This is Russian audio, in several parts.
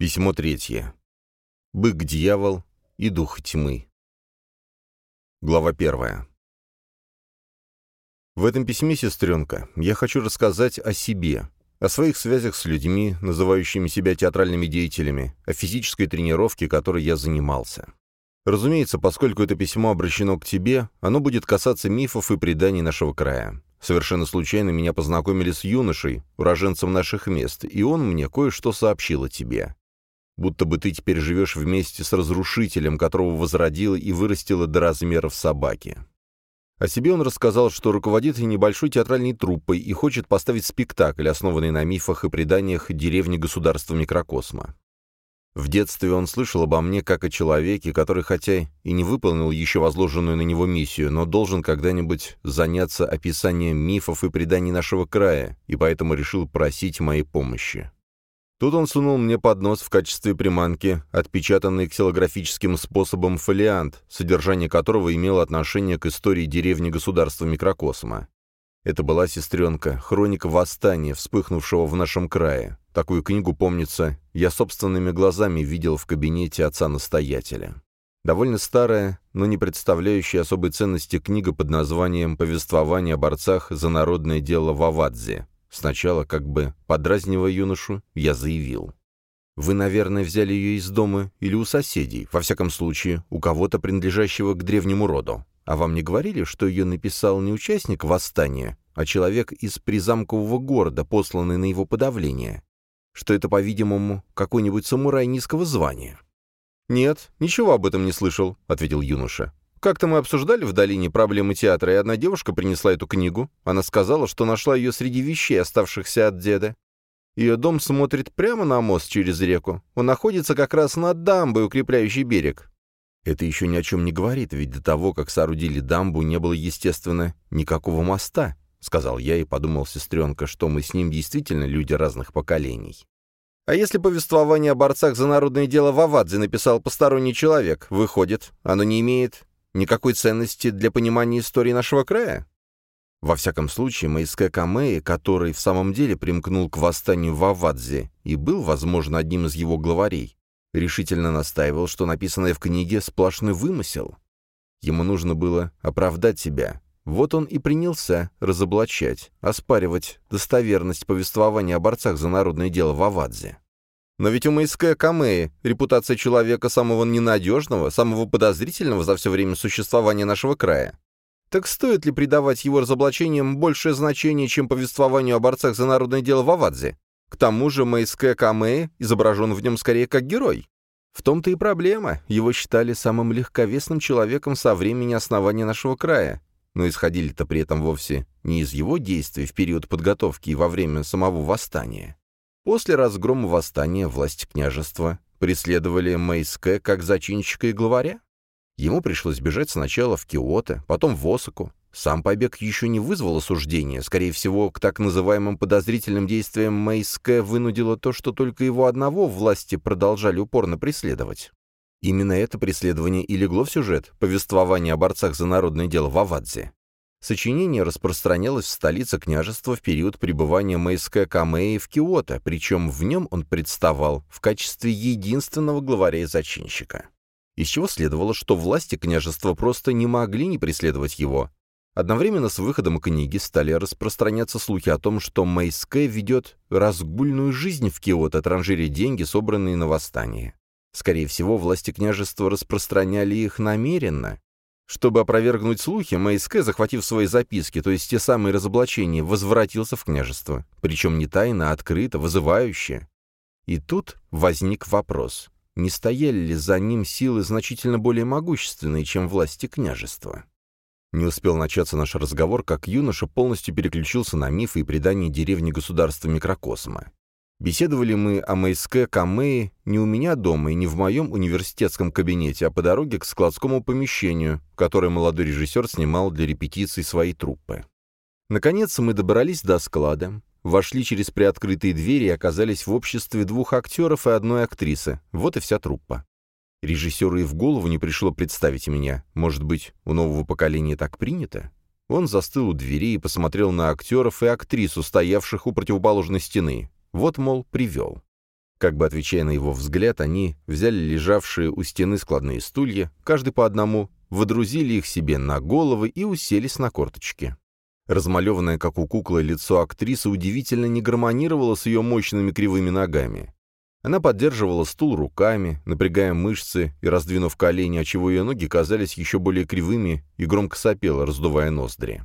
Письмо третье. Бык-дьявол и дух тьмы. Глава первая. В этом письме, сестренка, я хочу рассказать о себе, о своих связях с людьми, называющими себя театральными деятелями, о физической тренировке, которой я занимался. Разумеется, поскольку это письмо обращено к тебе, оно будет касаться мифов и преданий нашего края. Совершенно случайно меня познакомили с юношей, уроженцем наших мест, и он мне кое-что сообщил о тебе будто бы ты теперь живешь вместе с разрушителем, которого возродила и вырастила до размеров собаки. О себе он рассказал, что руководит небольшой театральной труппой и хочет поставить спектакль, основанный на мифах и преданиях деревни государства микрокосма. В детстве он слышал обо мне как о человеке, который хотя и не выполнил еще возложенную на него миссию, но должен когда-нибудь заняться описанием мифов и преданий нашего края, и поэтому решил просить моей помощи. Тут он сунул мне под нос в качестве приманки отпечатанный ксилографическим способом фолиант, содержание которого имело отношение к истории деревни государства микрокосма. Это была сестренка, хроника восстания, вспыхнувшего в нашем крае. Такую книгу, помнится, я собственными глазами видел в кабинете отца-настоятеля. Довольно старая, но не представляющая особой ценности книга под названием «Повествование о борцах за народное дело в Авадзе», Сначала, как бы подразнивая юношу, я заявил. «Вы, наверное, взяли ее из дома или у соседей, во всяком случае, у кого-то, принадлежащего к древнему роду. А вам не говорили, что ее написал не участник восстания, а человек из призамкового города, посланный на его подавление? Что это, по-видимому, какой-нибудь самурай низкого звания?» «Нет, ничего об этом не слышал», — ответил юноша. Как-то мы обсуждали в долине проблемы театра, и одна девушка принесла эту книгу. Она сказала, что нашла ее среди вещей, оставшихся от деда. Ее дом смотрит прямо на мост через реку. Он находится как раз над дамбой, укрепляющей берег. Это еще ни о чем не говорит, ведь до того, как соорудили дамбу, не было, естественно, никакого моста, — сказал я и подумал, сестренка, что мы с ним действительно люди разных поколений. А если повествование о борцах за народное дело в Авадзе написал посторонний человек, выходит, оно не имеет Никакой ценности для понимания истории нашего края? Во всяком случае, Майске Камеи, который в самом деле примкнул к восстанию в Авадзе и был, возможно, одним из его главарей, решительно настаивал, что написанное в книге сплошной вымысел. Ему нужно было оправдать себя. Вот он и принялся разоблачать, оспаривать достоверность повествования о борцах за народное дело в Авадзе. Но ведь у Мэйская Камеи репутация человека самого ненадежного, самого подозрительного за все время существования нашего края. Так стоит ли придавать его разоблачениям большее значение, чем повествованию о борцах за народное дело в Авадзе? К тому же Мэйская Камеи изображен в нем скорее как герой. В том-то и проблема. Его считали самым легковесным человеком со времени основания нашего края. Но исходили-то при этом вовсе не из его действий в период подготовки и во время самого восстания. После разгрома восстания власть княжества преследовали Мейске как зачинщика и главаря. Ему пришлось бежать сначала в Киото, потом в Осаку. Сам побег еще не вызвал осуждения. Скорее всего, к так называемым подозрительным действиям Мейске вынудило то, что только его одного власти продолжали упорно преследовать. Именно это преследование и легло в сюжет повествования о борцах за народное дело в Авадзе. Сочинение распространялось в столице княжества в период пребывания Мэйска Камеи в Киото, причем в нем он представал в качестве единственного главаря и зачинщика. Из чего следовало, что власти княжества просто не могли не преследовать его. Одновременно с выходом книги стали распространяться слухи о том, что Мэйске ведет разгульную жизнь в Киото, транжире деньги, собранные на восстание. Скорее всего, власти княжества распространяли их намеренно, чтобы опровергнуть слухи, Мэйске, захватив свои записки, то есть те самые разоблачения, возвратился в княжество. Причем не тайно, а открыто, вызывающе. И тут возник вопрос, не стояли ли за ним силы значительно более могущественные, чем власти княжества? Не успел начаться наш разговор, как юноша полностью переключился на мифы и предания деревни государства микрокосма. Беседовали мы о Мэйске Камее не у меня дома и не в моем университетском кабинете, а по дороге к складскому помещению, которое молодой режиссер снимал для репетиций своей труппы. Наконец мы добрались до склада, вошли через приоткрытые двери и оказались в обществе двух актеров и одной актрисы. Вот и вся труппа. Режиссеру и в голову не пришло представить меня. Может быть, у нового поколения так принято? Он застыл у двери и посмотрел на актеров и актрису, стоявших у противоположной стены. Вот, мол, привел. Как бы отвечая на его взгляд, они взяли лежавшие у стены складные стулья, каждый по одному, водрузили их себе на головы и уселись на корточки. Размалеванное, как у куклы, лицо актрисы удивительно не гармонировало с ее мощными кривыми ногами. Она поддерживала стул руками, напрягая мышцы и раздвинув колени, отчего ее ноги казались еще более кривыми и громко сопела, раздувая ноздри.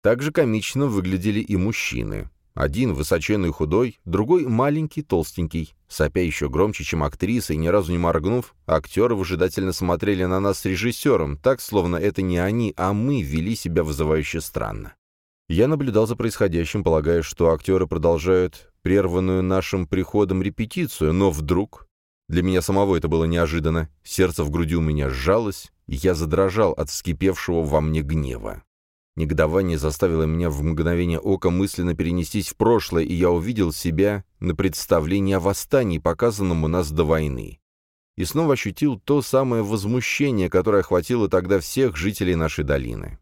Также комично выглядели и мужчины. Один высоченный худой, другой маленький, толстенький. Сопя еще громче, чем актриса, и ни разу не моргнув, актеры выжидательно смотрели на нас с режиссером, так, словно это не они, а мы вели себя вызывающе странно. Я наблюдал за происходящим, полагая, что актеры продолжают прерванную нашим приходом репетицию, но вдруг... Для меня самого это было неожиданно. Сердце в груди у меня сжалось, и я задрожал от вскипевшего во мне гнева. Негодование заставило меня в мгновение ока мысленно перенестись в прошлое, и я увидел себя на представлении о восстании, показанном у нас до войны. И снова ощутил то самое возмущение, которое охватило тогда всех жителей нашей долины.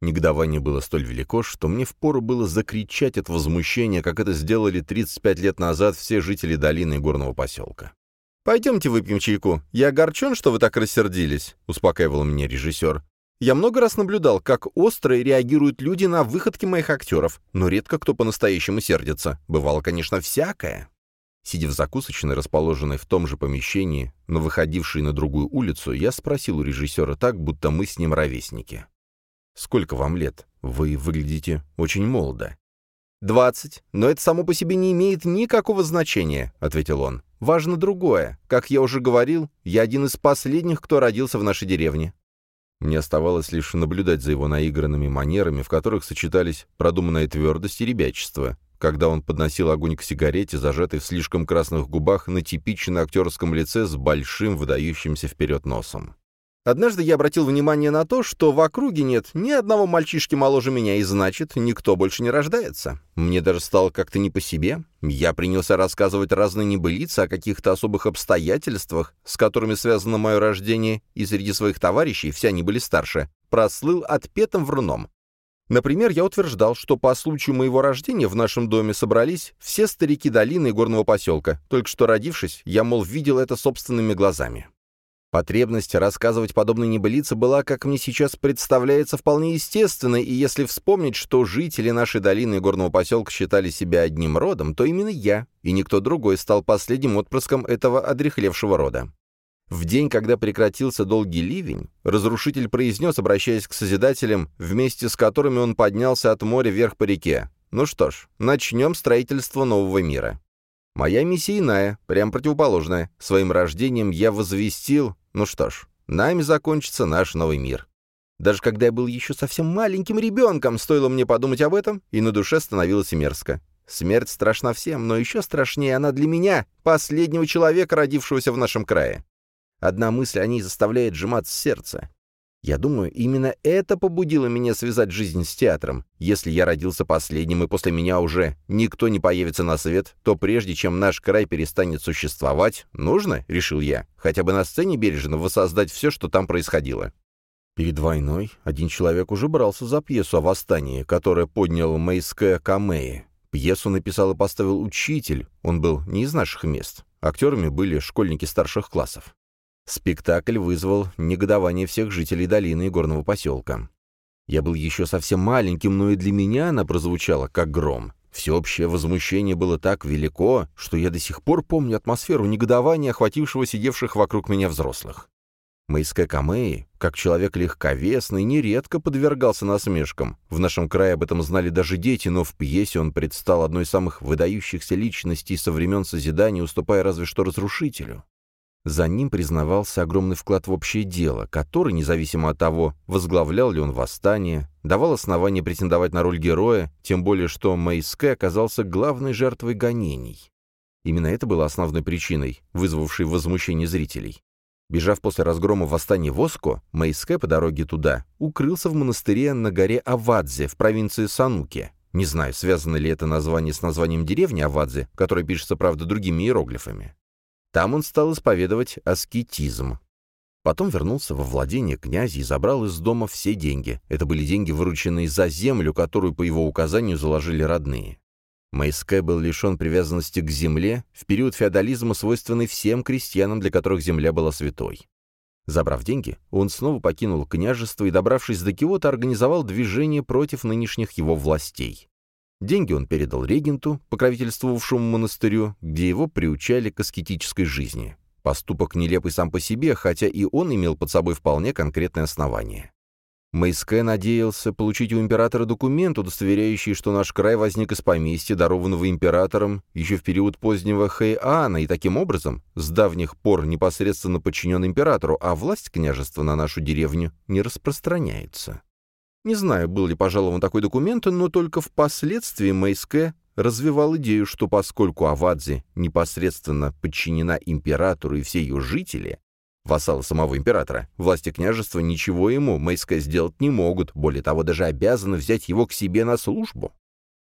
Негодование было столь велико, что мне впору было закричать от возмущения, как это сделали 35 лет назад все жители долины и горного поселка. «Пойдемте выпьем чайку. Я огорчен, что вы так рассердились», — успокаивал меня режиссер. «Я много раз наблюдал, как остро реагируют люди на выходки моих актеров, но редко кто по-настоящему сердится. Бывало, конечно, всякое». Сидя в закусочной, расположенной в том же помещении, но выходившей на другую улицу, я спросил у режиссера так, будто мы с ним ровесники. «Сколько вам лет? Вы выглядите очень молодо». «Двадцать. Но это само по себе не имеет никакого значения», — ответил он. «Важно другое. Как я уже говорил, я один из последних, кто родился в нашей деревне». Мне оставалось лишь наблюдать за его наигранными манерами, в которых сочетались продуманная твердость и ребячество, когда он подносил огонь к сигарете, зажатой в слишком красных губах на типично актерском лице с большим выдающимся вперед носом. Однажды я обратил внимание на то, что в округе нет ни одного мальчишки моложе меня, и значит, никто больше не рождается. Мне даже стало как-то не по себе. Я принялся рассказывать разные небылицы о каких-то особых обстоятельствах, с которыми связано мое рождение, и среди своих товарищей, все они были старше, прослыл отпетым вруном. Например, я утверждал, что по случаю моего рождения в нашем доме собрались все старики долины и горного поселка. Только что родившись, я, мол, видел это собственными глазами. Потребность рассказывать подобные небылицы была, как мне сейчас представляется, вполне естественной, и если вспомнить, что жители нашей долины и горного поселка считали себя одним родом, то именно я, и никто другой, стал последним отпрыском этого одрехлевшего рода. В день, когда прекратился долгий ливень, разрушитель произнес, обращаясь к Созидателям, вместе с которыми он поднялся от моря вверх по реке. «Ну что ж, начнем строительство нового мира». Моя миссия иная, прям противоположная. Своим рождением я возвестил, ну что ж, нами закончится наш новый мир. Даже когда я был еще совсем маленьким ребенком, стоило мне подумать об этом, и на душе становилось мерзко. Смерть страшна всем, но еще страшнее она для меня, последнего человека, родившегося в нашем крае. Одна мысль о ней заставляет сжиматься сердце. Я думаю, именно это побудило меня связать жизнь с театром. Если я родился последним, и после меня уже никто не появится на свет, то прежде чем наш край перестанет существовать, нужно, решил я, хотя бы на сцене бережно воссоздать все, что там происходило. Перед войной один человек уже брался за пьесу о восстании, которое поднял Мейске Камеи. Пьесу написал и поставил учитель, он был не из наших мест. Актерами были школьники старших классов. Спектакль вызвал негодование всех жителей долины и горного поселка. Я был еще совсем маленьким, но и для меня она прозвучала как гром. Всеобщее возмущение было так велико, что я до сих пор помню атмосферу негодования, охватившего сидевших вокруг меня взрослых. Мэйске Камеи, как человек легковесный, нередко подвергался насмешкам. В нашем крае об этом знали даже дети, но в пьесе он предстал одной из самых выдающихся личностей со времен Созидания, уступая разве что разрушителю. За ним признавался огромный вклад в общее дело, который, независимо от того, возглавлял ли он восстание, давал основание претендовать на роль героя, тем более что Мэйске оказался главной жертвой гонений. Именно это было основной причиной, вызвавшей возмущение зрителей. Бежав после разгрома восстания в Оско, Мэйске по дороге туда укрылся в монастыре на горе Авадзе в провинции Сануки. Не знаю, связано ли это название с названием деревни Авадзе, которая пишется, правда, другими иероглифами. Там он стал исповедовать аскетизм. Потом вернулся во владение князя и забрал из дома все деньги. Это были деньги, вырученные за землю, которую по его указанию заложили родные. Майскэ был лишен привязанности к земле в период феодализма, свойственный всем крестьянам, для которых земля была святой. Забрав деньги, он снова покинул княжество и, добравшись до Киота, организовал движение против нынешних его властей. Деньги он передал регенту, покровительствовавшему монастырю, где его приучали к аскетической жизни. Поступок нелепый сам по себе, хотя и он имел под собой вполне конкретное основание. Мэйске надеялся получить у императора документ, удостоверяющий, что наш край возник из поместья, дарованного императором еще в период позднего Хэйана, и таким образом с давних пор непосредственно подчинен императору, а власть княжества на нашу деревню не распространяется. Не знаю, был ли пожалован такой документ, но только впоследствии Мэйске развивал идею, что поскольку Авадзи непосредственно подчинена императору и все ее жители, вассалы самого императора, власти княжества ничего ему, Мэйска, сделать не могут, более того, даже обязаны взять его к себе на службу.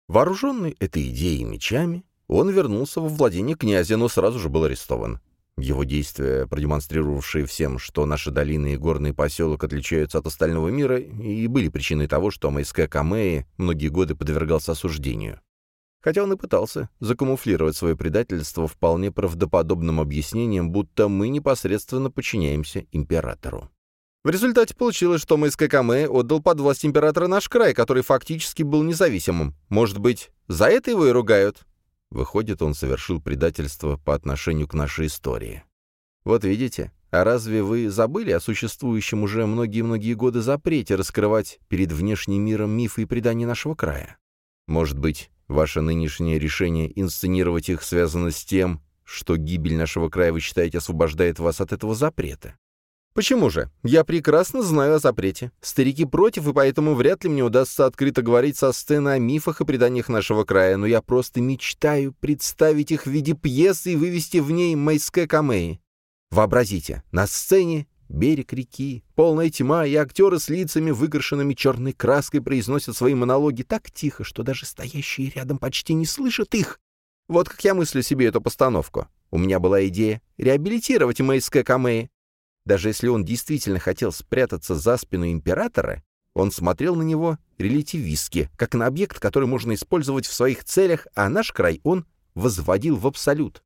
Вооруженный этой идеей мечами, он вернулся во владение князя, но сразу же был арестован. Его действия, продемонстрировавшие всем, что наши долины и горный поселок отличаются от остального мира, и были причиной того, что Мэйска Камеи многие годы подвергался осуждению хотя он и пытался закамуфлировать свое предательство вполне правдоподобным объяснением, будто мы непосредственно подчиняемся императору. В результате получилось, что Мэйскэ Каме отдал под власть императора наш край, который фактически был независимым. Может быть, за это его и ругают? Выходит, он совершил предательство по отношению к нашей истории. Вот видите, а разве вы забыли о существующем уже многие-многие годы запрете раскрывать перед внешним миром мифы и предания нашего края? Может быть, Ваше нынешнее решение инсценировать их связано с тем, что гибель нашего края, вы считаете, освобождает вас от этого запрета. Почему же? Я прекрасно знаю о запрете. Старики против, и поэтому вряд ли мне удастся открыто говорить со сцены о мифах и преданиях нашего края, но я просто мечтаю представить их в виде пьесы и вывести в ней Майске Камеи. Вообразите, на сцене Берег реки, полная тьма, и актеры с лицами, выкрашенными черной краской, произносят свои монологи так тихо, что даже стоящие рядом почти не слышат их. Вот как я мыслю себе эту постановку. У меня была идея реабилитировать Мэйске Камеи. Даже если он действительно хотел спрятаться за спину императора, он смотрел на него релятивистски, как на объект, который можно использовать в своих целях, а наш край он возводил в абсолют.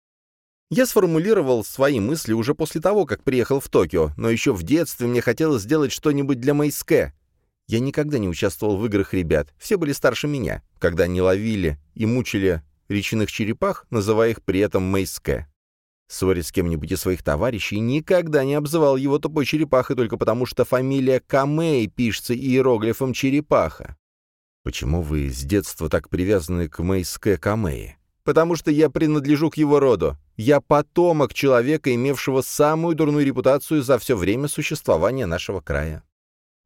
Я сформулировал свои мысли уже после того, как приехал в Токио, но еще в детстве мне хотелось сделать что-нибудь для Мэйске. Я никогда не участвовал в играх ребят, все были старше меня, когда они ловили и мучили речных черепах, называя их при этом Мэйске. Ссорить с кем-нибудь из своих товарищей никогда не обзывал его тупой черепахой только потому, что фамилия Камей пишется иероглифом черепаха. Почему вы с детства так привязаны к Мэйске Камеи? Потому что я принадлежу к его роду. Я потомок человека, имевшего самую дурную репутацию за все время существования нашего края.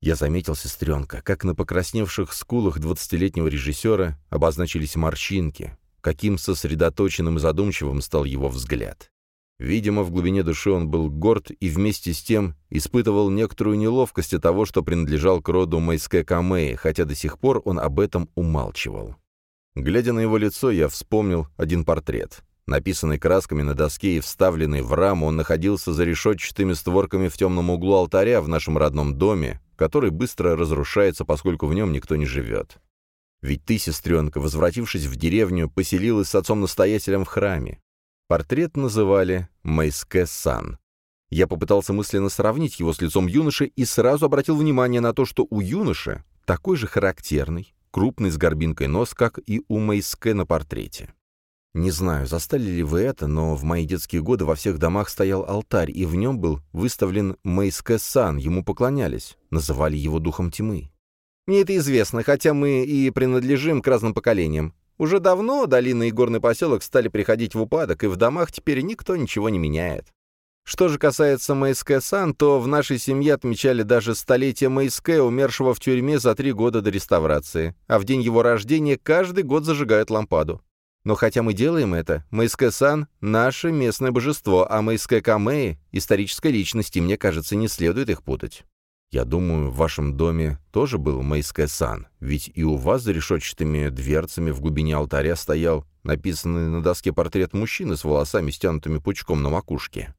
Я заметил, сестренка, как на покрасневших скулах двадцатилетнего режиссера обозначились морщинки, каким сосредоточенным и задумчивым стал его взгляд. Видимо, в глубине души он был горд и вместе с тем испытывал некоторую неловкость от того, что принадлежал к роду Майске Камеи, хотя до сих пор он об этом умалчивал. Глядя на его лицо, я вспомнил один портрет. Написанный красками на доске и вставленный в раму, он находился за решетчатыми створками в темном углу алтаря в нашем родном доме, который быстро разрушается, поскольку в нем никто не живет. Ведь ты, сестренка, возвратившись в деревню, поселилась с отцом-настоятелем в храме. Портрет называли Майске-сан. Я попытался мысленно сравнить его с лицом юноши и сразу обратил внимание на то, что у юноши такой же характерный, крупный с горбинкой нос, как и у Майске на портрете. Не знаю, застали ли вы это, но в мои детские годы во всех домах стоял алтарь, и в нем был выставлен Мэйске-сан, ему поклонялись, называли его духом тьмы. Мне это известно, хотя мы и принадлежим к разным поколениям. Уже давно долина и горный поселок стали приходить в упадок, и в домах теперь никто ничего не меняет. Что же касается Мэйске-сан, то в нашей семье отмечали даже столетие Мэйске, умершего в тюрьме за три года до реставрации, а в день его рождения каждый год зажигают лампаду. Но хотя мы делаем это, Мэйске-сан — наше местное божество, а Мэйске Камеи — историческая личность, и мне кажется, не следует их путать. Я думаю, в вашем доме тоже был Мэйске-сан, ведь и у вас за решетчатыми дверцами в глубине алтаря стоял написанный на доске портрет мужчины с волосами, стянутыми пучком на макушке.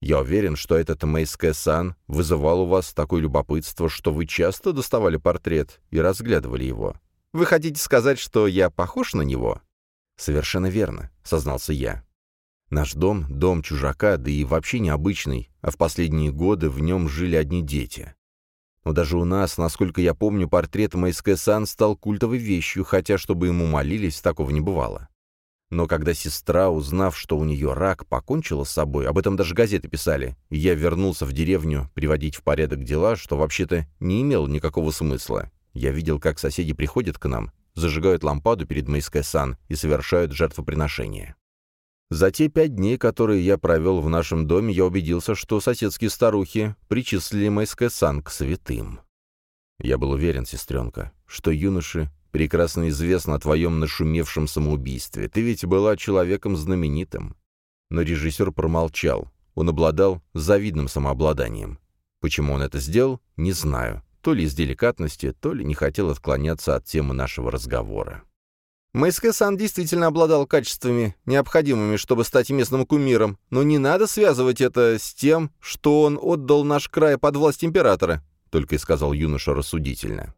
Я уверен, что этот Мэйске-сан вызывал у вас такое любопытство, что вы часто доставали портрет и разглядывали его. Вы хотите сказать, что я похож на него? «Совершенно верно», — сознался я. «Наш дом — дом чужака, да и вообще необычный, а в последние годы в нем жили одни дети. Но даже у нас, насколько я помню, портрет Майске Сан стал культовой вещью, хотя, чтобы ему молились, такого не бывало. Но когда сестра, узнав, что у нее рак, покончила с собой, об этом даже газеты писали, я вернулся в деревню приводить в порядок дела, что вообще-то не имело никакого смысла. Я видел, как соседи приходят к нам, зажигают лампаду перед Мэйскэ-сан и совершают жертвоприношение. За те пять дней, которые я провел в нашем доме, я убедился, что соседские старухи причислили Мэйскэ-сан к святым. Я был уверен, сестренка, что юноши прекрасно известно о твоем нашумевшем самоубийстве. Ты ведь была человеком знаменитым. Но режиссер промолчал. Он обладал завидным самообладанием. Почему он это сделал, не знаю то ли из деликатности, то ли не хотел отклоняться от темы нашего разговора. Мэйске-сан действительно обладал качествами, необходимыми, чтобы стать местным кумиром, но не надо связывать это с тем, что он отдал наш край под власть императора, только и сказал юноша рассудительно.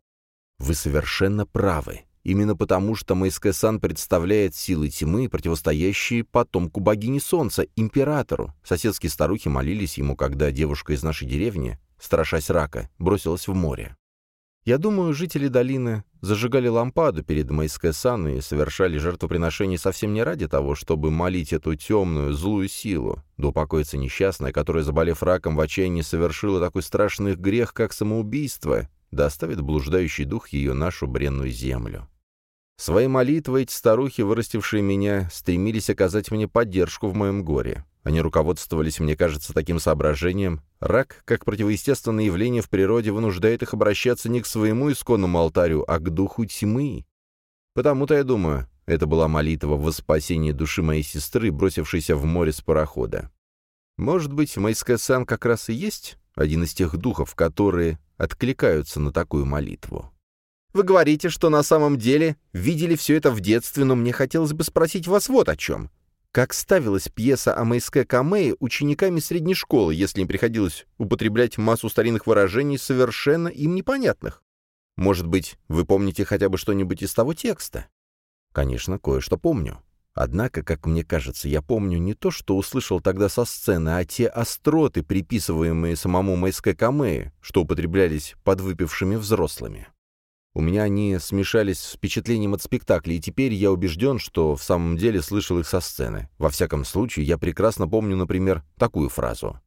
Вы совершенно правы. Именно потому, что Мэйске-сан представляет силы тьмы, противостоящие потомку богини солнца, императору. Соседские старухи молились ему, когда девушка из нашей деревни страшась рака, бросилась в море. Я думаю, жители долины зажигали лампаду перед Майскэ-сан и совершали жертвоприношение совсем не ради того, чтобы молить эту темную, злую силу, да упокоится несчастная, которая, заболев раком, в отчаянии совершила такой страшный грех, как самоубийство, да блуждающий дух ее нашу бренную землю. Своей молитвой эти старухи, вырастившие меня, стремились оказать мне поддержку в моем горе. Они руководствовались, мне кажется, таким соображением. Рак, как противоестественное явление в природе, вынуждает их обращаться не к своему исконному алтарю, а к духу тьмы. Потому-то, я думаю, это была молитва во спасение души моей сестры, бросившейся в море с парохода. Может быть, Майскэ-сан как раз и есть один из тех духов, которые откликаются на такую молитву. Вы говорите, что на самом деле видели все это в детстве, но мне хотелось бы спросить вас вот о чем. Как ставилась пьеса о Мэйске Камее учениками средней школы, если им приходилось употреблять массу старинных выражений, совершенно им непонятных? Может быть, вы помните хотя бы что-нибудь из того текста? Конечно, кое-что помню. Однако, как мне кажется, я помню не то, что услышал тогда со сцены, а те остроты, приписываемые самому Мэйске Камее, что употреблялись подвыпившими взрослыми. У меня они смешались с впечатлением от спектакля, и теперь я убежден, что в самом деле слышал их со сцены. Во всяком случае, я прекрасно помню, например, такую фразу.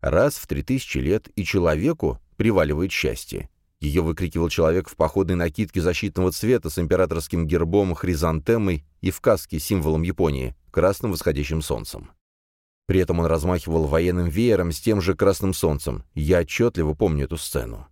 «Раз в три тысячи лет и человеку приваливает счастье». Ее выкрикивал человек в походной накидке защитного цвета с императорским гербом хризантемой и в каске символом Японии, красным восходящим солнцем. При этом он размахивал военным веером с тем же красным солнцем. Я отчетливо помню эту сцену.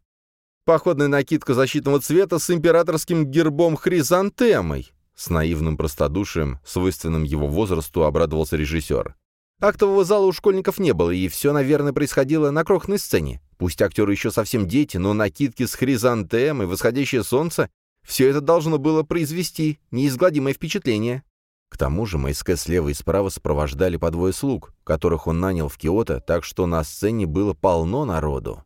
Походная накидка защитного цвета с императорским гербом хризантемой. С наивным простодушием, свойственным его возрасту, обрадовался режиссер. Актового зала у школьников не было, и все, наверное, происходило на крохотной сцене. Пусть актеры еще совсем дети, но накидки с хризантемой, восходящее солнце — все это должно было произвести неизгладимое впечатление. К тому же Майске слева и справа сопровождали по двое слуг, которых он нанял в Киото, так что на сцене было полно народу.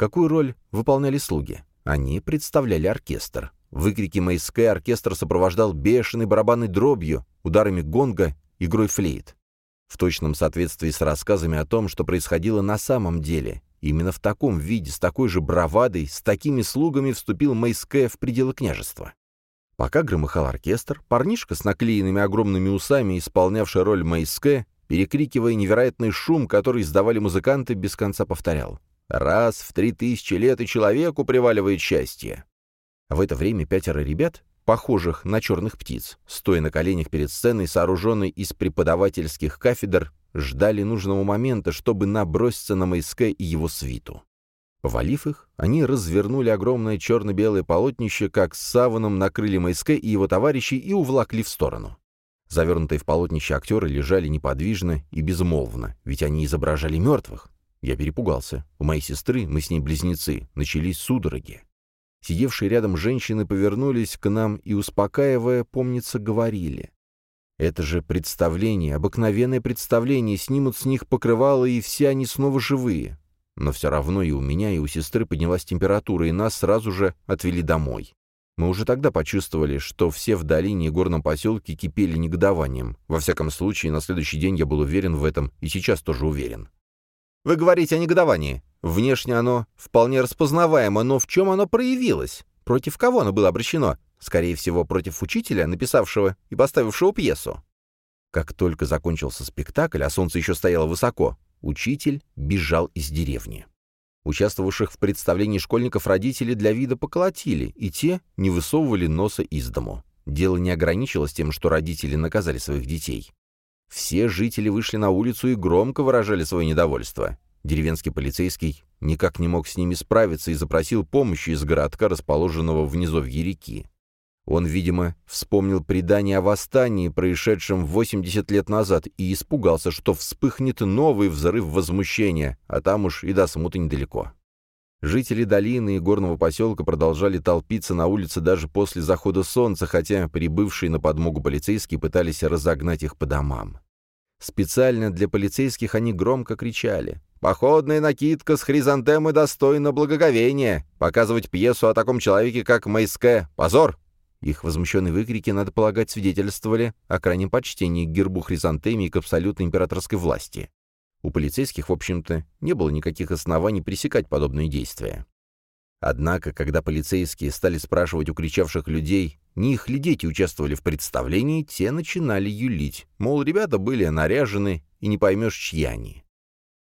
Какую роль выполняли слуги? Они представляли оркестр. Выкрики Мейске оркестр сопровождал бешеной барабанной дробью, ударами гонга, игрой флейт. В точном соответствии с рассказами о том, что происходило на самом деле. Именно в таком виде, с такой же бравадой, с такими слугами вступил Мейске в пределы княжества. Пока громыхал оркестр, парнишка с наклеенными огромными усами, исполнявший роль Мейске, перекрикивая невероятный шум, который издавали музыканты, без конца повторял. Раз в три тысячи лет и человеку приваливает счастье. В это время пятеро ребят, похожих на черных птиц, стоя на коленях перед сценой, сооруженной из преподавательских кафедр, ждали нужного момента, чтобы наброситься на Майске и его свиту. Повалив их, они развернули огромное черно-белое полотнище, как с саваном накрыли Майске и его товарищей и увлакли в сторону. Завернутые в полотнище актеры лежали неподвижно и безмолвно, ведь они изображали мертвых. Я перепугался. У моей сестры, мы с ней близнецы, начались судороги. Сидевшие рядом женщины повернулись к нам и, успокаивая, помнится, говорили. Это же представление, обыкновенное представление, снимут с них покрывало, и все они снова живые. Но все равно и у меня, и у сестры поднялась температура, и нас сразу же отвели домой. Мы уже тогда почувствовали, что все в долине и горном поселке кипели негодованием. Во всяком случае, на следующий день я был уверен в этом и сейчас тоже уверен. «Вы говорите о негодовании. Внешне оно вполне распознаваемо, но в чем оно проявилось? Против кого оно было обращено? Скорее всего, против учителя, написавшего и поставившего пьесу». Как только закончился спектакль, а солнце еще стояло высоко, учитель бежал из деревни. Участвовавших в представлении школьников родители для вида поколотили, и те не высовывали носа из дому. Дело не ограничилось тем, что родители наказали своих детей. Все жители вышли на улицу и громко выражали свое недовольство. Деревенский полицейский никак не мог с ними справиться и запросил помощи из городка, расположенного внизу в реки. Он, видимо, вспомнил предание о восстании, происшедшем 80 лет назад, и испугался, что вспыхнет новый взрыв возмущения, а там уж и до смуты недалеко. Жители долины и горного поселка продолжали толпиться на улице даже после захода солнца, хотя прибывшие на подмогу полицейские пытались разогнать их по домам. Специально для полицейских они громко кричали. «Походная накидка с хризантемой достойна благоговения! Показывать пьесу о таком человеке, как Мейске! Позор! Их возмущенные выкрики, надо полагать, свидетельствовали о крайнем почтении к гербу хризантемии к абсолютной императорской власти. У полицейских, в общем-то, не было никаких оснований пресекать подобные действия. Однако, когда полицейские стали спрашивать у кричавших людей, не их ли дети участвовали в представлении, те начинали юлить, мол, ребята были наряжены, и не поймешь, чьи они.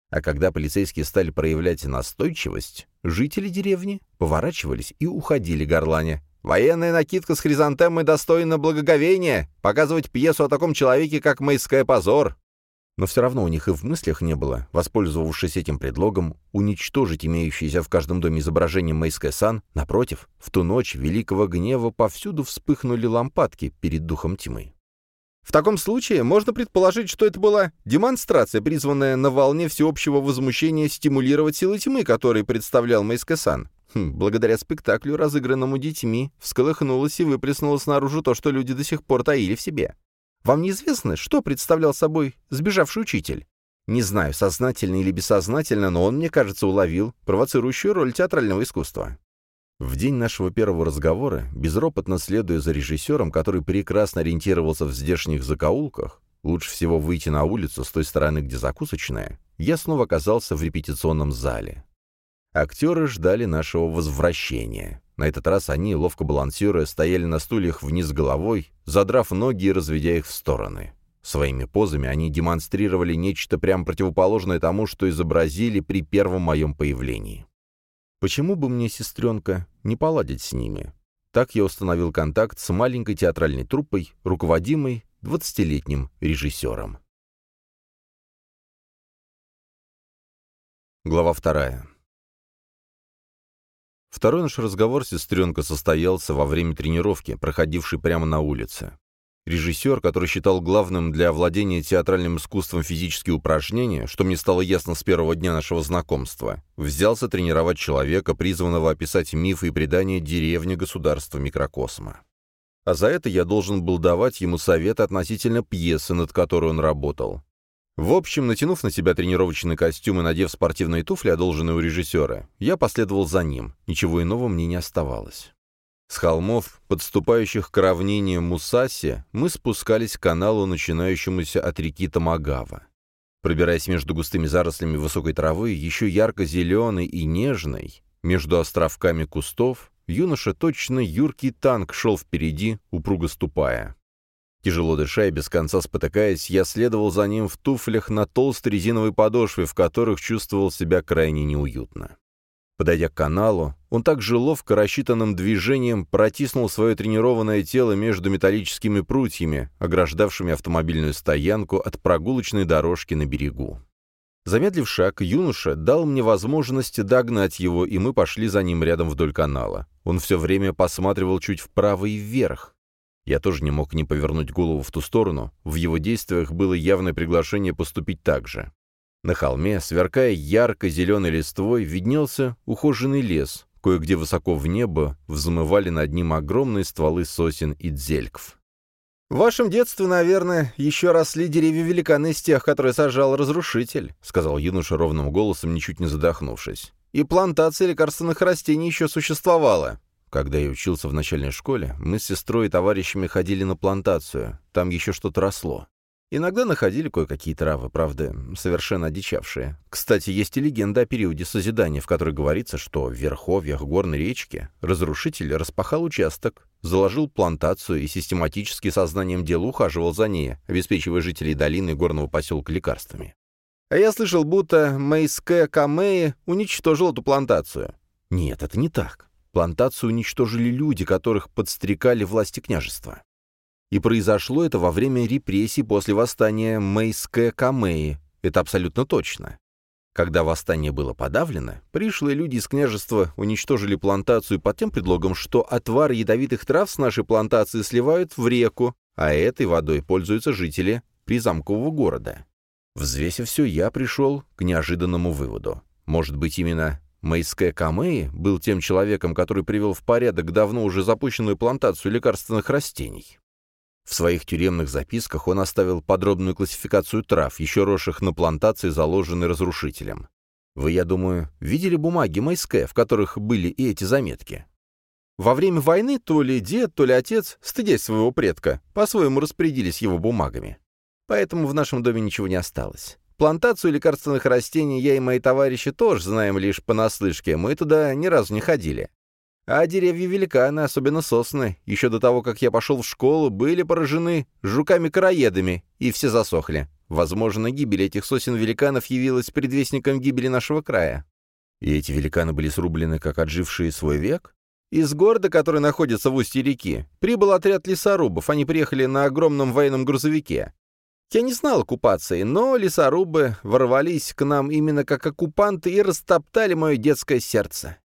А когда полицейские стали проявлять настойчивость, жители деревни поворачивались и уходили горланя, Военная накидка с хризантемой достойна благоговения. Показывать пьесу о таком человеке, как Майская позор. Но все равно у них и в мыслях не было, воспользовавшись этим предлогом, уничтожить имеющееся в каждом доме изображение Мэйская Сан. Напротив, в ту ночь великого гнева повсюду вспыхнули лампадки перед духом тьмы. В таком случае можно предположить, что это была демонстрация, призванная на волне всеобщего возмущения стимулировать силы тьмы, которые представлял Мэйскэ-сан. Хм, благодаря спектаклю, разыгранному детьми, всколыхнулось и выплеснулось наружу то, что люди до сих пор таили в себе. Вам неизвестно, что представлял собой сбежавший учитель? Не знаю, сознательно или бессознательно, но он, мне кажется, уловил провоцирующую роль театрального искусства. В день нашего первого разговора, безропотно следуя за режиссером, который прекрасно ориентировался в здешних закоулках, лучше всего выйти на улицу с той стороны, где закусочная, я снова оказался в репетиционном зале. Актеры ждали нашего возвращения. На этот раз они, ловко балансируя, стояли на стульях вниз головой, задрав ноги и разведя их в стороны. Своими позами они демонстрировали нечто прямо противоположное тому, что изобразили при первом моем появлении. Почему бы мне, сестренка, не поладить с ними? Так я установил контакт с маленькой театральной труппой, руководимой 20-летним режиссером. Глава вторая. Второй наш разговор сестренка состоялся во время тренировки, проходившей прямо на улице. Режиссер, который считал главным для овладения театральным искусством физические упражнения, что мне стало ясно с первого дня нашего знакомства, взялся тренировать человека, призванного описать мифы и предания деревни государства микрокосма. А за это я должен был давать ему советы относительно пьесы, над которой он работал. В общем, натянув на себя тренировочный костюм и надев спортивные туфли, одолженные у режиссера, я последовал за ним, ничего иного мне не оставалось. С холмов, подступающих к равнине Мусаси, мы спускались к каналу, начинающемуся от реки Тамагава. Пробираясь между густыми зарослями высокой травы, еще ярко-зеленой и нежной, между островками кустов, юноша точно юркий танк шел впереди, упруго ступая. Тяжело дыша и без конца спотыкаясь, я следовал за ним в туфлях на толстой резиновой подошве, в которых чувствовал себя крайне неуютно. Подойдя к каналу, он также ловко рассчитанным движением протиснул свое тренированное тело между металлическими прутьями, ограждавшими автомобильную стоянку от прогулочной дорожки на берегу. Замедлив шаг, юноша дал мне возможность догнать его, и мы пошли за ним рядом вдоль канала. Он все время посматривал чуть вправо и вверх, я тоже не мог не повернуть голову в ту сторону, в его действиях было явное приглашение поступить так же. На холме, сверкая ярко-зеленой листвой, виднелся ухоженный лес, кое-где высоко в небо взмывали над ним огромные стволы сосен и дзельков. «В вашем детстве, наверное, еще росли деревья-великаны из тех, которые сажал разрушитель», — сказал юноша ровным голосом, ничуть не задохнувшись. «И плантация лекарственных растений еще существовала. Когда я учился в начальной школе, мы с сестрой и товарищами ходили на плантацию. Там еще что-то росло. Иногда находили кое-какие травы, правда, совершенно одичавшие. Кстати, есть и легенда о периоде созидания, в которой говорится, что в верховьях горной речки разрушитель распахал участок, заложил плантацию и систематически сознанием дела ухаживал за ней, обеспечивая жителей долины и горного поселка лекарствами. А я слышал, будто Мейске Камеи уничтожил эту плантацию. Нет, это не так. Плантацию уничтожили люди, которых подстрекали власти княжества. И произошло это во время репрессий после восстания Мейске Камеи. Это абсолютно точно. Когда восстание было подавлено, пришлые люди из княжества уничтожили плантацию под тем предлогом, что отвар ядовитых трав с нашей плантации сливают в реку, а этой водой пользуются жители призамкового города. Взвесив все, я пришел к неожиданному выводу. Может быть, именно Мейске Камеи был тем человеком, который привел в порядок давно уже запущенную плантацию лекарственных растений. В своих тюремных записках он оставил подробную классификацию трав, еще росших на плантации, заложенной разрушителем. Вы, я думаю, видели бумаги Майске, в которых были и эти заметки? Во время войны то ли дед, то ли отец, стыдясь своего предка, по-своему распорядились его бумагами. Поэтому в нашем доме ничего не осталось. Плантацию лекарственных растений я и мои товарищи тоже знаем лишь понаслышке, мы туда ни разу не ходили. А деревья великаны, особенно сосны, еще до того, как я пошел в школу, были поражены жуками-караедами, и все засохли. Возможно, гибель этих сосен-великанов явилась предвестником гибели нашего края. И эти великаны были срублены, как отжившие свой век? Из города, который находится в устье реки, прибыл отряд лесорубов, они приехали на огромном военном грузовике. Я не знал оккупации, но лесорубы ворвались к нам именно как оккупанты и растоптали мое детское сердце.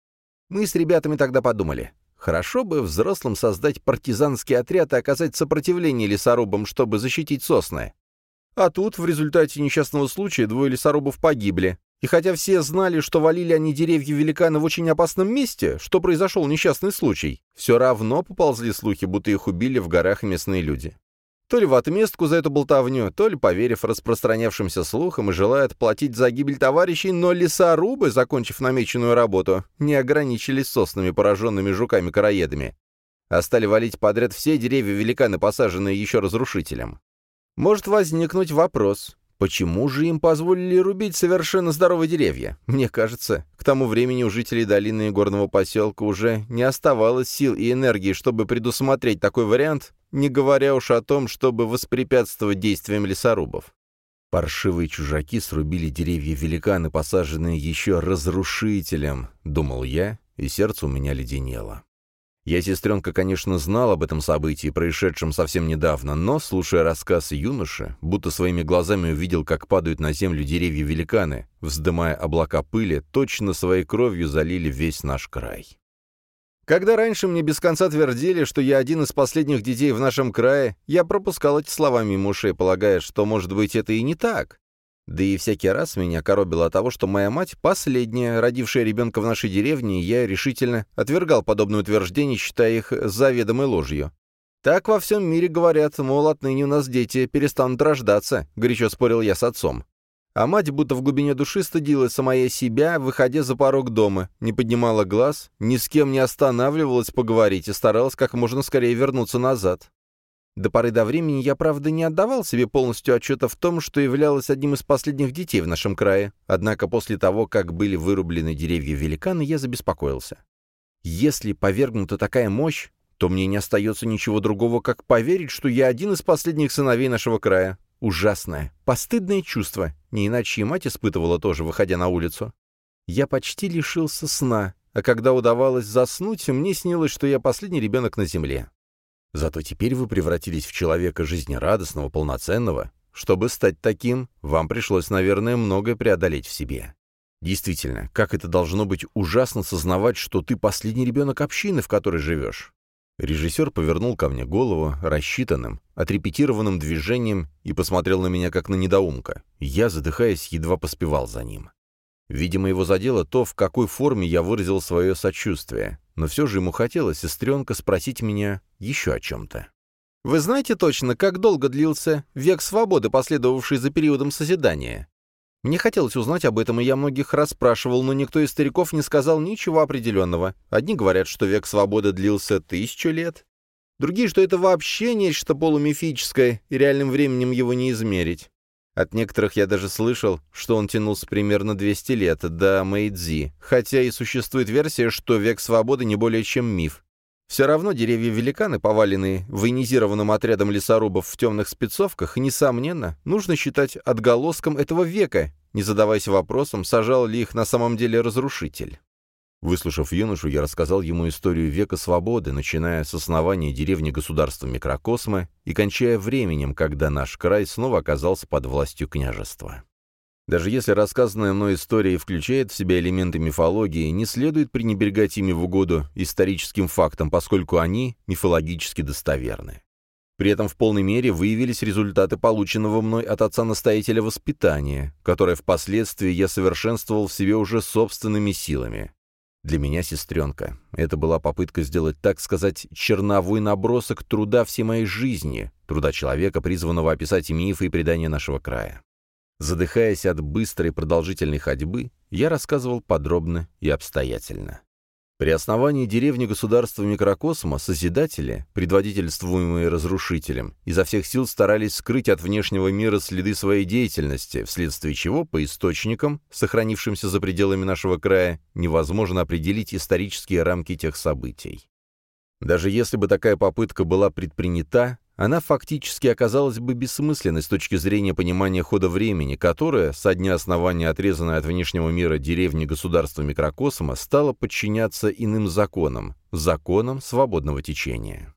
Мы с ребятами тогда подумали, хорошо бы взрослым создать партизанский отряд и оказать сопротивление лесорубам, чтобы защитить сосны. А тут в результате несчастного случая двое лесорубов погибли. И хотя все знали, что валили они деревья великана в очень опасном месте, что произошел несчастный случай, все равно поползли слухи, будто их убили в горах местные люди. То ли в отместку за эту болтовню, то ли поверив распространявшимся слухам и желая отплатить за гибель товарищей, но лесорубы, закончив намеченную работу, не ограничились соснами, пораженными жуками-караедами, а стали валить подряд все деревья-великаны, посаженные еще разрушителем. Может возникнуть вопрос, почему же им позволили рубить совершенно здоровые деревья? Мне кажется, к тому времени у жителей долины и горного поселка уже не оставалось сил и энергии, чтобы предусмотреть такой вариант, не говоря уж о том, чтобы воспрепятствовать действиям лесорубов. Паршивые чужаки срубили деревья великаны, посаженные еще разрушителем, думал я, и сердце у меня леденело. Я, сестренка, конечно, знал об этом событии, происшедшем совсем недавно, но, слушая рассказ юноши, будто своими глазами увидел, как падают на землю деревья-великаны, вздымая облака пыли, точно своей кровью залили весь наш край. Когда раньше мне без конца твердили, что я один из последних детей в нашем крае, я пропускал эти слова мимо ушей, полагая, что, может быть, это и не так. Да и всякий раз меня коробило того, что моя мать последняя, родившая ребенка в нашей деревне, я решительно отвергал подобное утверждение, считая их заведомой ложью. «Так во всем мире говорят, мол, отныне у нас дети перестанут рождаться», — горячо спорил я с отцом. А мать будто в глубине души стыдилась самая себя, выходя за порог дома, не поднимала глаз, ни с кем не останавливалась поговорить и старалась как можно скорее вернуться назад. До поры до времени я, правда, не отдавал себе полностью отчета в том, что являлась одним из последних детей в нашем крае, однако после того, как были вырублены деревья великаны, я забеспокоился. Если повергнута такая мощь, то мне не остается ничего другого, как поверить, что я один из последних сыновей нашего края. Ужасное, постыдное чувство, не иначе и мать испытывала тоже, выходя на улицу. Я почти лишился сна, а когда удавалось заснуть, мне снилось, что я последний ребенок на земле. Зато теперь вы превратились в человека жизнерадостного, полноценного. Чтобы стать таким, вам пришлось, наверное, многое преодолеть в себе. Действительно, как это должно быть ужасно сознавать, что ты последний ребенок общины, в которой живешь. Режиссер повернул ко мне голову рассчитанным, отрепетированным движением и посмотрел на меня как на недоумка. Я, задыхаясь, едва поспевал за ним. Видимо, его задело то, в какой форме я выразил свое сочувствие, но все же ему хотелось, сестренка, спросить меня еще о чем-то. «Вы знаете точно, как долго длился век свободы, последовавший за периодом созидания?» Мне хотелось узнать об этом, и я многих расспрашивал, но никто из стариков не сказал ничего определенного. Одни говорят, что век свободы длился тысячу лет, другие, что это вообще нечто полумифическое, и реальным временем его не измерить. От некоторых я даже слышал, что он тянулся примерно 200 лет, до Мэйдзи, хотя и существует версия, что век свободы не более чем миф. Все равно деревья-великаны, поваленные военизированным отрядом лесорубов в темных спецовках, несомненно, нужно считать отголоском этого века, не задаваясь вопросом, сажал ли их на самом деле разрушитель. Выслушав юношу, я рассказал ему историю века свободы, начиная с основания деревни государства микрокосма и кончая временем, когда наш край снова оказался под властью княжества. Даже если рассказанная мной история включает в себя элементы мифологии, не следует пренебрегать ими в угоду историческим фактам, поскольку они мифологически достоверны. При этом в полной мере выявились результаты полученного мной от отца-настоятеля воспитания, которое впоследствии я совершенствовал в себе уже собственными силами. Для меня, сестренка, это была попытка сделать, так сказать, черновой набросок труда всей моей жизни, труда человека, призванного описать мифы и предания нашего края. Задыхаясь от быстрой продолжительной ходьбы, я рассказывал подробно и обстоятельно. При основании деревни государства микрокосма Созидатели, предводительствуемые разрушителем, изо всех сил старались скрыть от внешнего мира следы своей деятельности, вследствие чего по источникам, сохранившимся за пределами нашего края, невозможно определить исторические рамки тех событий. Даже если бы такая попытка была предпринята, она фактически оказалась бы бессмысленной с точки зрения понимания хода времени, которое, со дня основания отрезанной от внешнего мира деревни государства микрокосма, стало подчиняться иным законам, законам свободного течения.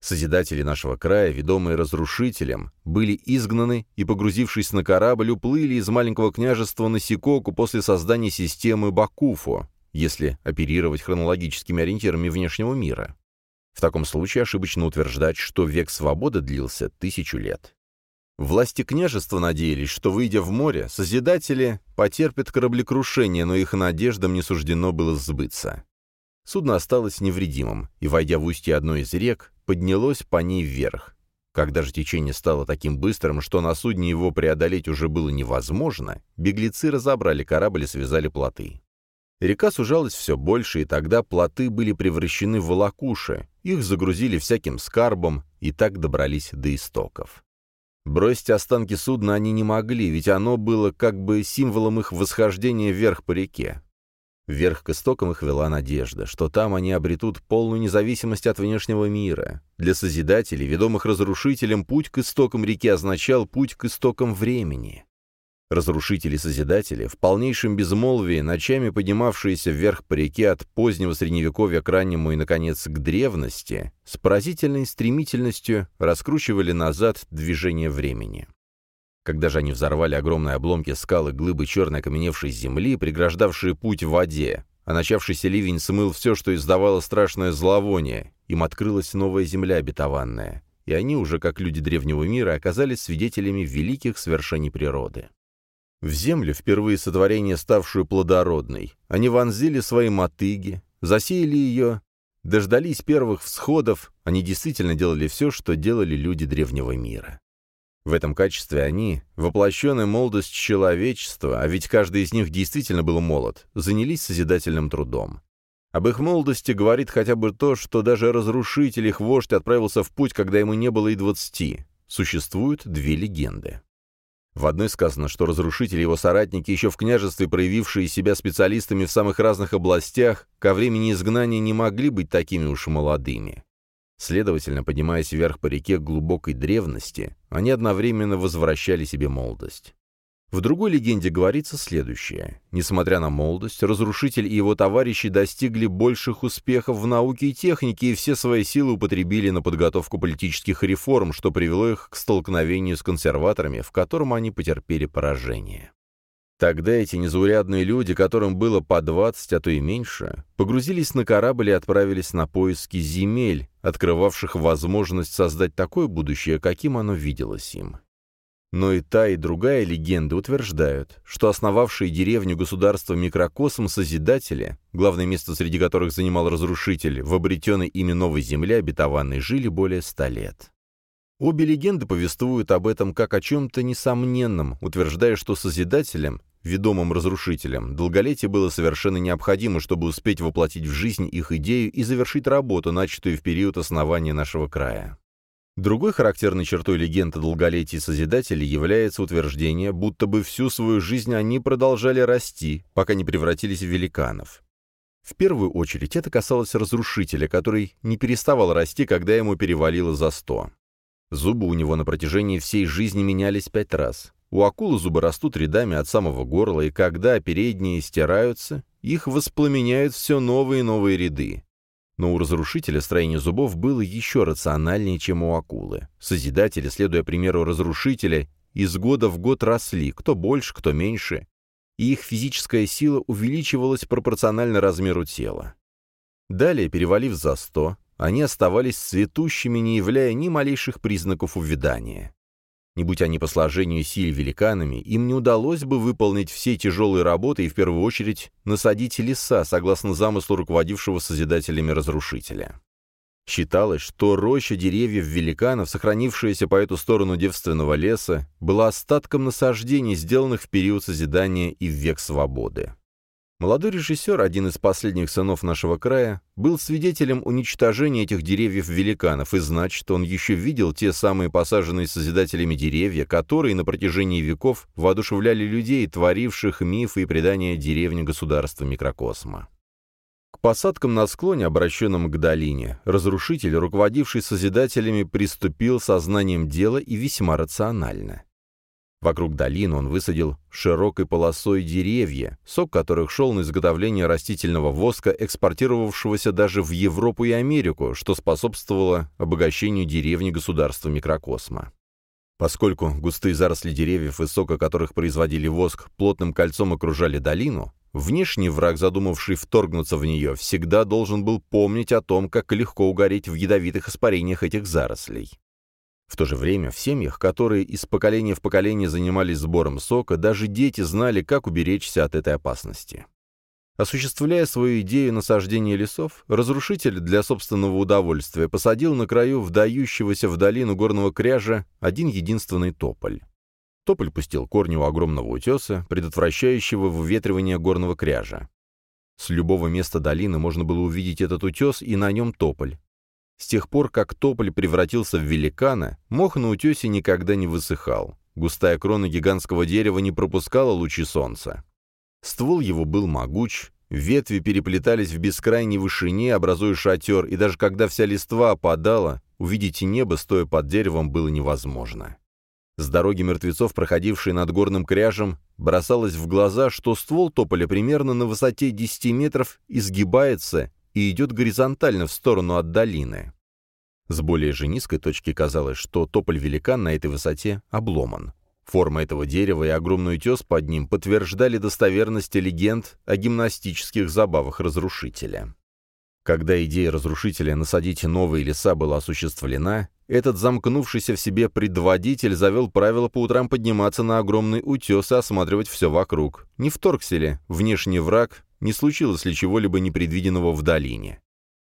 Созидатели нашего края, ведомые разрушителем, были изгнаны и, погрузившись на корабль, уплыли из маленького княжества на Сикоку после создания системы Бакуфо, если оперировать хронологическими ориентирами внешнего мира. В таком случае ошибочно утверждать, что век свободы длился тысячу лет. Власти княжества надеялись, что, выйдя в море, Созидатели потерпят кораблекрушение, но их надеждам не суждено было сбыться. Судно осталось невредимым, и, войдя в устье одной из рек, поднялось по ней вверх. Когда же течение стало таким быстрым, что на судне его преодолеть уже было невозможно, беглецы разобрали корабль и связали плоты. Река сужалась все больше, и тогда плоты были превращены в волокуши, их загрузили всяким скарбом и так добрались до истоков. Бросить останки судна они не могли, ведь оно было как бы символом их восхождения вверх по реке. Вверх к истокам их вела надежда, что там они обретут полную независимость от внешнего мира. Для Созидателей, ведомых разрушителем, путь к истокам реки означал путь к истокам времени. Разрушители-созидатели, в полнейшем безмолвии, ночами поднимавшиеся вверх по реке от позднего Средневековья к раннему и, наконец, к древности, с поразительной стремительностью раскручивали назад движение времени. Когда же они взорвали огромные обломки скалы глыбы черной окаменевшей земли, преграждавшие путь в воде, а начавшийся ливень смыл все, что издавало страшное зловоние, им открылась новая земля обетованная, и они уже, как люди древнего мира, оказались свидетелями великих свершений природы. В землю, впервые сотворение ставшую плодородной, они вонзили свои мотыги, засеяли ее, дождались первых всходов, они действительно делали все, что делали люди древнего мира. В этом качестве они, воплощенная молодость человечества, а ведь каждый из них действительно был молод, занялись созидательным трудом. Об их молодости говорит хотя бы то, что даже разрушитель их вождь отправился в путь, когда ему не было и двадцати. Существуют две легенды. В одной сказано, что разрушители и его соратники, еще в княжестве проявившие себя специалистами в самых разных областях, ко времени изгнания не могли быть такими уж молодыми. Следовательно, поднимаясь вверх по реке глубокой древности, они одновременно возвращали себе молодость. В другой легенде говорится следующее. Несмотря на молодость, разрушитель и его товарищи достигли больших успехов в науке и технике и все свои силы употребили на подготовку политических реформ, что привело их к столкновению с консерваторами, в котором они потерпели поражение. Тогда эти незаурядные люди, которым было по 20, а то и меньше, погрузились на корабль и отправились на поиски земель, открывавших возможность создать такое будущее, каким оно виделось им. Но и та, и другая легенды утверждают, что основавшие деревню государства микрокосм Созидатели, главное место среди которых занимал разрушитель, в обретенной ими новой земле обетованной жили более ста лет. Обе легенды повествуют об этом как о чем-то несомненном, утверждая, что Созидателям, ведомым разрушителям, долголетие было совершенно необходимо, чтобы успеть воплотить в жизнь их идею и завершить работу, начатую в период основания нашего края. Другой характерной чертой легенды долголетия Созидателей является утверждение, будто бы всю свою жизнь они продолжали расти, пока не превратились в великанов. В первую очередь это касалось разрушителя, который не переставал расти, когда ему перевалило за сто. Зубы у него на протяжении всей жизни менялись пять раз. У акулы зубы растут рядами от самого горла, и когда передние стираются, их воспламеняют все новые и новые ряды. Но у разрушителя строение зубов было еще рациональнее, чем у акулы. Созидатели, следуя примеру разрушителя, из года в год росли, кто больше, кто меньше, и их физическая сила увеличивалась пропорционально размеру тела. Далее, перевалив за сто, они оставались цветущими, не являя ни малейших признаков увядания. Не будь они по сложению сил великанами, им не удалось бы выполнить все тяжелые работы и, в первую очередь, насадить леса, согласно замыслу руководившего Созидателями Разрушителя. Считалось, что роща деревьев великанов, сохранившаяся по эту сторону девственного леса, была остатком насаждений, сделанных в период Созидания и в век свободы. Молодой режиссер, один из последних сынов нашего края, был свидетелем уничтожения этих деревьев-великанов, и значит, он еще видел те самые посаженные созидателями деревья, которые на протяжении веков воодушевляли людей, творивших мифы и предания деревни государства микрокосма. К посадкам на склоне, обращенном к долине, разрушитель, руководивший созидателями, приступил сознанием дела и весьма рационально. Вокруг долины он высадил широкой полосой деревья, сок которых шел на изготовление растительного воска, экспортировавшегося даже в Европу и Америку, что способствовало обогащению деревни государства микрокосма. Поскольку густые заросли деревьев и сока которых производили воск, плотным кольцом окружали долину, внешний враг, задумавший вторгнуться в нее, всегда должен был помнить о том, как легко угореть в ядовитых испарениях этих зарослей. В то же время в семьях, которые из поколения в поколение занимались сбором сока, даже дети знали, как уберечься от этой опасности. Осуществляя свою идею насаждения лесов, разрушитель для собственного удовольствия посадил на краю вдающегося в долину горного кряжа один единственный тополь. Тополь пустил корни у огромного утеса, предотвращающего выветривание горного кряжа. С любого места долины можно было увидеть этот утес и на нем тополь. С тех пор, как тополь превратился в великана, мох на утесе никогда не высыхал. Густая крона гигантского дерева не пропускала лучи солнца. Ствол его был могуч, ветви переплетались в бескрайней вышине, образуя шатер, и даже когда вся листва опадала, увидеть небо, стоя под деревом, было невозможно. С дороги мертвецов, проходившей над горным кряжем, бросалось в глаза, что ствол тополя примерно на высоте 10 метров изгибается и идет горизонтально в сторону от долины. С более же низкой точки казалось, что тополь-великан на этой высоте обломан. Форма этого дерева и огромный утес под ним подтверждали достоверность легенд о гимнастических забавах разрушителя. Когда идея разрушителя насадить новые леса была осуществлена, этот замкнувшийся в себе предводитель завел правило по утрам подниматься на огромный утес и осматривать все вокруг. Не вторгся ли внешний враг, не случилось ли чего-либо непредвиденного в долине.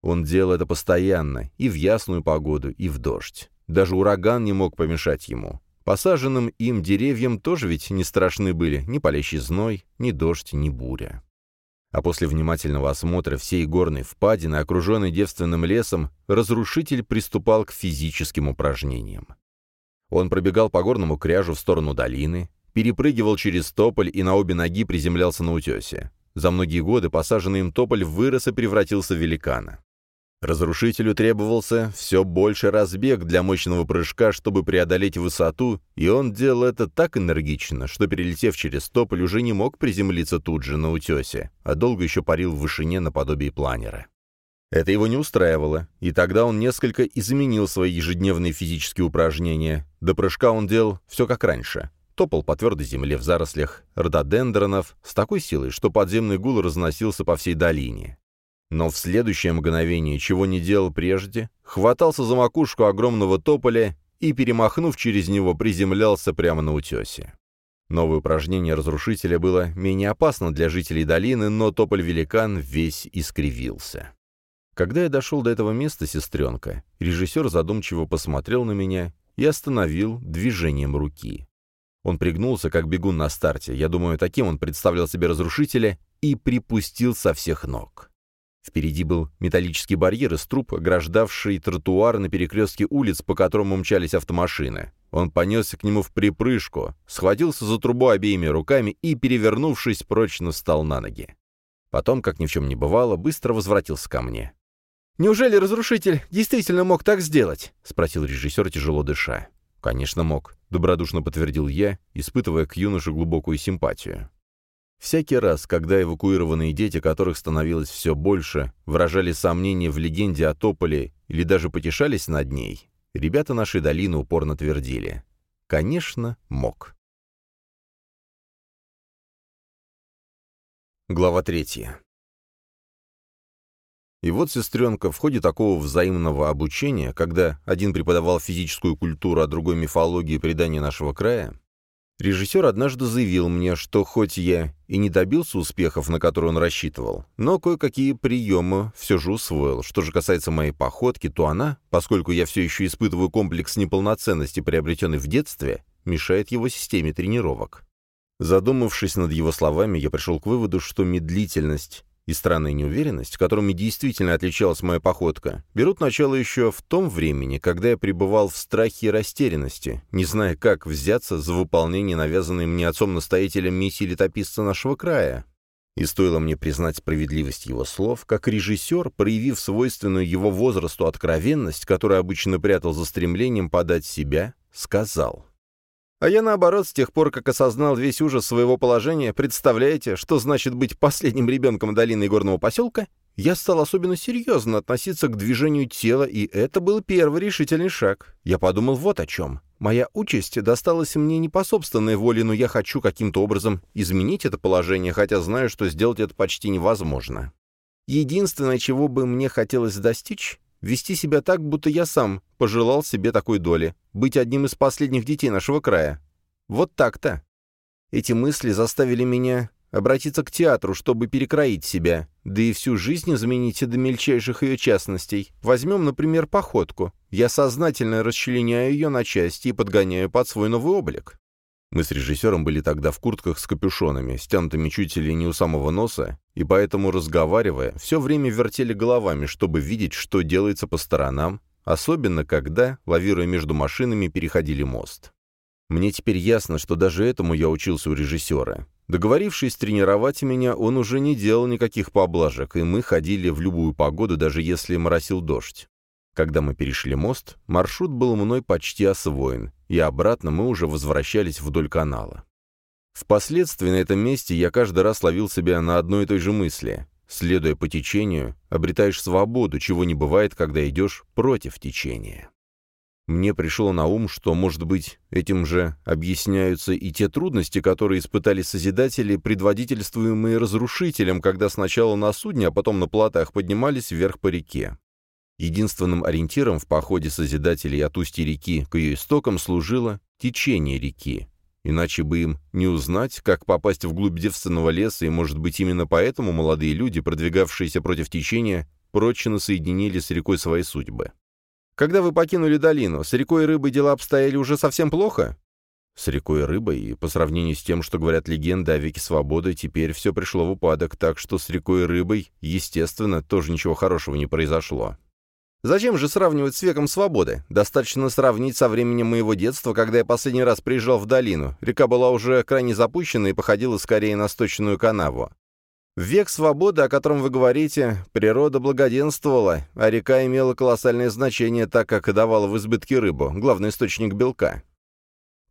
Он делал это постоянно, и в ясную погоду, и в дождь. Даже ураган не мог помешать ему. Посаженным им деревьям тоже ведь не страшны были ни палящий зной, ни дождь, ни буря. А после внимательного осмотра всей горной впадины, окруженной девственным лесом, разрушитель приступал к физическим упражнениям. Он пробегал по горному кряжу в сторону долины, перепрыгивал через тополь и на обе ноги приземлялся на утесе. За многие годы посаженный им тополь вырос и превратился в великана. Разрушителю требовался все больше разбег для мощного прыжка, чтобы преодолеть высоту, и он делал это так энергично, что, перелетев через тополь, уже не мог приземлиться тут же на утесе, а долго еще парил в вышине наподобие планера. Это его не устраивало, и тогда он несколько изменил свои ежедневные физические упражнения. До прыжка он делал все как раньше топал по твердой земле в зарослях рододендронов с такой силой, что подземный гул разносился по всей долине. Но в следующее мгновение, чего не делал прежде, хватался за макушку огромного тополя и, перемахнув через него, приземлялся прямо на утесе. Новое упражнение разрушителя было менее опасно для жителей долины, но тополь-великан весь искривился. Когда я дошел до этого места, сестренка, режиссер задумчиво посмотрел на меня и остановил движением руки. Он пригнулся, как бегун на старте, я думаю, таким он представлял себе разрушителя, и припустил со всех ног. Впереди был металлический барьер из труб, ограждавший тротуар на перекрестке улиц, по которому мчались автомашины. Он понесся к нему в припрыжку, схватился за трубу обеими руками и, перевернувшись, прочно встал на ноги. Потом, как ни в чем не бывало, быстро возвратился ко мне. «Неужели разрушитель действительно мог так сделать?» — спросил режиссер, тяжело дыша. «Конечно мог», — добродушно подтвердил я, испытывая к юноше глубокую симпатию. Всякий раз, когда эвакуированные дети, которых становилось все больше, выражали сомнения в легенде о Тополе или даже потешались над ней, ребята нашей долины упорно твердили. Конечно, мог. Глава третья. И вот, сестренка, в ходе такого взаимного обучения, когда один преподавал физическую культуру, а другой мифологию и предания нашего края, Режиссер однажды заявил мне, что хоть я и не добился успехов, на которые он рассчитывал, но кое-какие приемы все же усвоил. Что же касается моей походки, то она, поскольку я все еще испытываю комплекс неполноценности, приобретенный в детстве, мешает его системе тренировок. Задумавшись над его словами, я пришел к выводу, что медлительность и странная неуверенность, которыми действительно отличалась моя походка, берут начало еще в том времени, когда я пребывал в страхе и растерянности, не зная, как взяться за выполнение навязанной мне отцом-настоятелем миссии летописца нашего края. И стоило мне признать справедливость его слов, как режиссер, проявив свойственную его возрасту откровенность, которую обычно прятал за стремлением подать себя, сказал — а я, наоборот, с тех пор, как осознал весь ужас своего положения, представляете, что значит быть последним ребенком долины горного поселка, я стал особенно серьезно относиться к движению тела, и это был первый решительный шаг. Я подумал вот о чем. Моя участь досталась мне не по собственной воле, но я хочу каким-то образом изменить это положение, хотя знаю, что сделать это почти невозможно. Единственное, чего бы мне хотелось достичь, Вести себя так, будто я сам пожелал себе такой доли. Быть одним из последних детей нашего края. Вот так-то. Эти мысли заставили меня обратиться к театру, чтобы перекроить себя, да и всю жизнь изменить до мельчайших ее частностей. Возьмем, например, походку. Я сознательно расчленяю ее на части и подгоняю под свой новый облик. Мы с режиссером были тогда в куртках с капюшонами, стянутыми чуть ли не у самого носа, и поэтому, разговаривая, все время вертели головами, чтобы видеть, что делается по сторонам, особенно когда, лавируя между машинами, переходили мост. Мне теперь ясно, что даже этому я учился у режиссера. Договорившись тренировать меня, он уже не делал никаких поблажек, и мы ходили в любую погоду, даже если моросил дождь. Когда мы перешли мост, маршрут был мной почти освоен, и обратно мы уже возвращались вдоль канала. Впоследствии на этом месте я каждый раз ловил себя на одной и той же мысли. Следуя по течению, обретаешь свободу, чего не бывает, когда идешь против течения. Мне пришло на ум, что, может быть, этим же объясняются и те трудности, которые испытали Созидатели, предводительствуемые разрушителем, когда сначала на судне, а потом на плотах поднимались вверх по реке. Единственным ориентиром в походе Созидателей от устья реки к ее истокам служило течение реки. Иначе бы им не узнать, как попасть вглубь девственного леса, и, может быть, именно поэтому молодые люди, продвигавшиеся против течения, прочно соединили с рекой свои судьбы. Когда вы покинули долину, с рекой и рыбой дела обстояли уже совсем плохо? С рекой рыбой, и по сравнению с тем, что говорят легенды о веке свободы, теперь все пришло в упадок, так что с рекой рыбой, естественно, тоже ничего хорошего не произошло. Зачем же сравнивать с веком свободы? Достаточно сравнить со временем моего детства, когда я последний раз приезжал в долину. Река была уже крайне запущена и походила скорее на сточную канаву. Век свободы, о котором вы говорите, природа благоденствовала, а река имела колоссальное значение, так как давала в избытке рыбу, главный источник белка.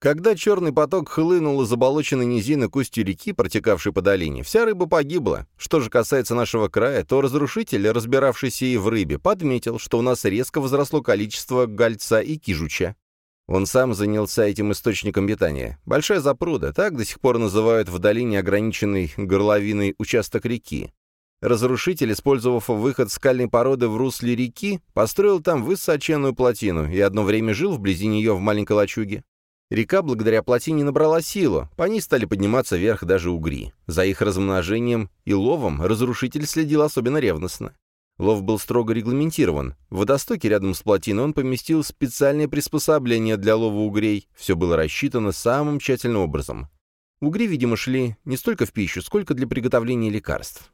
Когда черный поток хлынул из заболоченной низины к реки, протекавшей по долине, вся рыба погибла. Что же касается нашего края, то разрушитель, разбиравшийся и в рыбе, подметил, что у нас резко возросло количество гольца и кижуча. Он сам занялся этим источником питания. Большая запруда, так до сих пор называют в долине ограниченный горловиной участок реки. Разрушитель, использовав выход скальной породы в русле реки, построил там высоченную плотину и одно время жил вблизи нее в маленькой лачуге. Река благодаря плотине набрала силу, по ней стали подниматься вверх даже угри. За их размножением и ловом разрушитель следил особенно ревностно. Лов был строго регламентирован. В водостоке рядом с плотиной он поместил специальное приспособление для лова угрей. Все было рассчитано самым тщательным образом. Угри, видимо, шли не столько в пищу, сколько для приготовления лекарств.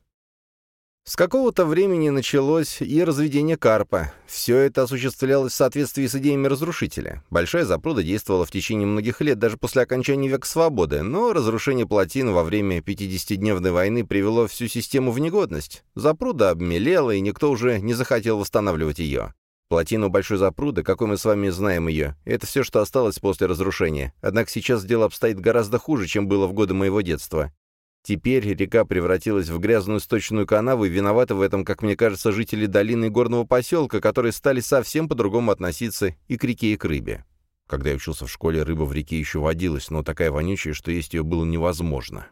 С какого-то времени началось и разведение карпа. Все это осуществлялось в соответствии с идеями разрушителя. Большая запруда действовала в течение многих лет, даже после окончания века свободы, но разрушение плотин во время 50-дневной войны привело всю систему в негодность. Запруда обмелела, и никто уже не захотел восстанавливать ее. Плотину Большой Запруды, какой мы с вами знаем ее, это все, что осталось после разрушения. Однако сейчас дело обстоит гораздо хуже, чем было в годы моего детства. Теперь река превратилась в грязную сточную канаву, и виноваты в этом, как мне кажется, жители долины горного поселка, которые стали совсем по-другому относиться и к реке, и к рыбе. Когда я учился в школе, рыба в реке еще водилась, но такая вонючая, что есть ее было невозможно.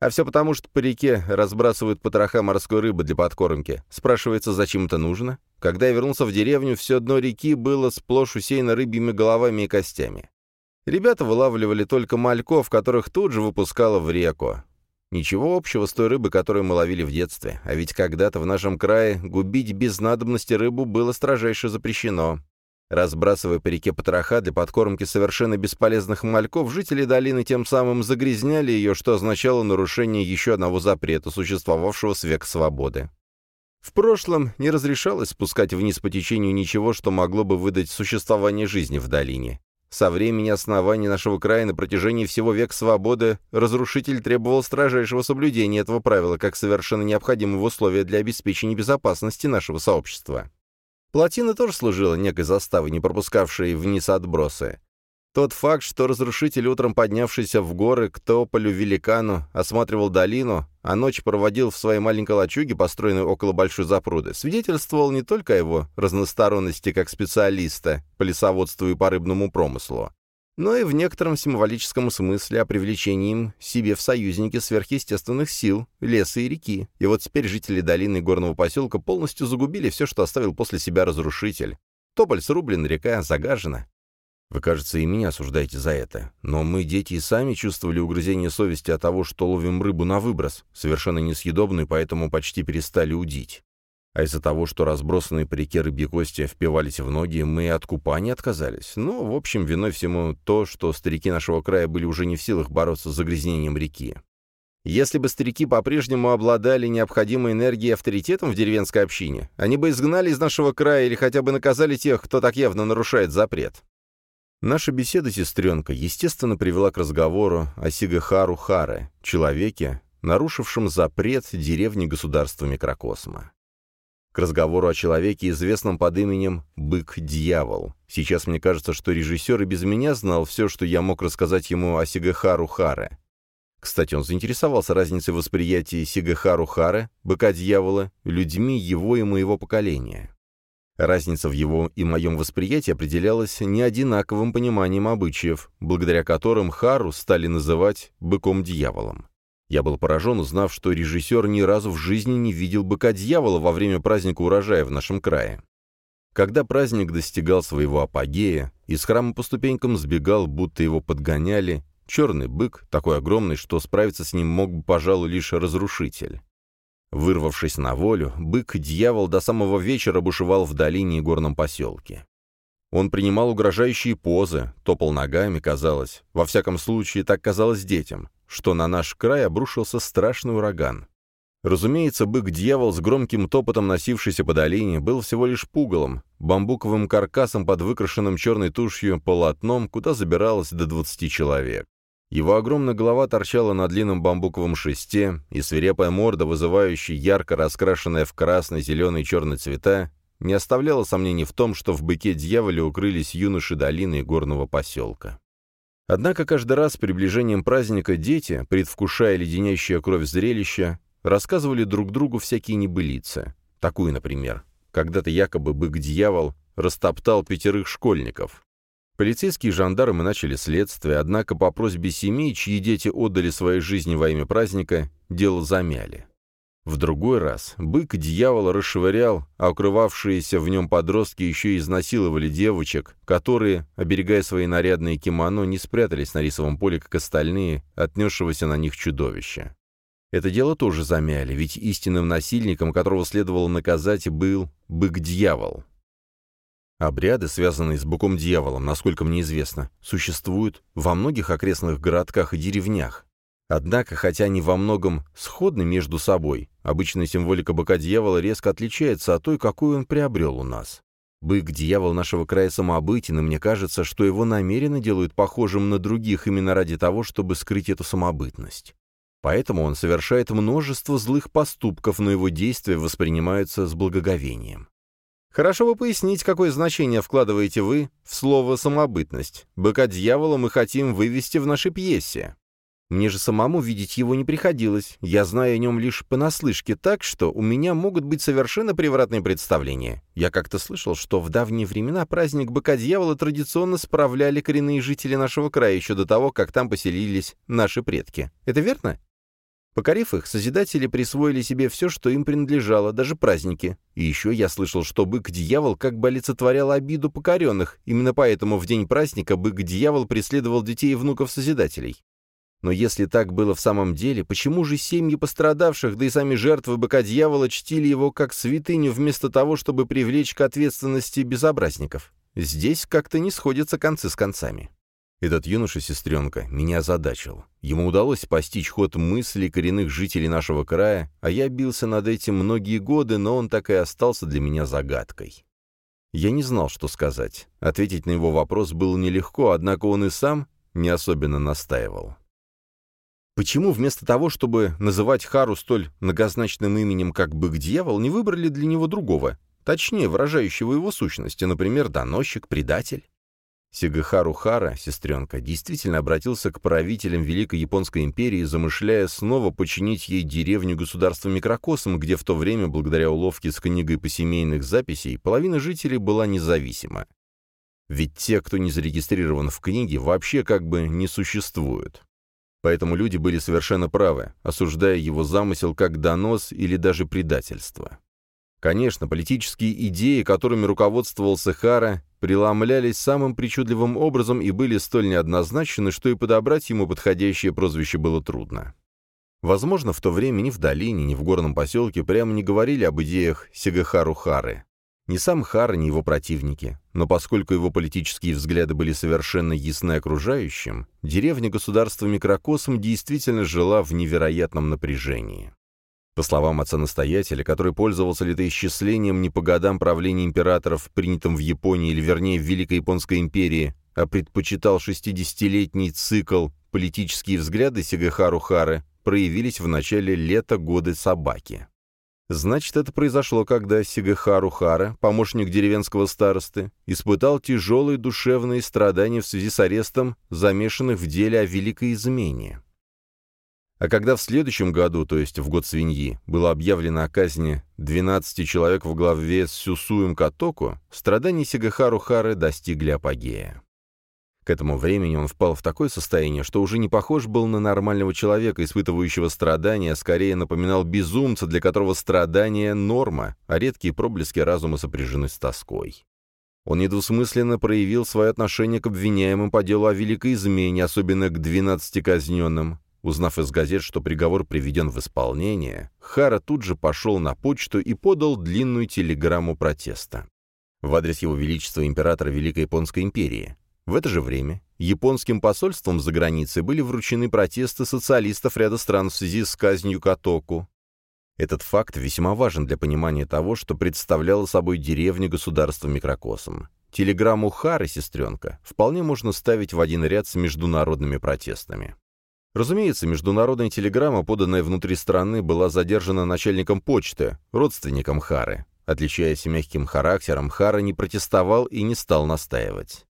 А все потому, что по реке разбрасывают потроха морской рыбы для подкормки. Спрашивается, зачем это нужно? Когда я вернулся в деревню, все дно реки было сплошь усеяно рыбьими головами и костями. Ребята вылавливали только мальков, которых тут же выпускало в реку. Ничего общего с той рыбой, которую мы ловили в детстве. А ведь когда-то в нашем крае губить без надобности рыбу было строжайше запрещено. Разбрасывая по реке потроха для подкормки совершенно бесполезных мальков, жители долины тем самым загрязняли ее, что означало нарушение еще одного запрета, существовавшего с века свободы. В прошлом не разрешалось спускать вниз по течению ничего, что могло бы выдать существование жизни в долине. Со времени основания нашего края на протяжении всего века свободы разрушитель требовал строжайшего соблюдения этого правила как совершенно необходимого условия для обеспечения безопасности нашего сообщества. Плотина тоже служила некой заставой, не пропускавшей вниз отбросы. Тот факт, что разрушитель, утром поднявшийся в горы к Тополю-Великану, осматривал долину, а ночь проводил в своей маленькой лачуге, построенной около большой запруды, свидетельствовал не только о его разносторонности как специалиста по лесоводству и по рыбному промыслу, но и в некотором символическом смысле о привлечении им себе в союзники сверхъестественных сил, леса и реки. И вот теперь жители долины горного поселка полностью загубили все, что оставил после себя разрушитель. Тополь срублен, река загажена. Вы, кажется, и меня осуждаете за это. Но мы, дети, и сами чувствовали угрызение совести от того, что ловим рыбу на выброс, совершенно несъедобную, поэтому почти перестали удить. А из-за того, что разбросанные по реке рыбьи кости впивались в ноги, мы от купания отказались. Ну, в общем, виной всему то, что старики нашего края были уже не в силах бороться с загрязнением реки. Если бы старики по-прежнему обладали необходимой энергией и авторитетом в деревенской общине, они бы изгнали из нашего края или хотя бы наказали тех, кто так явно нарушает запрет. Наша беседа, сестренка, естественно, привела к разговору о Сигахару Харе, человеке, нарушившем запрет деревни государства микрокосма. К разговору о человеке, известном под именем Бык-Дьявол. Сейчас мне кажется, что режиссер и без меня знал все, что я мог рассказать ему о Сигахару Харе. Кстати, он заинтересовался разницей восприятия Сигахару Харе, Быка-Дьявола, людьми его и моего поколения. Разница в его и моем восприятии определялась неодинаковым пониманием обычаев, благодаря которым Хару стали называть «быком-дьяволом». Я был поражен, узнав, что режиссер ни разу в жизни не видел быка-дьявола во время праздника урожая в нашем крае. Когда праздник достигал своего апогея, из храма по ступенькам сбегал, будто его подгоняли, черный бык, такой огромный, что справиться с ним мог бы, пожалуй, лишь разрушитель. Вырвавшись на волю, бык-дьявол до самого вечера бушевал в долине и горном поселке. Он принимал угрожающие позы, топал ногами, казалось, во всяком случае так казалось детям, что на наш край обрушился страшный ураган. Разумеется, бык-дьявол с громким топотом носившийся по долине был всего лишь пугалом, бамбуковым каркасом под выкрашенным черной тушью полотном, куда забиралось до 20 человек. Его огромная голова торчала на длинном бамбуковом шесте, и свирепая морда, вызывающая ярко раскрашенная в красный, зеленый и черный цвета, не оставляла сомнений в том, что в быке дьяволе укрылись юноши долины и горного поселка. Однако каждый раз с приближением праздника дети, предвкушая леденящее кровь зрелища, рассказывали друг другу всякие небылицы. Такую, например. Когда-то якобы бык-дьявол растоптал пятерых школьников. Полицейские жандармы начали следствие, однако по просьбе семей, чьи дети отдали свои жизни во имя праздника, дело замяли. В другой раз бык дьявола расшвырял, а укрывавшиеся в нем подростки еще и изнасиловали девочек, которые, оберегая свои нарядные кимоно, не спрятались на рисовом поле, как остальные, отнесшегося на них чудовища. Это дело тоже замяли, ведь истинным насильником, которого следовало наказать, был бык-дьявол. Обряды, связанные с быком-дьяволом, насколько мне известно, существуют во многих окрестных городках и деревнях. Однако, хотя они во многом сходны между собой, обычная символика быка-дьявола резко отличается от той, какую он приобрел у нас. Бык-дьявол нашего края самобытен, и мне кажется, что его намеренно делают похожим на других именно ради того, чтобы скрыть эту самобытность. Поэтому он совершает множество злых поступков, но его действия воспринимаются с благоговением. Хорошо бы пояснить, какое значение вкладываете вы в слово «самобытность». Быка-дьявола мы хотим вывести в нашей пьесе. Мне же самому видеть его не приходилось, я знаю о нем лишь понаслышке, так что у меня могут быть совершенно превратные представления. Я как-то слышал, что в давние времена праздник Быка-дьявола традиционно справляли коренные жители нашего края еще до того, как там поселились наши предки. Это верно? Покорив их, Созидатели присвоили себе все, что им принадлежало, даже праздники. И еще я слышал, что бык-дьявол как бы олицетворял обиду покоренных, именно поэтому в день праздника бык-дьявол преследовал детей и внуков Созидателей. Но если так было в самом деле, почему же семьи пострадавших, да и сами жертвы быка-дьявола чтили его как святыню вместо того, чтобы привлечь к ответственности безобразников? Здесь как-то не сходятся концы с концами. Этот юноша-сестренка меня озадачил. Ему удалось постичь ход мыслей коренных жителей нашего края, а я бился над этим многие годы, но он так и остался для меня загадкой. Я не знал, что сказать. Ответить на его вопрос было нелегко, однако он и сам не особенно настаивал. Почему вместо того, чтобы называть Хару столь многозначным именем, как Бык-дьявол, не выбрали для него другого, точнее, выражающего его сущности, например, доносчик, предатель? Сигахару Хара, сестренка, действительно обратился к правителям Великой Японской империи, замышляя снова починить ей деревню государства Микрокосм, где в то время, благодаря уловке с книгой посемейных записей, половина жителей была независима. Ведь те, кто не зарегистрирован в книге, вообще как бы не существуют. Поэтому люди были совершенно правы, осуждая его замысел как донос или даже предательство. Конечно, политические идеи, которыми руководствовался Хара, преломлялись самым причудливым образом и были столь неоднозначны, что и подобрать ему подходящее прозвище было трудно. Возможно, в то время ни в долине, ни в горном поселке прямо не говорили об идеях Сигахару Хары. Ни сам Хара, ни его противники. Но поскольку его политические взгляды были совершенно ясны окружающим, деревня государства Микрокосм действительно жила в невероятном напряжении. По словам отца-настоятеля, который пользовался летоисчислением не по годам правления императоров, принятым в Японии или вернее в Великой Японской империи, а предпочитал 60-летний цикл, политические взгляды Сигахару Хары проявились в начале лета года собаки. Значит, это произошло, когда Сигахару Хара, помощник деревенского старосты, испытал тяжелые душевные страдания в связи с арестом замешанных в деле о великой измене. А когда в следующем году, то есть в год свиньи, было объявлено о казни 12 человек в главе с Сюсуем Катоку, страдания Сигахару Хары достигли апогея. К этому времени он впал в такое состояние, что уже не похож был на нормального человека, испытывающего страдания, а скорее напоминал безумца, для которого страдание — норма, а редкие проблески разума сопряжены с тоской. Он недвусмысленно проявил свое отношение к обвиняемым по делу о великой измене, особенно к 12 казненным, Узнав из газет, что приговор приведен в исполнение, Хара тут же пошел на почту и подал длинную телеграмму протеста. В адрес его величества императора Великой Японской империи. В это же время японским посольством за границей были вручены протесты социалистов ряда стран в связи с казнью Катоку. Этот факт весьма важен для понимания того, что представляла собой деревня государства Микрокосм. Телеграмму Хары, сестренка, вполне можно ставить в один ряд с международными протестами. Разумеется, международная телеграмма, поданная внутри страны, была задержана начальником почты, родственником Хары. Отличаясь мягким характером, Хара не протестовал и не стал настаивать.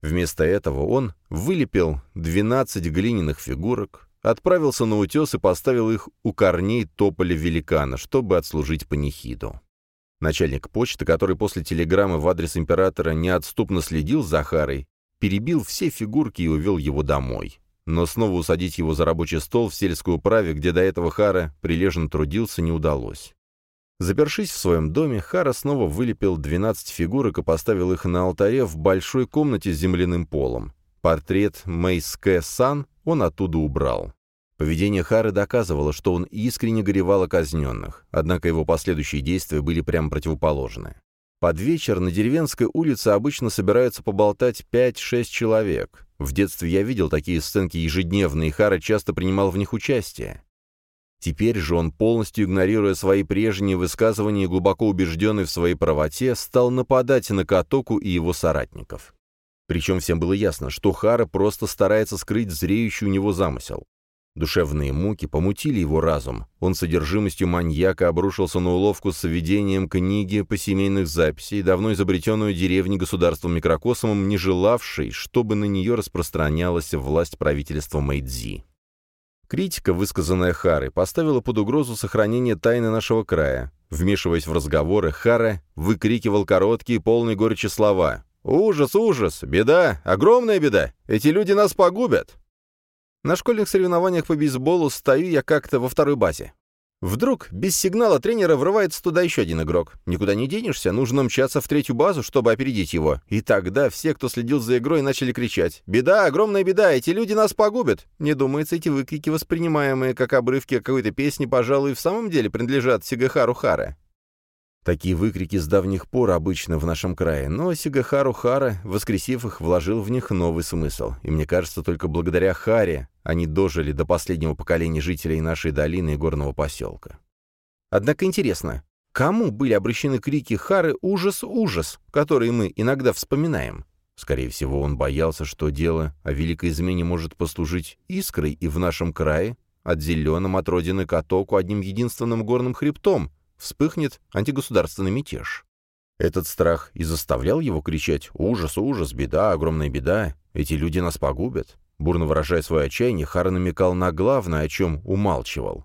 Вместо этого он вылепил 12 глиняных фигурок, отправился на утес и поставил их у корней тополя великана, чтобы отслужить панихиду. Начальник почты, который после телеграммы в адрес императора неотступно следил за Харой, перебил все фигурки и увел его домой но снова усадить его за рабочий стол в сельской управе, где до этого Хара прилежно трудился, не удалось. Запершись в своем доме, Хара снова вылепил 12 фигурок и поставил их на алтаре в большой комнате с земляным полом. Портрет Мэйске Сан он оттуда убрал. Поведение Хары доказывало, что он искренне горевал о казненных, однако его последующие действия были прямо противоположны. Под вечер на деревенской улице обычно собираются поболтать 5-6 человек. В детстве я видел такие сценки ежедневно, и Хара часто принимал в них участие. Теперь же он, полностью игнорируя свои прежние высказывания и глубоко убежденный в своей правоте, стал нападать на Катоку и его соратников. Причем всем было ясно, что Хара просто старается скрыть зреющий у него замысел. Душевные муки помутили его разум. Он содержимостью маньяка обрушился на уловку с введением книги по семейных записей, давно изобретенную деревней государством микрокосмом, не желавшей, чтобы на нее распространялась власть правительства Мэйдзи. Критика, высказанная Харой, поставила под угрозу сохранение тайны нашего края. Вмешиваясь в разговоры, Хара выкрикивал короткие, полные горечи слова. «Ужас, ужас! Беда! Огромная беда! Эти люди нас погубят!» На школьных соревнованиях по бейсболу стою я как-то во второй базе. Вдруг без сигнала тренера врывается туда еще один игрок. Никуда не денешься, нужно мчаться в третью базу, чтобы опередить его. И тогда все, кто следил за игрой, начали кричать. «Беда, огромная беда, эти люди нас погубят!» Не думается, эти выкрики, воспринимаемые как обрывки какой-то песни, пожалуй, в самом деле принадлежат Сигахару Хара. Такие выкрики с давних пор обычно в нашем крае, но Сигахару Хара, воскресив их, вложил в них новый смысл. И мне кажется, только благодаря Харе они дожили до последнего поколения жителей нашей долины и горного поселка. Однако интересно, кому были обращены крики Хары «Ужас, ужас», которые мы иногда вспоминаем? Скорее всего, он боялся, что дело о великой измене может послужить искрой и в нашем крае, отделенном от родины Катоку одним единственным горным хребтом, вспыхнет антигосударственный мятеж. Этот страх и заставлял его кричать «Ужас, ужас, беда, огромная беда! Эти люди нас погубят!» Бурно выражая свое отчаяние, Хара намекал на главное, о чем умалчивал.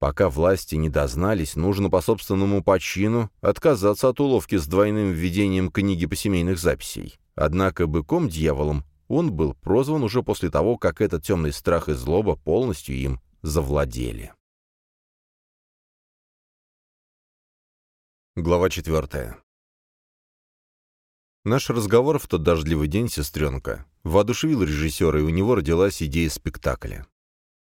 Пока власти не дознались, нужно по собственному почину отказаться от уловки с двойным введением книги по семейных записей. Однако быком-дьяволом он был прозван уже после того, как этот темный страх и злоба полностью им завладели. Глава четвертая. Наш разговор в тот дождливый день, сестренка, воодушевил режиссера, и у него родилась идея спектакля.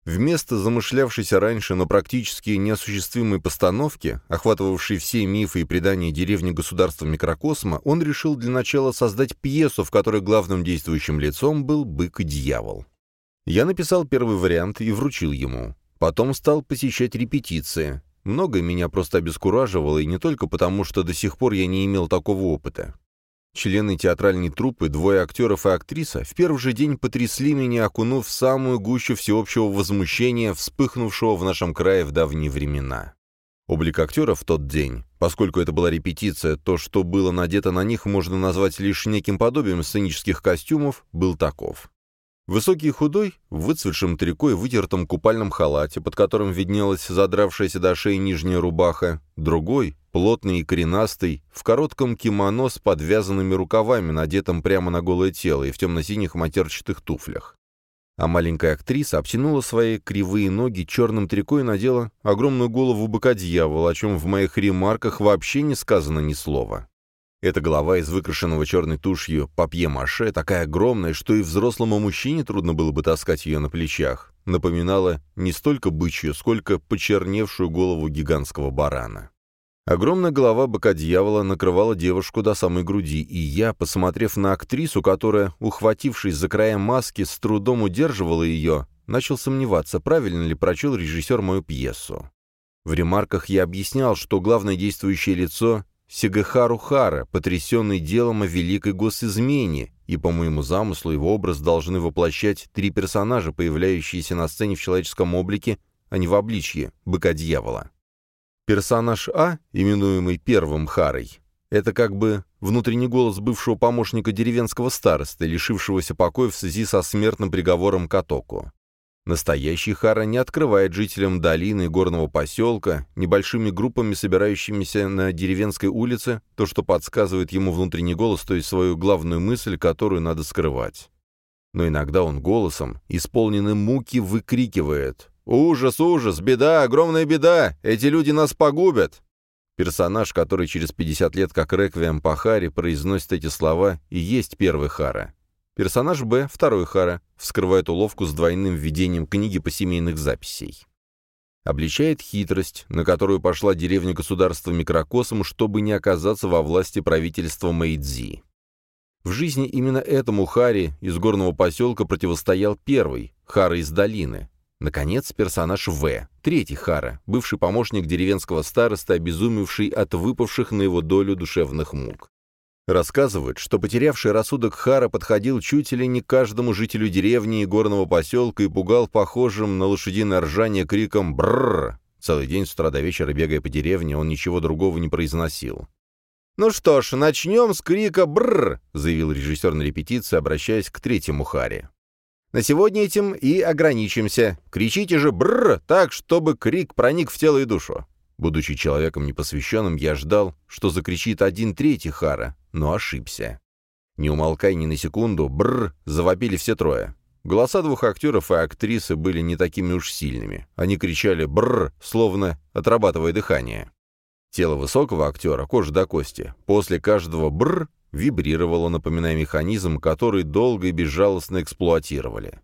Вместо замышлявшейся раньше, но практически неосуществимой постановки, охватывавшей все мифы и предания деревни государства микрокосма, он решил для начала создать пьесу, в которой главным действующим лицом был бык и дьявол. Я написал первый вариант и вручил ему. Потом стал посещать репетиции. Многое меня просто обескураживало, и не только потому, что до сих пор я не имел такого опыта. Члены театральной труппы, двое актеров и актриса, в первый же день потрясли меня, окунув в самую гущу всеобщего возмущения, вспыхнувшего в нашем крае в давние времена. Облик актеров в тот день, поскольку это была репетиция, то, что было надето на них, можно назвать лишь неким подобием сценических костюмов, был таков. Высокий и худой, в выцветшем трико и вытертом купальном халате, под которым виднелась задравшаяся до шеи нижняя рубаха, другой, плотный и коренастый, в коротком кимоно с подвязанными рукавами, надетом прямо на голое тело и в темно-синих матерчатых туфлях. А маленькая актриса обтянула свои кривые ноги черным трико и надела огромную голову быка-дьявола, о чем в моих ремарках вообще не сказано ни слова. Эта голова из выкрашенного черной тушью папье-маше, такая огромная, что и взрослому мужчине трудно было бы таскать ее на плечах, напоминала не столько бычью, сколько почерневшую голову гигантского барана. Огромная голова быка-дьявола накрывала девушку до самой груди, и я, посмотрев на актрису, которая, ухватившись за края маски, с трудом удерживала ее, начал сомневаться, правильно ли прочел режиссер мою пьесу. В ремарках я объяснял, что главное действующее лицо Сигахару Хара, потрясенный делом о великой госизмене, и по моему замыслу его образ должны воплощать три персонажа, появляющиеся на сцене в человеческом облике, а не в обличье быка-дьявола. Персонаж А, именуемый первым Харой, это как бы внутренний голос бывшего помощника деревенского староста, лишившегося покоя в связи со смертным приговором Катоку. Настоящий Хара не открывает жителям долины и горного поселка, небольшими группами, собирающимися на деревенской улице, то, что подсказывает ему внутренний голос, то есть свою главную мысль, которую надо скрывать. Но иногда он голосом, исполненным муки, выкрикивает «Ужас, ужас, беда, огромная беда! Эти люди нас погубят!» Персонаж, который через 50 лет как реквием по Харе произносит эти слова, и есть первый Хара. Персонаж Б, второй Хара, вскрывает уловку с двойным введением книги по семейных записей. Обличает хитрость, на которую пошла деревня государства микрокосом, чтобы не оказаться во власти правительства Мэйдзи. В жизни именно этому Хари из горного поселка противостоял первый, Хара из долины. Наконец, персонаж В, третий Хара, бывший помощник деревенского староста, обезумевший от выпавших на его долю душевных мук. Рассказывают, что потерявший рассудок Хара подходил чуть ли не каждому жителю деревни и горного поселка и пугал похожим на лошадиное ржание криком «Брррр!». Целый день с утра до вечера, бегая по деревне, он ничего другого не произносил. «Ну что ж, начнем с крика «Бррр!», — заявил режиссер на репетиции, обращаясь к третьему Харе. «На сегодня этим и ограничимся. Кричите же «Бррр!» так, чтобы крик проник в тело и душу». Будучи человеком непосвященным, я ждал, что закричит один третий Хара, но ошибся. Не умолкай ни на секунду, «Бррр!» завопили все трое. Голоса двух актеров и актрисы были не такими уж сильными. Они кричали «Бррр!», словно отрабатывая дыхание. Тело высокого актера, кожа до кости, после каждого «бр» вибрировало, напоминая механизм, который долго и безжалостно эксплуатировали.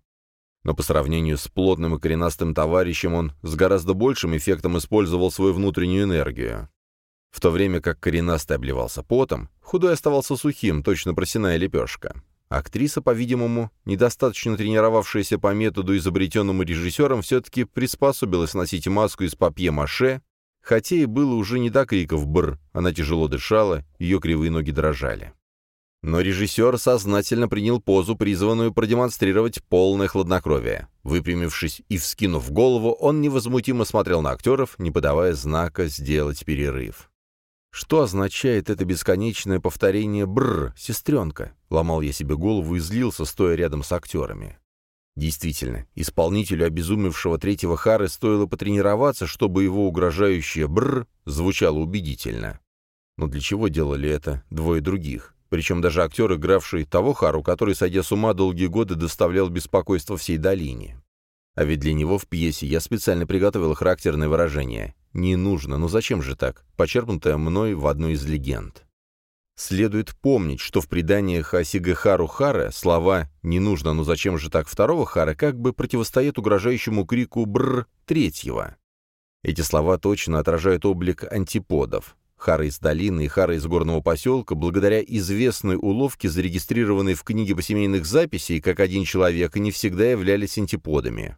Но по сравнению с плотным и коренастым товарищем он с гораздо большим эффектом использовал свою внутреннюю энергию. В то время как коренастый обливался потом, худой оставался сухим, точно просиная лепешка. Актриса, по-видимому, недостаточно тренировавшаяся по методу, изобретенному режиссером, все-таки приспособилась носить маску из папье-маше Хотя и было уже не до криков «бр», она тяжело дышала, ее кривые ноги дрожали. Но режиссер сознательно принял позу, призванную продемонстрировать полное хладнокровие. Выпрямившись и вскинув голову, он невозмутимо смотрел на актеров, не подавая знака сделать перерыв. «Что означает это бесконечное повторение «бррр», сестренка?» Ломал я себе голову и злился, стоя рядом с актерами. Действительно, исполнителю обезумевшего третьего Хары стоило потренироваться, чтобы его угрожающее «бррр» звучало убедительно. Но для чего делали это двое других? Причем даже актер, игравший того Хару, который, сойдя с ума долгие годы, доставлял беспокойство всей долине. А ведь для него в пьесе я специально приготовил характерное выражение. «Не нужно, ну зачем же так?» почерпнутое мной в одной из легенд. Следует помнить, что в преданиях о Сигахару Хара слова «не нужно, но зачем же так второго Хара» как бы противостоят угрожающему крику «бр» третьего. Эти слова точно отражают облик антиподов. Хара из долины и Хара из горного поселка, благодаря известной уловке, зарегистрированной в книге по семейных записей, как один человек, не всегда являлись антиподами.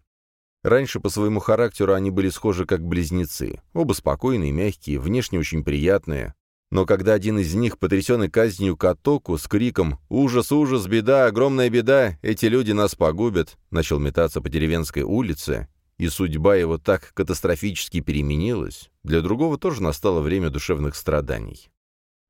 Раньше по своему характеру они были схожи как близнецы. Оба спокойные, мягкие, внешне очень приятные, но когда один из них, потрясенный казнью Катоку, с криком «Ужас, ужас, беда, огромная беда, эти люди нас погубят», начал метаться по деревенской улице, и судьба его так катастрофически переменилась, для другого тоже настало время душевных страданий.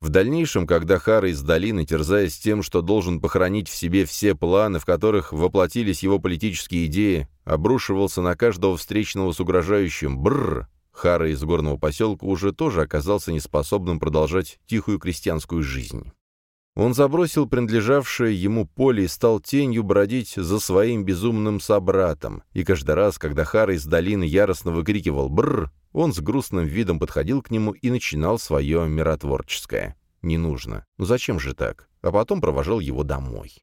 В дальнейшем, когда Хара из долины, терзаясь тем, что должен похоронить в себе все планы, в которых воплотились его политические идеи, обрушивался на каждого встречного с угрожающим «бррр», Хара из горного поселка уже тоже оказался неспособным продолжать тихую крестьянскую жизнь. Он забросил принадлежавшее ему поле и стал тенью бродить за своим безумным собратом, и каждый раз, когда Хара из долины яростно выкрикивал «бррр», он с грустным видом подходил к нему и начинал свое миротворческое. «Не нужно. Ну зачем же так?» А потом провожал его домой.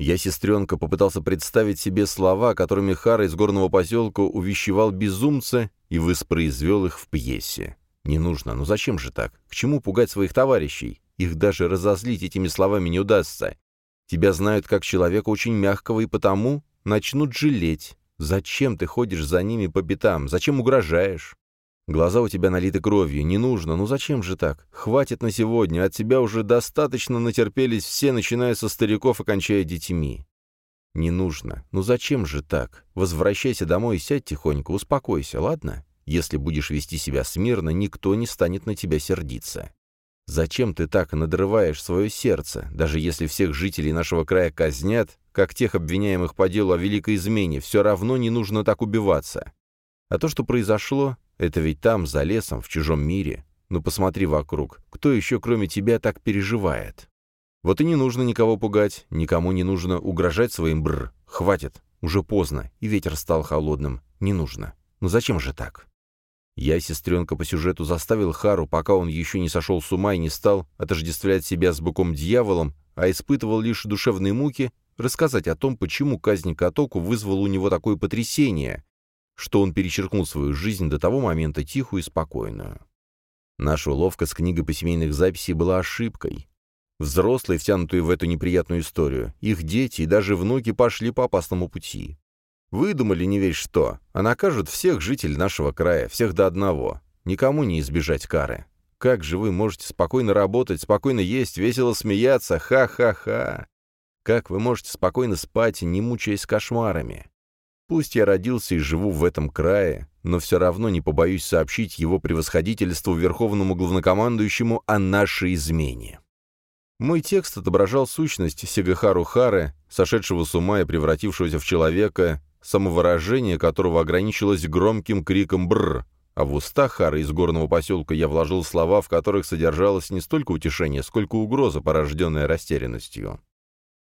Я, сестренка, попытался представить себе слова, которыми Хара из горного поселка увещевал безумца и воспроизвел их в пьесе. Не нужно, ну зачем же так? К чему пугать своих товарищей? Их даже разозлить этими словами не удастся. Тебя знают как человека очень мягкого и потому начнут жалеть. Зачем ты ходишь за ними по пятам? Зачем угрожаешь? Глаза у тебя налиты кровью, не нужно, ну зачем же так? Хватит на сегодня, от тебя уже достаточно натерпелись все, начиная со стариков и кончая детьми. Не нужно, ну зачем же так? Возвращайся домой и сядь тихонько, успокойся, ладно? Если будешь вести себя смирно, никто не станет на тебя сердиться. Зачем ты так надрываешь свое сердце, даже если всех жителей нашего края казнят, как тех обвиняемых по делу о великой измене, все равно не нужно так убиваться. А то, что произошло, это ведь там, за лесом, в чужом мире. Ну посмотри вокруг, кто еще кроме тебя так переживает? Вот и не нужно никого пугать, никому не нужно угрожать своим бр. Хватит, уже поздно, и ветер стал холодным. Не нужно. Ну зачем же так? Я, сестренка, по сюжету заставил Хару, пока он еще не сошел с ума и не стал отождествлять себя с быком-дьяволом, а испытывал лишь душевные муки, рассказать о том, почему казнь Катоку вызвала у него такое потрясение, что он перечеркнул свою жизнь до того момента тихую и спокойную. Наша уловка с книгой по семейных записей была ошибкой. Взрослые, втянутые в эту неприятную историю, их дети и даже внуки пошли по опасному пути. Выдумали не весь что, а накажут всех жителей нашего края, всех до одного. Никому не избежать кары. Как же вы можете спокойно работать, спокойно есть, весело смеяться, ха-ха-ха? Как вы можете спокойно спать, не мучаясь кошмарами? Пусть я родился и живу в этом крае, но все равно не побоюсь сообщить его превосходительству верховному главнокомандующему о нашей измене. Мой текст отображал сущность Сигахару Хары, сошедшего с ума и превратившегося в человека, самовыражение которого ограничилось громким криком «бррр», а в уста Хары из горного поселка я вложил слова, в которых содержалось не столько утешение, сколько угроза, порожденная растерянностью.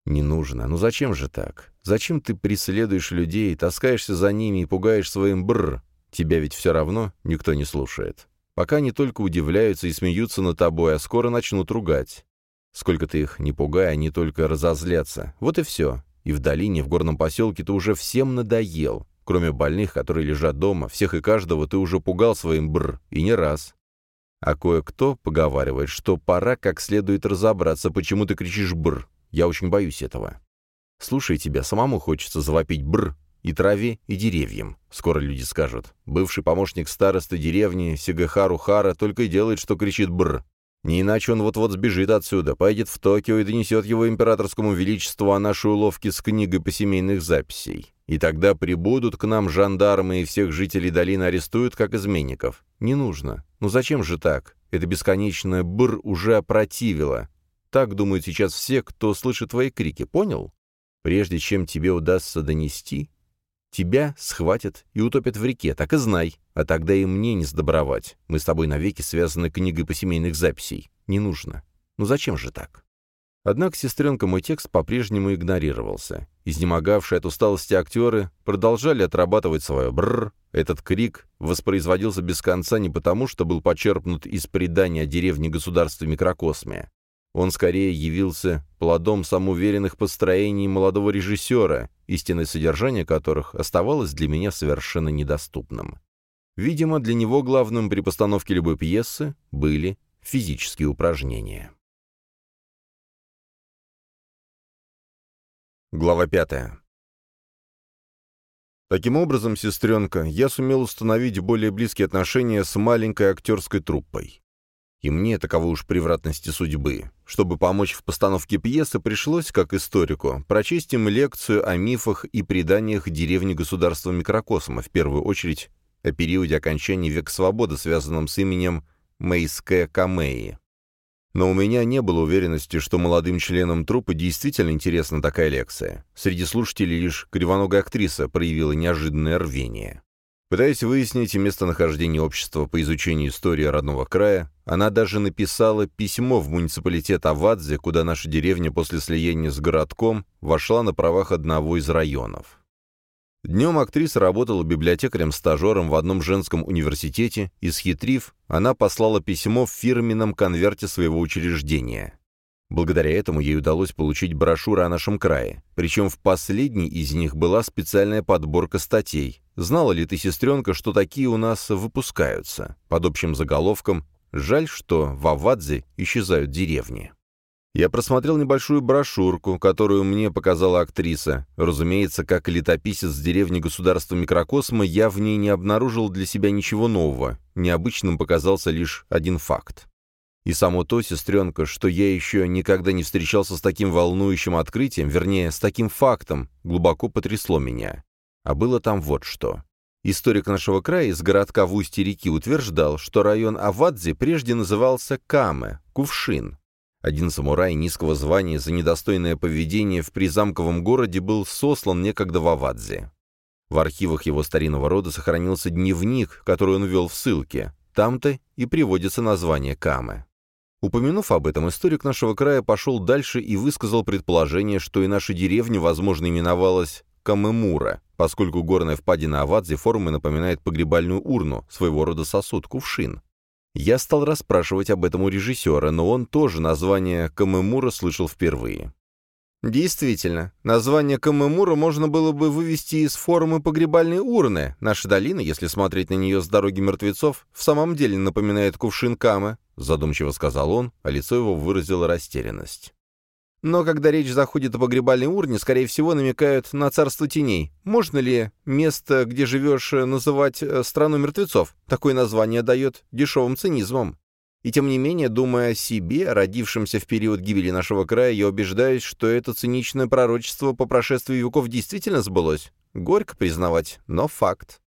«Не нужно. Ну зачем же так? Зачем ты преследуешь людей, таскаешься за ними и пугаешь своим бррр? Тебя ведь все равно никто не слушает. Пока они только удивляются и смеются над тобой, а скоро начнут ругать. Сколько ты их не пугай, они только разозлятся. Вот и все. И в долине, в горном поселке ты уже всем надоел. Кроме больных, которые лежат дома, всех и каждого ты уже пугал своим бр, и не раз. А кое-кто поговаривает, что пора как следует разобраться, почему ты кричишь бр. Я очень боюсь этого. Слушай тебя, самому хочется завопить бр и траве, и деревьям. Скоро люди скажут. Бывший помощник старосты деревни Сигахару Хара только и делает, что кричит бр. Не иначе он вот-вот сбежит отсюда, поедет в Токио и донесет его императорскому величеству о нашей уловке с книгой по семейных записей. И тогда прибудут к нам жандармы и всех жителей долины арестуют как изменников. Не нужно. Ну зачем же так? Это бесконечное «бр» уже опротивило. Так думают сейчас все, кто слышит твои крики, понял? Прежде чем тебе удастся донести, Тебя схватят и утопят в реке, так и знай. А тогда и мне не сдобровать. Мы с тобой навеки связаны книгой по семейных записей. Не нужно. Ну зачем же так? Однако сестренка мой текст по-прежнему игнорировался. Изнемогавшие от усталости актеры продолжали отрабатывать свое «бррр». Этот крик воспроизводился без конца не потому, что был почерпнут из предания о деревне государства микрокосме, он скорее явился плодом самоуверенных построений молодого режиссера, истинное содержание которых оставалось для меня совершенно недоступным. Видимо, для него главным при постановке любой пьесы были физические упражнения. Глава пятая. Таким образом, сестренка, я сумел установить более близкие отношения с маленькой актерской труппой. И мне, таковы уж превратности судьбы. Чтобы помочь в постановке пьесы, пришлось, как историку, прочесть им лекцию о мифах и преданиях деревни государства микрокосма, в первую очередь о периоде окончания века свободы, связанном с именем Мейске Камеи. Но у меня не было уверенности, что молодым членам труппы действительно интересна такая лекция. Среди слушателей лишь кривоногая актриса проявила неожиданное рвение. Пытаясь выяснить местонахождение общества по изучению истории родного края, она даже написала письмо в муниципалитет Авадзе, куда наша деревня после слияния с городком вошла на правах одного из районов. Днем актриса работала библиотекарем-стажером в одном женском университете, и, схитрив, она послала письмо в фирменном конверте своего учреждения. Благодаря этому ей удалось получить брошюры о нашем крае. Причем в последней из них была специальная подборка статей. Знала ли ты, сестренка, что такие у нас выпускаются? Под общим заголовком «Жаль, что в Авадзе исчезают деревни». Я просмотрел небольшую брошюрку, которую мне показала актриса. Разумеется, как летописец деревни государства микрокосма, я в ней не обнаружил для себя ничего нового. Необычным показался лишь один факт. И само то, сестренка, что я еще никогда не встречался с таким волнующим открытием, вернее, с таким фактом, глубоко потрясло меня. А было там вот что. Историк нашего края из городка в устье реки утверждал, что район Авадзи прежде назывался Каме, Кувшин. Один самурай низкого звания за недостойное поведение в призамковом городе был сослан некогда в Авадзе. В архивах его старинного рода сохранился дневник, который он вел в ссылке. Там-то и приводится название Камы. Упомянув об этом, историк нашего края пошел дальше и высказал предположение, что и наша деревня, возможно, именовалась Камемура, поскольку горная впадина Авадзи формой напоминает погребальную урну, своего рода сосуд, кувшин. Я стал расспрашивать об этом у режиссера, но он тоже название Камемура слышал впервые. Действительно, название Камымура можно было бы вывести из формы погребальной урны. Наша долина, если смотреть на нее с дороги мертвецов, в самом деле напоминает кувшин Камы, задумчиво сказал он, а лицо его выразило растерянность. Но когда речь заходит о погребальной урне, скорее всего, намекают на царство теней. Можно ли место, где живешь, называть э, страну мертвецов? Такое название дает дешевым цинизмом. И тем не менее, думая о себе, родившемся в период гибели нашего края, я убеждаюсь, что это циничное пророчество по прошествии веков действительно сбылось. Горько признавать, но факт.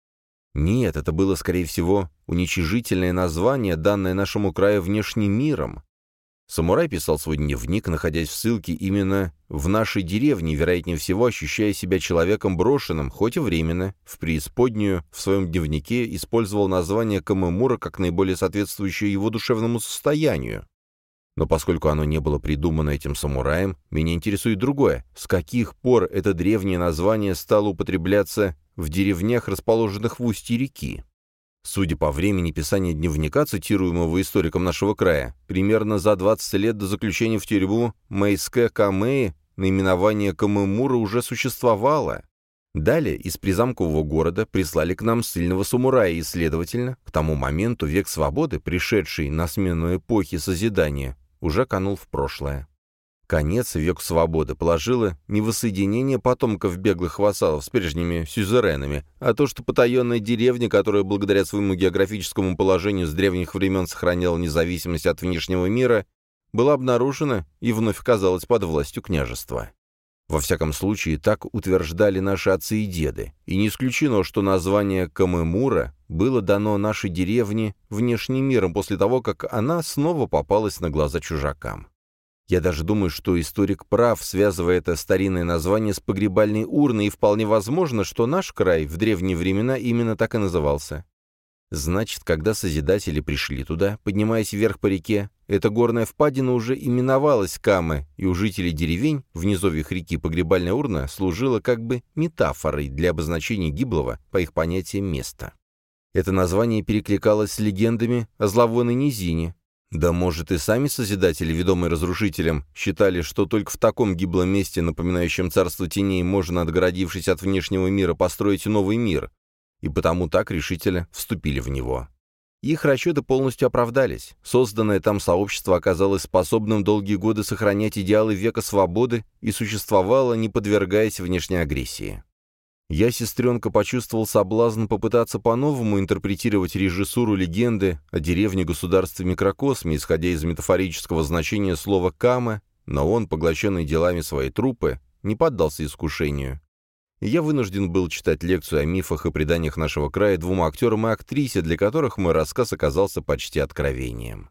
Нет, это было, скорее всего, уничижительное название, данное нашему краю внешним миром. Самурай писал свой дневник, находясь в ссылке именно в нашей деревне, вероятнее всего ощущая себя человеком брошенным, хоть и временно, в преисподнюю, в своем дневнике использовал название Камымура как наиболее соответствующее его душевному состоянию. Но поскольку оно не было придумано этим самураем, меня интересует другое. С каких пор это древнее название стало употребляться в деревнях, расположенных в устье реки? Судя по времени писания дневника, цитируемого историком нашего края, примерно за 20 лет до заключения в тюрьму Мэйске Камеи наименование Камымура уже существовало. Далее из призамкового города прислали к нам сильного самурая, и, следовательно, к тому моменту век свободы, пришедший на смену эпохи созидания, уже канул в прошлое. Конец век свободы положило не воссоединение потомков беглых вассалов с прежними сюзеренами, а то, что потаенная деревня, которая благодаря своему географическому положению с древних времен сохраняла независимость от внешнего мира, была обнаружена и вновь оказалась под властью княжества. Во всяком случае, так утверждали наши отцы и деды, и не исключено, что название Камымура было дано нашей деревне внешним миром после того, как она снова попалась на глаза чужакам. Я даже думаю, что историк прав, связывая это старинное название с погребальной урной, и вполне возможно, что наш край в древние времена именно так и назывался. Значит, когда Созидатели пришли туда, поднимаясь вверх по реке, эта горная впадина уже именовалась Камы, и у жителей деревень в низовьях реки погребальная урна служила как бы метафорой для обозначения гиблого, по их понятиям, места. Это название перекликалось с легендами о зловонной низине, да, может, и сами Созидатели, ведомые разрушителем, считали, что только в таком гиблом месте, напоминающем царство теней, можно, отгородившись от внешнего мира, построить новый мир, и потому так решительно вступили в него. Их расчеты полностью оправдались. Созданное там сообщество оказалось способным долгие годы сохранять идеалы века свободы и существовало, не подвергаясь внешней агрессии. Я, сестренка, почувствовал соблазн попытаться по-новому интерпретировать режиссуру легенды о деревне-государстве микрокосме, исходя из метафорического значения слова «кама», но он, поглощенный делами своей трупы, не поддался искушению. Я вынужден был читать лекцию о мифах и преданиях нашего края двум актерам и актрисе, для которых мой рассказ оказался почти откровением.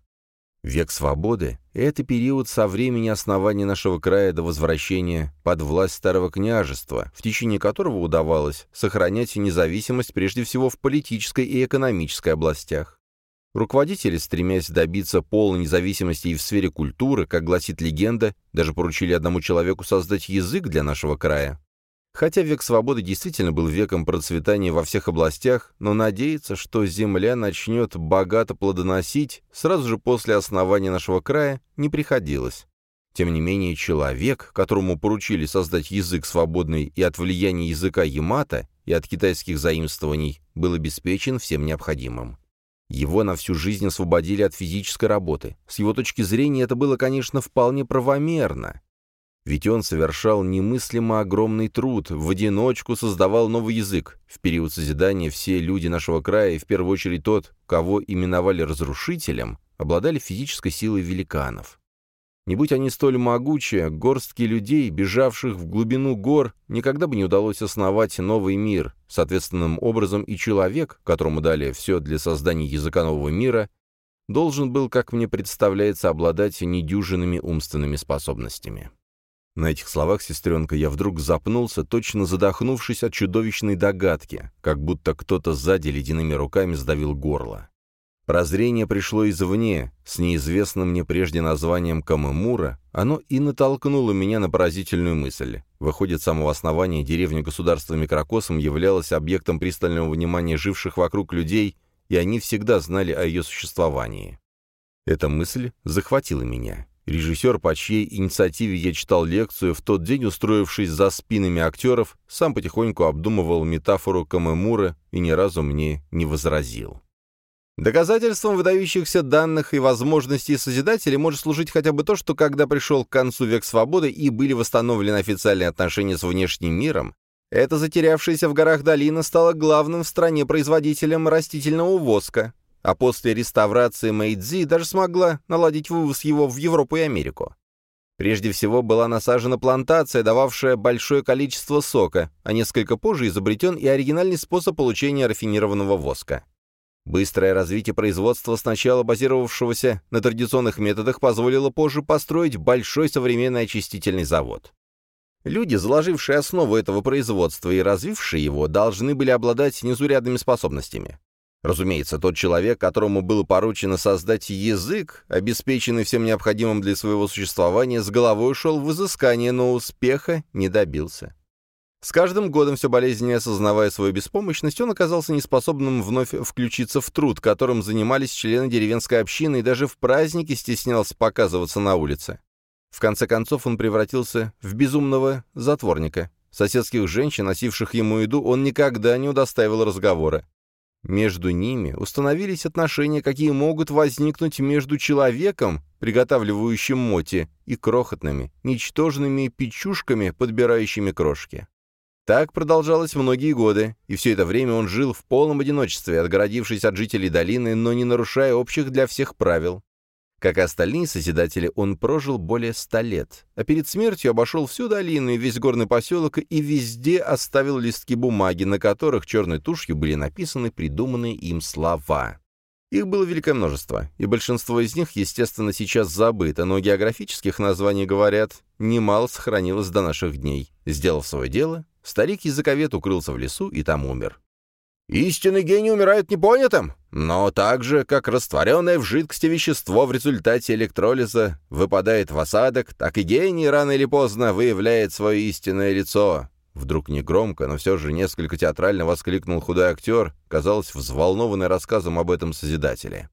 Век свободы — это период со времени основания нашего края до возвращения под власть старого княжества, в течение которого удавалось сохранять независимость прежде всего в политической и экономической областях. Руководители, стремясь добиться полной независимости и в сфере культуры, как гласит легенда, даже поручили одному человеку создать язык для нашего края. Хотя век свободы действительно был веком процветания во всех областях, но надеяться, что земля начнет богато плодоносить сразу же после основания нашего края, не приходилось. Тем не менее, человек, которому поручили создать язык свободный и от влияния языка Ямата, и от китайских заимствований, был обеспечен всем необходимым. Его на всю жизнь освободили от физической работы. С его точки зрения это было, конечно, вполне правомерно. Ведь он совершал немыслимо огромный труд, в одиночку создавал новый язык. В период созидания все люди нашего края, и в первую очередь тот, кого именовали разрушителем, обладали физической силой великанов. Не будь они столь могучие, горстки людей, бежавших в глубину гор, никогда бы не удалось основать новый мир. Соответственным образом и человек, которому дали все для создания языка нового мира, должен был, как мне представляется, обладать недюжинными умственными способностями. На этих словах, сестренка, я вдруг запнулся, точно задохнувшись от чудовищной догадки, как будто кто-то сзади ледяными руками сдавил горло. Прозрение пришло извне, с неизвестным мне прежде названием Камымура, оно и натолкнуло меня на поразительную мысль. Выходит, с самого основания деревня государства Микрокосом являлась объектом пристального внимания живших вокруг людей, и они всегда знали о ее существовании. Эта мысль захватила меня. Режиссер, по чьей инициативе я читал лекцию, в тот день, устроившись за спинами актеров, сам потихоньку обдумывал метафору Камемура и ни разу мне не возразил. Доказательством выдающихся данных и возможностей Созидателя может служить хотя бы то, что когда пришел к концу век свободы и были восстановлены официальные отношения с внешним миром, эта затерявшаяся в горах долина стала главным в стране производителем растительного воска, а после реставрации Мэйдзи даже смогла наладить вывоз его в Европу и Америку. Прежде всего была насажена плантация, дававшая большое количество сока, а несколько позже изобретен и оригинальный способ получения рафинированного воска. Быстрое развитие производства, сначала базировавшегося на традиционных методах, позволило позже построить большой современный очистительный завод. Люди, заложившие основу этого производства и развившие его, должны были обладать незурядными способностями. Разумеется, тот человек, которому было поручено создать язык, обеспеченный всем необходимым для своего существования, с головой шел в изыскание, но успеха не добился. С каждым годом все болезненнее осознавая свою беспомощность, он оказался неспособным вновь включиться в труд, которым занимались члены деревенской общины, и даже в праздники стеснялся показываться на улице. В конце концов он превратился в безумного затворника. Соседских женщин, носивших ему еду, он никогда не удостаивал разговора. Между ними установились отношения, какие могут возникнуть между человеком, приготавливающим моти, и крохотными, ничтожными печушками, подбирающими крошки. Так продолжалось многие годы, и все это время он жил в полном одиночестве, отгородившись от жителей долины, но не нарушая общих для всех правил. Как и остальные Созидатели, он прожил более ста лет, а перед смертью обошел всю долину и весь горный поселок и везде оставил листки бумаги, на которых черной тушью были написаны придуманные им слова. Их было великое множество, и большинство из них, естественно, сейчас забыто, но географических названий, говорят, немало сохранилось до наших дней. Сделав свое дело, Старик-языковед укрылся в лесу и там умер. Истинный гений умирает непонятым, но так же, как растворенное в жидкости вещество в результате электролиза выпадает в осадок, так и гений рано или поздно выявляет свое истинное лицо. Вдруг негромко, но все же несколько театрально воскликнул худой актер, казалось, взволнованный рассказом об этом Созидателе.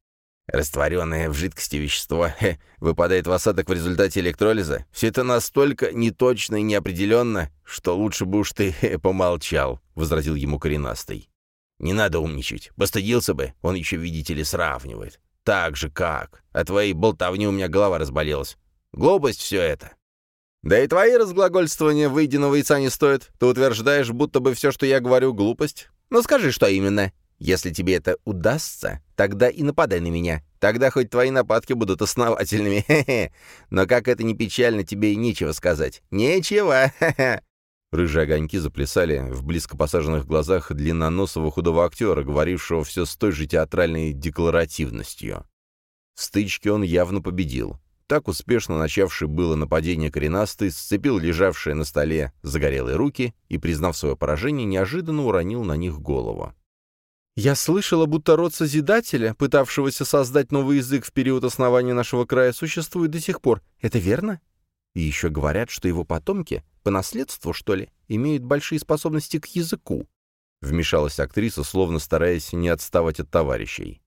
Растворенное в жидкости вещество хе, выпадает в осадок в результате электролиза. Все это настолько неточно и неопределенно, что лучше бы уж ты хе, помолчал», — возразил ему коренастый. «Не надо умничать. Постыдился бы. Он еще, видите ли, сравнивает. Так же как. От твоей болтовни у меня голова разболелась. Глупость все это». «Да и твои разглагольствования выеденного яйца не стоят. Ты утверждаешь, будто бы все, что я говорю, глупость. Ну скажи, что именно?» Если тебе это удастся, тогда и нападай на меня. Тогда хоть твои нападки будут основательными. Но как это не печально, тебе и нечего сказать. Нечего. Хе-хе. Рыжие огоньки заплясали в близко посаженных глазах длинноносого худого актера, говорившего все с той же театральной декларативностью. В стычке он явно победил. Так успешно начавший было нападение коренастый, сцепил лежавшие на столе загорелые руки и, признав свое поражение, неожиданно уронил на них голову. Я слышала, будто род Созидателя, пытавшегося создать новый язык в период основания нашего края, существует до сих пор. Это верно? И еще говорят, что его потомки, по наследству, что ли, имеют большие способности к языку. Вмешалась актриса, словно стараясь не отставать от товарищей.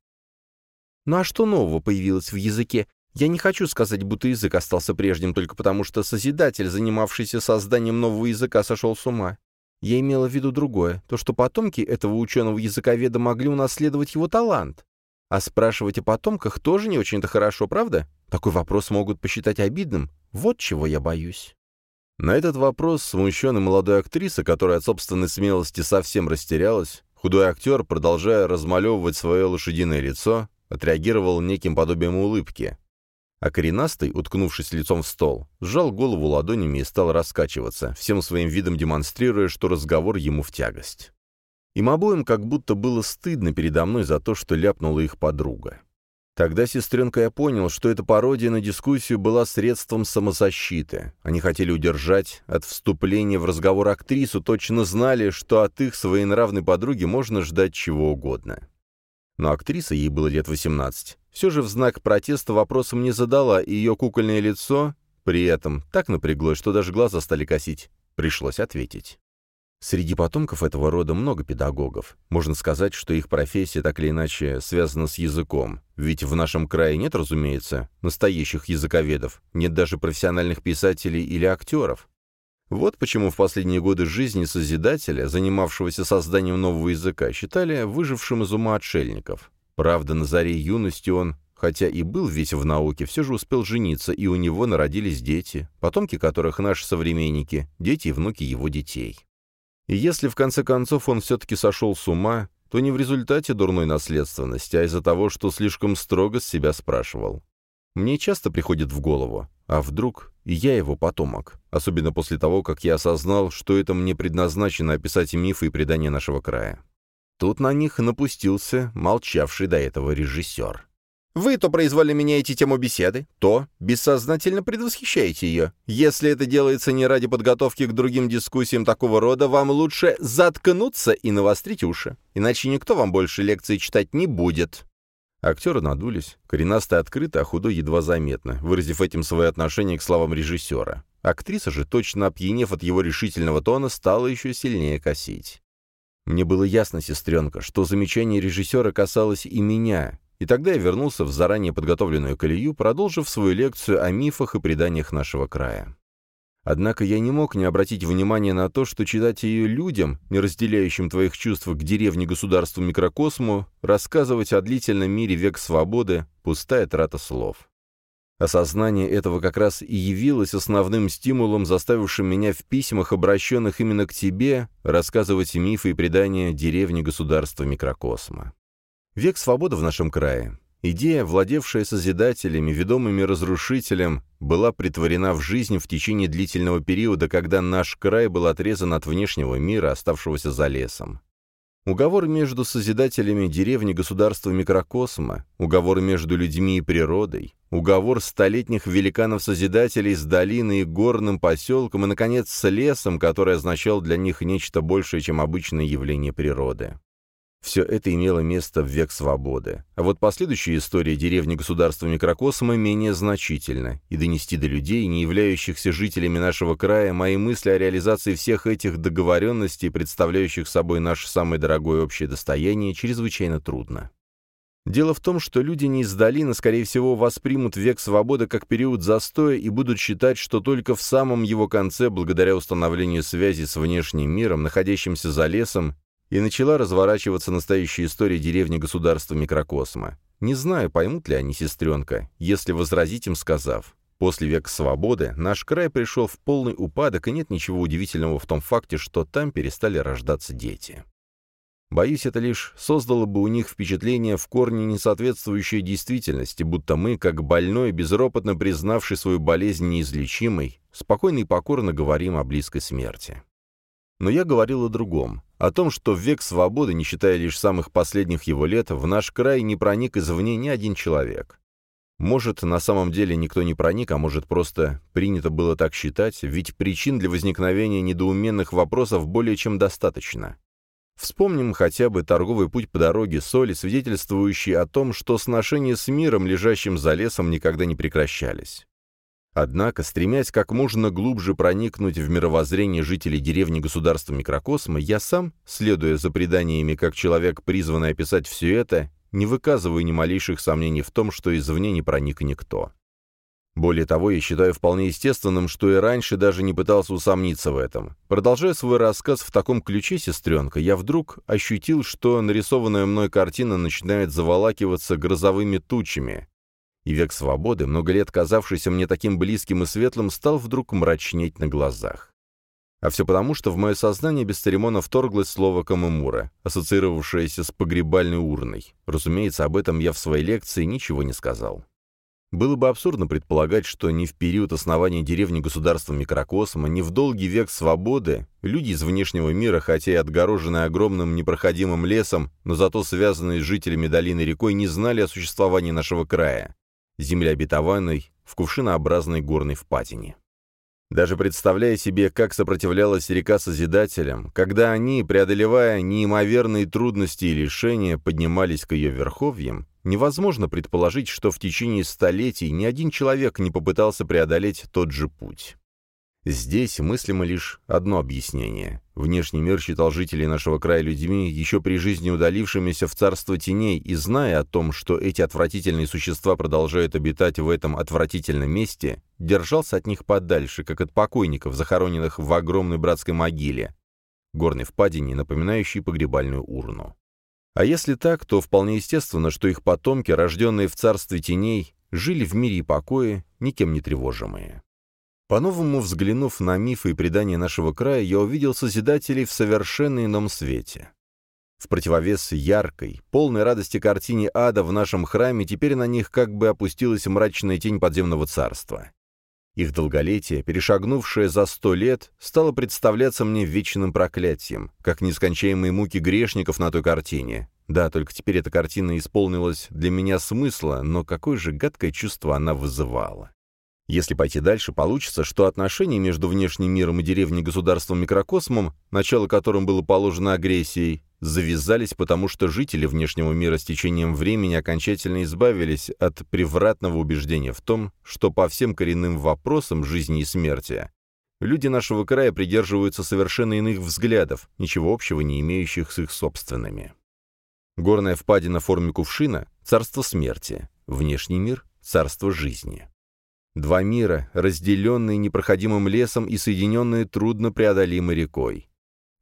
Ну а что нового появилось в языке? Я не хочу сказать, будто язык остался прежним только потому, что Созидатель, занимавшийся созданием нового языка, сошел с ума. Я имела в виду другое, то, что потомки этого ученого-языковеда могли унаследовать его талант. А спрашивать о потомках тоже не очень-то хорошо, правда? Такой вопрос могут посчитать обидным. Вот чего я боюсь. На этот вопрос смущенная молодая актриса, которая от собственной смелости совсем растерялась, худой актер, продолжая размалевывать свое лошадиное лицо, отреагировал неким подобием улыбки. А коренастый, уткнувшись лицом в стол, сжал голову ладонями и стал раскачиваться, всем своим видом демонстрируя, что разговор ему в тягость. Им обоим как будто было стыдно передо мной за то, что ляпнула их подруга. Тогда, сестренка, я понял, что эта пародия на дискуссию была средством самозащиты. Они хотели удержать от вступления в разговор актрису, точно знали, что от их своенравной подруги можно ждать чего угодно. Но актриса, ей было лет 18, все же в знак протеста вопросом не задала, и ее кукольное лицо при этом так напряглось, что даже глаза стали косить. Пришлось ответить. Среди потомков этого рода много педагогов. Можно сказать, что их профессия так или иначе связана с языком. Ведь в нашем крае нет, разумеется, настоящих языковедов, нет даже профессиональных писателей или актеров. Вот почему в последние годы жизни Созидателя, занимавшегося созданием нового языка, считали выжившим из ума отшельников. Правда, на заре юности он, хотя и был весь в науке, все же успел жениться, и у него народились дети, потомки которых наши современники, дети и внуки его детей. И если в конце концов он все-таки сошел с ума, то не в результате дурной наследственности, а из-за того, что слишком строго с себя спрашивал. Мне часто приходит в голову, а вдруг и я его потомок, особенно после того, как я осознал, что это мне предназначено описать мифы и предания нашего края. Тут на них напустился молчавший до этого режиссер. Вы то произвольно меняете тему беседы, то бессознательно предвосхищаете ее. Если это делается не ради подготовки к другим дискуссиям такого рода, вам лучше заткнуться и навострить уши, иначе никто вам больше лекции читать не будет. Актеры надулись, коренастый открыто, а худой едва заметно, выразив этим свое отношение к словам режиссера. Актриса же, точно опьянев от его решительного тона, стала еще сильнее косить. Мне было ясно, сестренка, что замечание режиссера касалось и меня, и тогда я вернулся в заранее подготовленную колею, продолжив свою лекцию о мифах и преданиях нашего края. Однако я не мог не обратить внимания на то, что читать ее людям, не разделяющим твоих чувств к деревне, государству, микрокосму, рассказывать о длительном мире век свободы — пустая трата слов. Осознание этого как раз и явилось основным стимулом, заставившим меня в письмах, обращенных именно к тебе, рассказывать мифы и предания деревни, государства, микрокосма. Век свободы в нашем крае Идея, владевшая созидателями, ведомыми разрушителем, была притворена в жизнь в течение длительного периода, когда наш край был отрезан от внешнего мира, оставшегося за лесом. Уговор между созидателями деревни государства микрокосма, уговор между людьми и природой, уговор столетних великанов-созидателей с долиной и горным поселком и, наконец, с лесом, который означал для них нечто большее, чем обычное явление природы. Все это имело место в век свободы. А вот последующая история деревни государства микрокосма менее значительна, и донести до людей, не являющихся жителями нашего края, мои мысли о реализации всех этих договоренностей, представляющих собой наше самое дорогое общее достояние, чрезвычайно трудно. Дело в том, что люди не из долины, скорее всего, воспримут век свободы как период застоя и будут считать, что только в самом его конце, благодаря установлению связи с внешним миром, находящимся за лесом, и начала разворачиваться настоящая история деревни государства микрокосма. Не знаю, поймут ли они сестренка, если возразить им сказав. После века свободы наш край пришел в полный упадок, и нет ничего удивительного в том факте, что там перестали рождаться дети. Боюсь, это лишь создало бы у них впечатление в корне несоответствующее действительности, будто мы, как больной, безропотно признавший свою болезнь неизлечимой, спокойно и покорно говорим о близкой смерти. Но я говорил о другом, о том, что в век свободы, не считая лишь самых последних его лет, в наш край не проник извне ни один человек. Может, на самом деле никто не проник, а может, просто принято было так считать, ведь причин для возникновения недоуменных вопросов более чем достаточно. Вспомним хотя бы торговый путь по дороге соли, свидетельствующий о том, что сношения с миром, лежащим за лесом, никогда не прекращались. Однако, стремясь как можно глубже проникнуть в мировоззрение жителей деревни государства микрокосма, я сам, следуя за преданиями как человек, призванный описать все это, не выказываю ни малейших сомнений в том, что извне не проник никто. Более того, я считаю вполне естественным, что и раньше даже не пытался усомниться в этом. Продолжая свой рассказ в таком ключе, сестренка, я вдруг ощутил, что нарисованная мной картина начинает заволакиваться грозовыми тучами, и век свободы, много лет казавшийся мне таким близким и светлым, стал вдруг мрачнеть на глазах. А все потому, что в мое сознание без церемона вторглось слово «камымура», ассоциировавшееся с погребальной урной. Разумеется, об этом я в своей лекции ничего не сказал. Было бы абсурдно предполагать, что ни в период основания деревни государства микрокосма, ни в долгий век свободы люди из внешнего мира, хотя и отгороженные огромным непроходимым лесом, но зато связанные с жителями долины рекой, не знали о существовании нашего края земли обетованной, в кувшинообразной горной впадине. Даже представляя себе, как сопротивлялась река Созидателям, когда они, преодолевая неимоверные трудности и лишения, поднимались к ее верховьям, невозможно предположить, что в течение столетий ни один человек не попытался преодолеть тот же путь. Здесь мыслимо лишь одно объяснение. Внешний мир считал жителей нашего края людьми, еще при жизни удалившимися в царство теней, и зная о том, что эти отвратительные существа продолжают обитать в этом отвратительном месте, держался от них подальше, как от покойников, захороненных в огромной братской могиле, горной впадине, напоминающей погребальную урну. А если так, то вполне естественно, что их потомки, рожденные в царстве теней, жили в мире и покое, никем не тревожимые. По-новому взглянув на мифы и предания нашего края, я увидел Созидателей в совершенно ином свете. В противовес яркой, полной радости картине ада в нашем храме теперь на них как бы опустилась мрачная тень подземного царства. Их долголетие, перешагнувшее за сто лет, стало представляться мне вечным проклятием, как нескончаемые муки грешников на той картине. Да, только теперь эта картина исполнилась для меня смысла, но какое же гадкое чувство она вызывала. Если пойти дальше, получится, что отношения между внешним миром и деревней-государством-микрокосмом, начало которым было положено агрессией, завязались, потому что жители внешнего мира с течением времени окончательно избавились от превратного убеждения в том, что по всем коренным вопросам жизни и смерти люди нашего края придерживаются совершенно иных взглядов, ничего общего не имеющих с их собственными. Горная впадина в форме кувшина — царство смерти, внешний мир — царство жизни. Два мира, разделенные непроходимым лесом и соединенные труднопреодолимой рекой.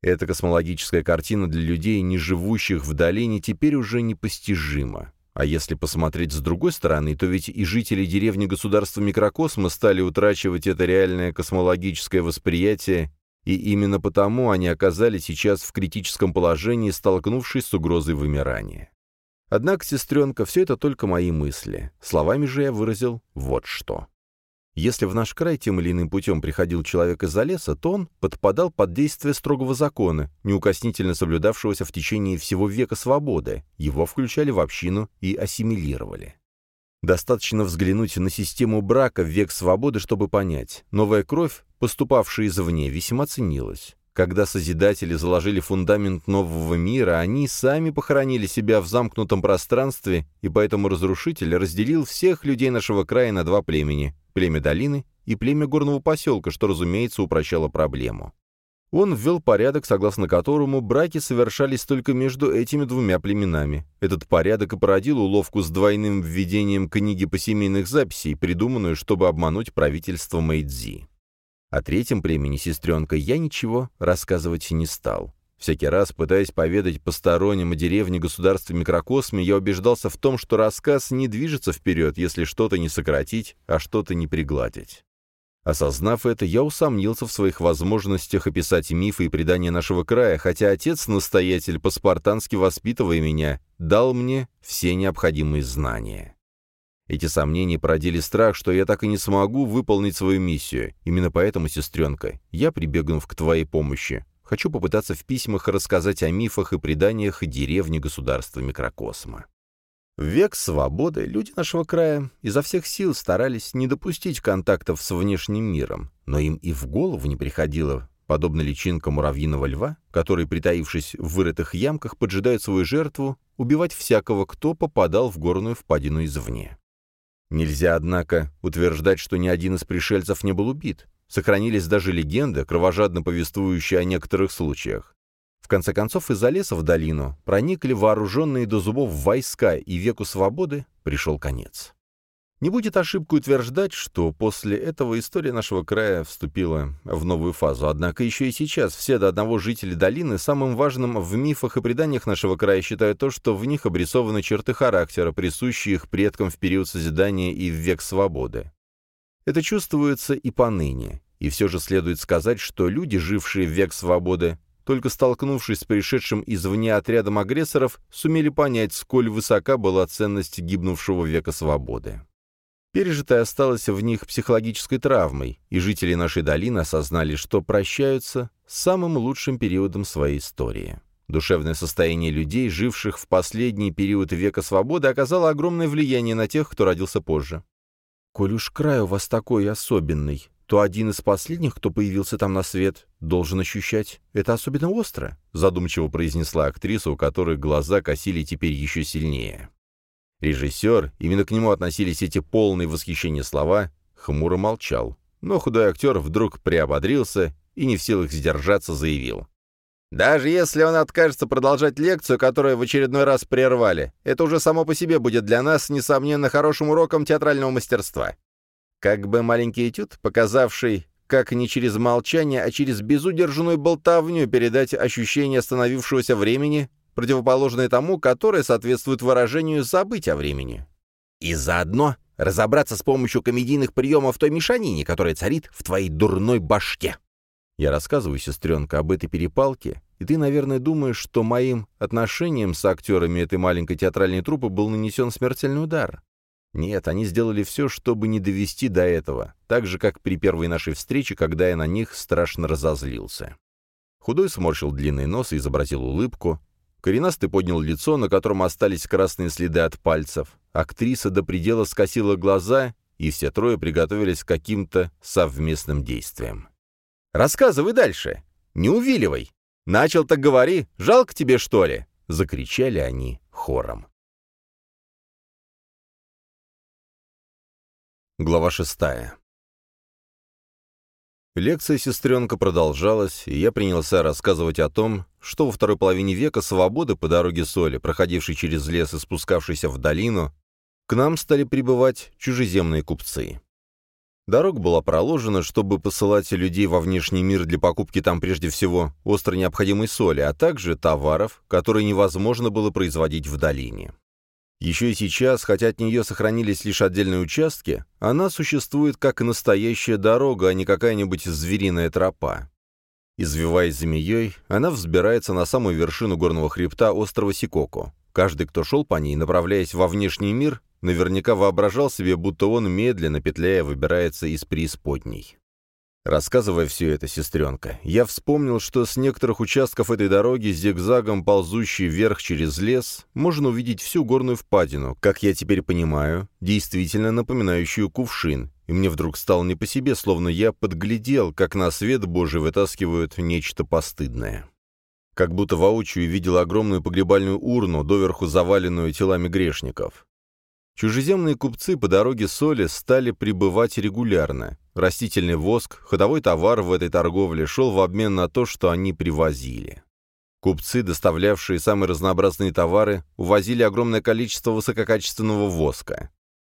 Эта космологическая картина для людей, не живущих в долине, теперь уже непостижима. А если посмотреть с другой стороны, то ведь и жители деревни государства микрокосма стали утрачивать это реальное космологическое восприятие, и именно потому они оказались сейчас в критическом положении, столкнувшись с угрозой вымирания. Однако, сестренка, все это только мои мысли. Словами же я выразил вот что. Если в наш край тем или иным путем приходил человек из-за леса, то он подпадал под действие строгого закона, неукоснительно соблюдавшегося в течение всего века свободы, его включали в общину и ассимилировали. Достаточно взглянуть на систему брака в век свободы, чтобы понять, новая кровь, поступавшая извне, весьма ценилась. Когда Созидатели заложили фундамент нового мира, они сами похоронили себя в замкнутом пространстве, и поэтому Разрушитель разделил всех людей нашего края на два племени племя долины и племя горного поселка, что, разумеется, упрощало проблему. Он ввел порядок, согласно которому браки совершались только между этими двумя племенами. Этот порядок и породил уловку с двойным введением книги по семейных записей, придуманную, чтобы обмануть правительство Мэйдзи. О третьем племени, сестренка, я ничего рассказывать не стал. Всякий раз, пытаясь поведать посторонним о деревне государстве микрокосме, я убеждался в том, что рассказ не движется вперед, если что-то не сократить, а что-то не пригладить. Осознав это, я усомнился в своих возможностях описать мифы и предания нашего края, хотя отец-настоятель, по-спартански воспитывая меня, дал мне все необходимые знания. Эти сомнения породили страх, что я так и не смогу выполнить свою миссию. Именно поэтому, сестренка, я, прибегнув к твоей помощи, Хочу попытаться в письмах рассказать о мифах и преданиях деревни государства микрокосма. В век свободы люди нашего края изо всех сил старались не допустить контактов с внешним миром, но им и в голову не приходило, подобно личинкам муравьиного льва, который, притаившись в вырытых ямках, поджидает свою жертву, убивать всякого, кто попадал в горную впадину извне. Нельзя, однако, утверждать, что ни один из пришельцев не был убит. Сохранились даже легенды, кровожадно повествующие о некоторых случаях. В конце концов, из-за леса в долину проникли вооруженные до зубов войска, и веку свободы пришел конец. Не будет ошибкой утверждать, что после этого история нашего края вступила в новую фазу. Однако еще и сейчас все до одного жители долины самым важным в мифах и преданиях нашего края считают то, что в них обрисованы черты характера, присущие их предкам в период созидания и в век свободы. Это чувствуется и поныне. И все же следует сказать, что люди, жившие в век свободы, только столкнувшись с пришедшим извне отрядом агрессоров, сумели понять, сколь высока была ценность гибнувшего века свободы. Пережитое осталось в них психологической травмой, и жители нашей долины осознали, что прощаются с самым лучшим периодом своей истории. Душевное состояние людей, живших в последний период века свободы, оказало огромное влияние на тех, кто родился позже. «Коль уж край у вас такой особенный, то один из последних, кто появился там на свет, должен ощущать это особенно остро», задумчиво произнесла актриса, у которой глаза косили теперь еще сильнее. Режиссер, именно к нему относились эти полные восхищения слова, хмуро молчал. но худой актер вдруг приободрился и не в силах сдержаться заявил. «Даже если он откажется продолжать лекцию, которую в очередной раз прервали, это уже само по себе будет для нас, несомненно, хорошим уроком театрального мастерства. Как бы маленький этюд, показавший, как не через молчание, а через безудержную болтовню передать ощущение остановившегося времени, противоположное тому, которое соответствует выражению «забыть о времени». И заодно разобраться с помощью комедийных приемов той мешанине, которая царит в твоей дурной башке. Я рассказываю, сестренка, об этой перепалке, и ты, наверное, думаешь, что моим отношением с актерами этой маленькой театральной труппы был нанесен смертельный удар. Нет, они сделали все, чтобы не довести до этого, так же, как при первой нашей встрече, когда я на них страшно разозлился. Худой сморщил длинный нос и изобразил улыбку. Коренастый поднял лицо, на котором остались красные следы от пальцев. Актриса до предела скосила глаза, и все трое приготовились к каким-то совместным действиям. «Рассказывай дальше! Не увиливай! Начал так говори! Жалко тебе, что ли?» — закричали они хором. Глава шестая. Лекция сестренка продолжалась, и я принялся рассказывать о том, что во второй половине века свободы по дороге соли, проходившей через лес и спускавшейся в долину, к нам стали прибывать чужеземные купцы. Дорога была проложена, чтобы посылать людей во внешний мир для покупки там прежде всего остро необходимой соли, а также товаров, которые невозможно было производить в долине. Еще и сейчас, хотя от нее сохранились лишь отдельные участки, она существует как настоящая дорога, а не какая-нибудь звериная тропа. Извиваясь змеей, она взбирается на самую вершину горного хребта острова Сикоку. Каждый, кто шел по ней, направляясь во внешний мир, наверняка воображал себе, будто он медленно, петляя, выбирается из преисподней. Рассказывая все это, сестренка, я вспомнил, что с некоторых участков этой дороги, зигзагом ползущей вверх через лес, можно увидеть всю горную впадину, как я теперь понимаю, действительно напоминающую кувшин, и мне вдруг стало не по себе, словно я подглядел, как на свет Божий вытаскивают нечто постыдное. Как будто воочию видел огромную погребальную урну, доверху заваленную телами грешников. Чужеземные купцы по дороге соли стали прибывать регулярно. Растительный воск, ходовой товар в этой торговле шел в обмен на то, что они привозили. Купцы, доставлявшие самые разнообразные товары, увозили огромное количество высококачественного воска.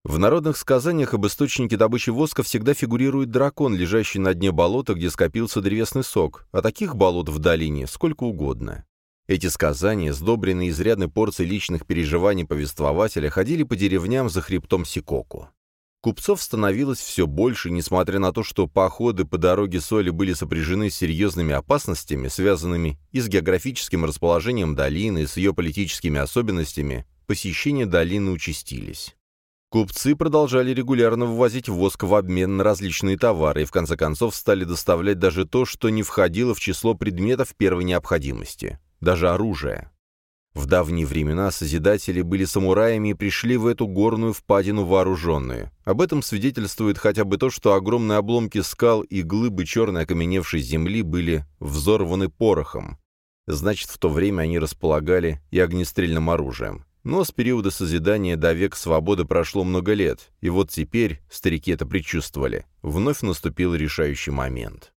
В народных сказаниях об источнике добычи воска всегда фигурирует дракон, лежащий на дне болота, где скопился древесный сок, а таких болот в долине сколько угодно. Эти сказания, сдобренные изрядной порцией личных переживаний повествователя, ходили по деревням за хребтом Сикоку. Купцов становилось все больше, несмотря на то, что походы по дороге соли были сопряжены с серьезными опасностями, связанными и с географическим расположением долины, и с ее политическими особенностями, посещения долины участились. Купцы продолжали регулярно вывозить воск в обмен на различные товары и в конце концов стали доставлять даже то, что не входило в число предметов первой необходимости даже оружие. В давние времена Созидатели были самураями и пришли в эту горную впадину вооруженные. Об этом свидетельствует хотя бы то, что огромные обломки скал и глыбы черной окаменевшей земли были взорваны порохом. Значит, в то время они располагали и огнестрельным оружием. Но с периода созидания до века свободы прошло много лет, и вот теперь, старики это предчувствовали, вновь наступил решающий момент.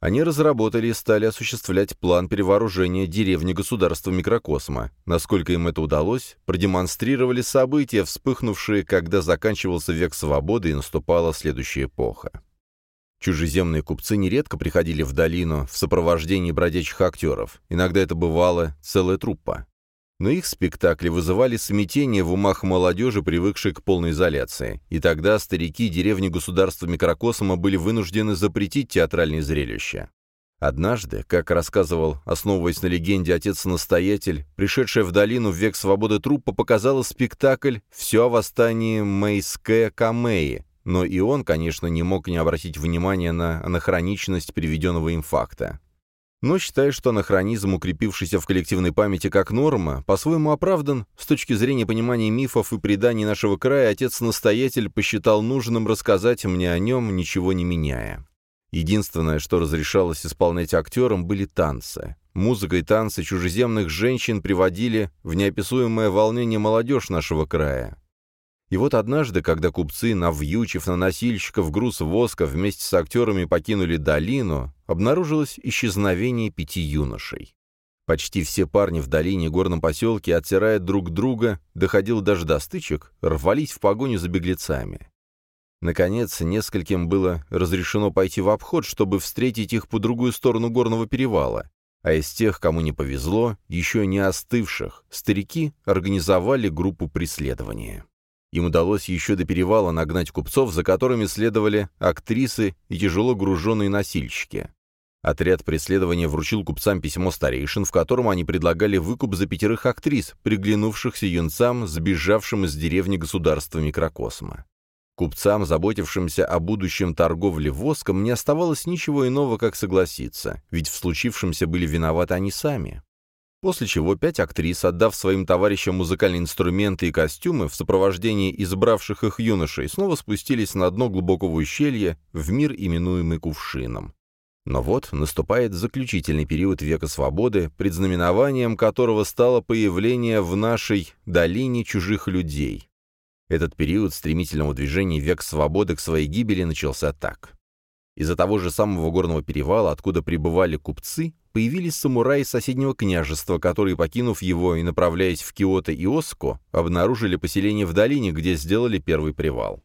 Они разработали и стали осуществлять план перевооружения деревни государства микрокосма. Насколько им это удалось, продемонстрировали события, вспыхнувшие, когда заканчивался век свободы и наступала следующая эпоха. Чужеземные купцы нередко приходили в долину в сопровождении бродячих актеров. Иногда это бывала целая труппа но их спектакли вызывали смятение в умах молодежи, привыкшей к полной изоляции. И тогда старики деревни государства микрокосма были вынуждены запретить театральные зрелища. Однажды, как рассказывал, основываясь на легенде отец-настоятель, пришедшая в долину в век свободы труппа показала спектакль «Все о восстании Мейске Камеи», но и он, конечно, не мог не обратить внимания на анахроничность приведенного им факта. Но считая, что анахронизм, укрепившийся в коллективной памяти как норма, по-своему оправдан, с точки зрения понимания мифов и преданий нашего края, отец-настоятель посчитал нужным рассказать мне о нем, ничего не меняя. Единственное, что разрешалось исполнять актерам, были танцы. Музыка и танцы чужеземных женщин приводили в неописуемое волнение молодежь нашего края. И вот однажды, когда купцы, навьючив на носильщиков груз воска, вместе с актерами покинули долину, обнаружилось исчезновение пяти юношей. Почти все парни в долине и горном поселке, оттирая друг друга, доходил даже до стычек, рвались в погоню за беглецами. Наконец, нескольким было разрешено пойти в обход, чтобы встретить их по другую сторону горного перевала. А из тех, кому не повезло, еще не остывших, старики организовали группу преследования. Им удалось еще до перевала нагнать купцов, за которыми следовали актрисы и тяжело груженные носильщики. Отряд преследования вручил купцам письмо старейшин, в котором они предлагали выкуп за пятерых актрис, приглянувшихся юнцам, сбежавшим из деревни государства микрокосма. Купцам, заботившимся о будущем торговле воском, не оставалось ничего иного, как согласиться, ведь в случившемся были виноваты они сами. После чего пять актрис, отдав своим товарищам музыкальные инструменты и костюмы в сопровождении избравших их юношей, снова спустились на дно глубокого ущелья в мир, именуемый Кувшином. Но вот наступает заключительный период века свободы, предзнаменованием которого стало появление в нашей долине чужих людей. Этот период стремительного движения век свободы к своей гибели начался так. Из-за того же самого горного перевала, откуда прибывали купцы, появились самураи соседнего княжества, которые, покинув его и направляясь в Киото и Оско, обнаружили поселение в долине, где сделали первый привал.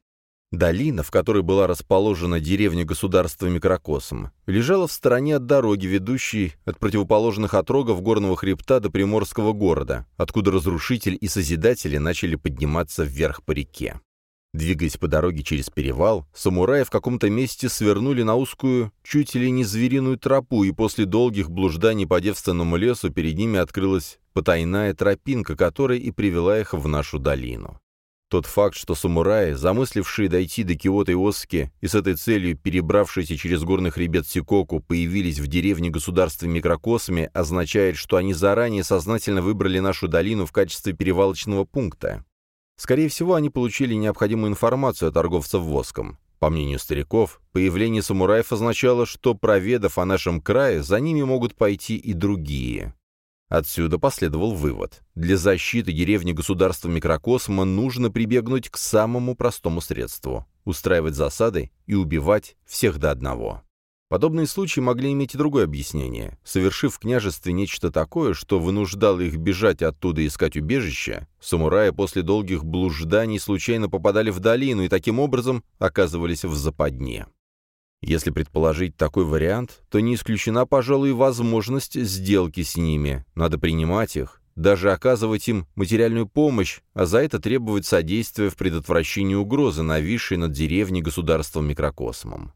Долина, в которой была расположена деревня государства Микрокосм, лежала в стороне от дороги, ведущей от противоположных отрогов горного хребта до Приморского города, откуда разрушитель и созидатели начали подниматься вверх по реке. Двигаясь по дороге через перевал, самураи в каком-то месте свернули на узкую, чуть ли не звериную тропу, и после долгих блужданий по девственному лесу перед ними открылась потайная тропинка, которая и привела их в нашу долину. Тот факт, что самураи, замыслившие дойти до Киото и Оски и с этой целью перебравшиеся через горный хребет Сикоку, появились в деревне государства Микрокосме, означает, что они заранее сознательно выбрали нашу долину в качестве перевалочного пункта. Скорее всего, они получили необходимую информацию о торговцев воском. По мнению стариков, появление самураев означало, что, проведав о нашем крае, за ними могут пойти и другие. Отсюда последовал вывод. Для защиты деревни государства микрокосма нужно прибегнуть к самому простому средству – устраивать засады и убивать всех до одного. Подобные случаи могли иметь и другое объяснение. Совершив в княжестве нечто такое, что вынуждало их бежать оттуда и искать убежище, самураи после долгих блужданий случайно попадали в долину и таким образом оказывались в западне. Если предположить такой вариант, то не исключена, пожалуй, возможность сделки с ними. Надо принимать их, даже оказывать им материальную помощь, а за это требовать содействия в предотвращении угрозы, нависшей над деревней государством микрокосмом.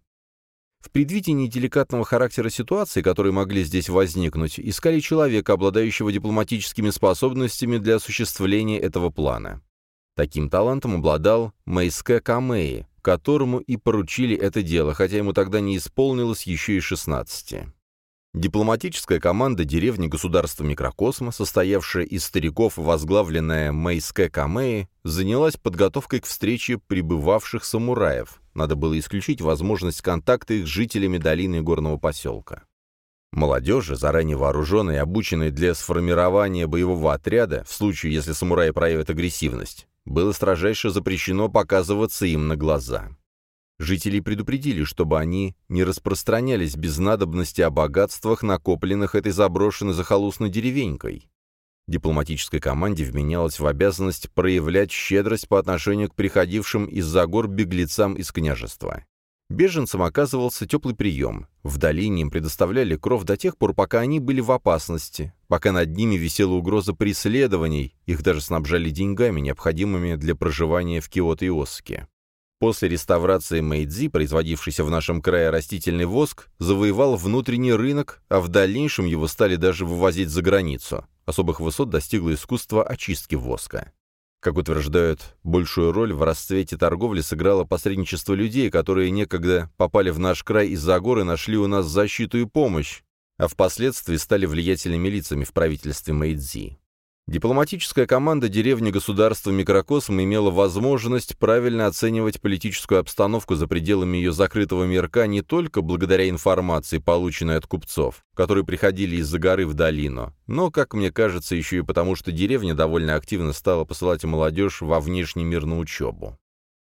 В предвидении деликатного характера ситуации, которые могли здесь возникнуть, искали человека, обладающего дипломатическими способностями для осуществления этого плана. Таким талантом обладал Мэйске Камеи, которому и поручили это дело, хотя ему тогда не исполнилось еще и 16. Дипломатическая команда деревни государства Микрокосма, состоявшая из стариков, возглавленная Мэйске Камеи, занялась подготовкой к встрече прибывавших самураев. Надо было исключить возможность контакта их с жителями долины горного поселка. Молодежи, заранее вооруженной и обученной для сформирования боевого отряда, в случае, если самураи проявят агрессивность, было строжайше запрещено показываться им на глаза. Жители предупредили, чтобы они не распространялись без надобности о богатствах, накопленных этой заброшенной захолустной деревенькой. Дипломатической команде вменялось в обязанность проявлять щедрость по отношению к приходившим из-за гор беглецам из княжества. Беженцам оказывался теплый прием. В долине им предоставляли кров до тех пор, пока они были в опасности, пока над ними висела угроза преследований, их даже снабжали деньгами, необходимыми для проживания в Киото и Оске. После реставрации Мэйдзи, производившийся в нашем крае растительный воск, завоевал внутренний рынок, а в дальнейшем его стали даже вывозить за границу. Особых высот достигло искусство очистки воска. Как утверждают, большую роль в расцвете торговли сыграло посредничество людей, которые некогда попали в наш край из-за горы нашли у нас защиту и помощь, а впоследствии стали влиятельными лицами в правительстве Мэйдзи. Дипломатическая команда деревни государства Микрокосм имела возможность правильно оценивать политическую обстановку за пределами ее закрытого мирка не только благодаря информации, полученной от купцов, которые приходили из-за горы в долину, но, как мне кажется, еще и потому, что деревня довольно активно стала посылать молодежь во внешний мир на учебу.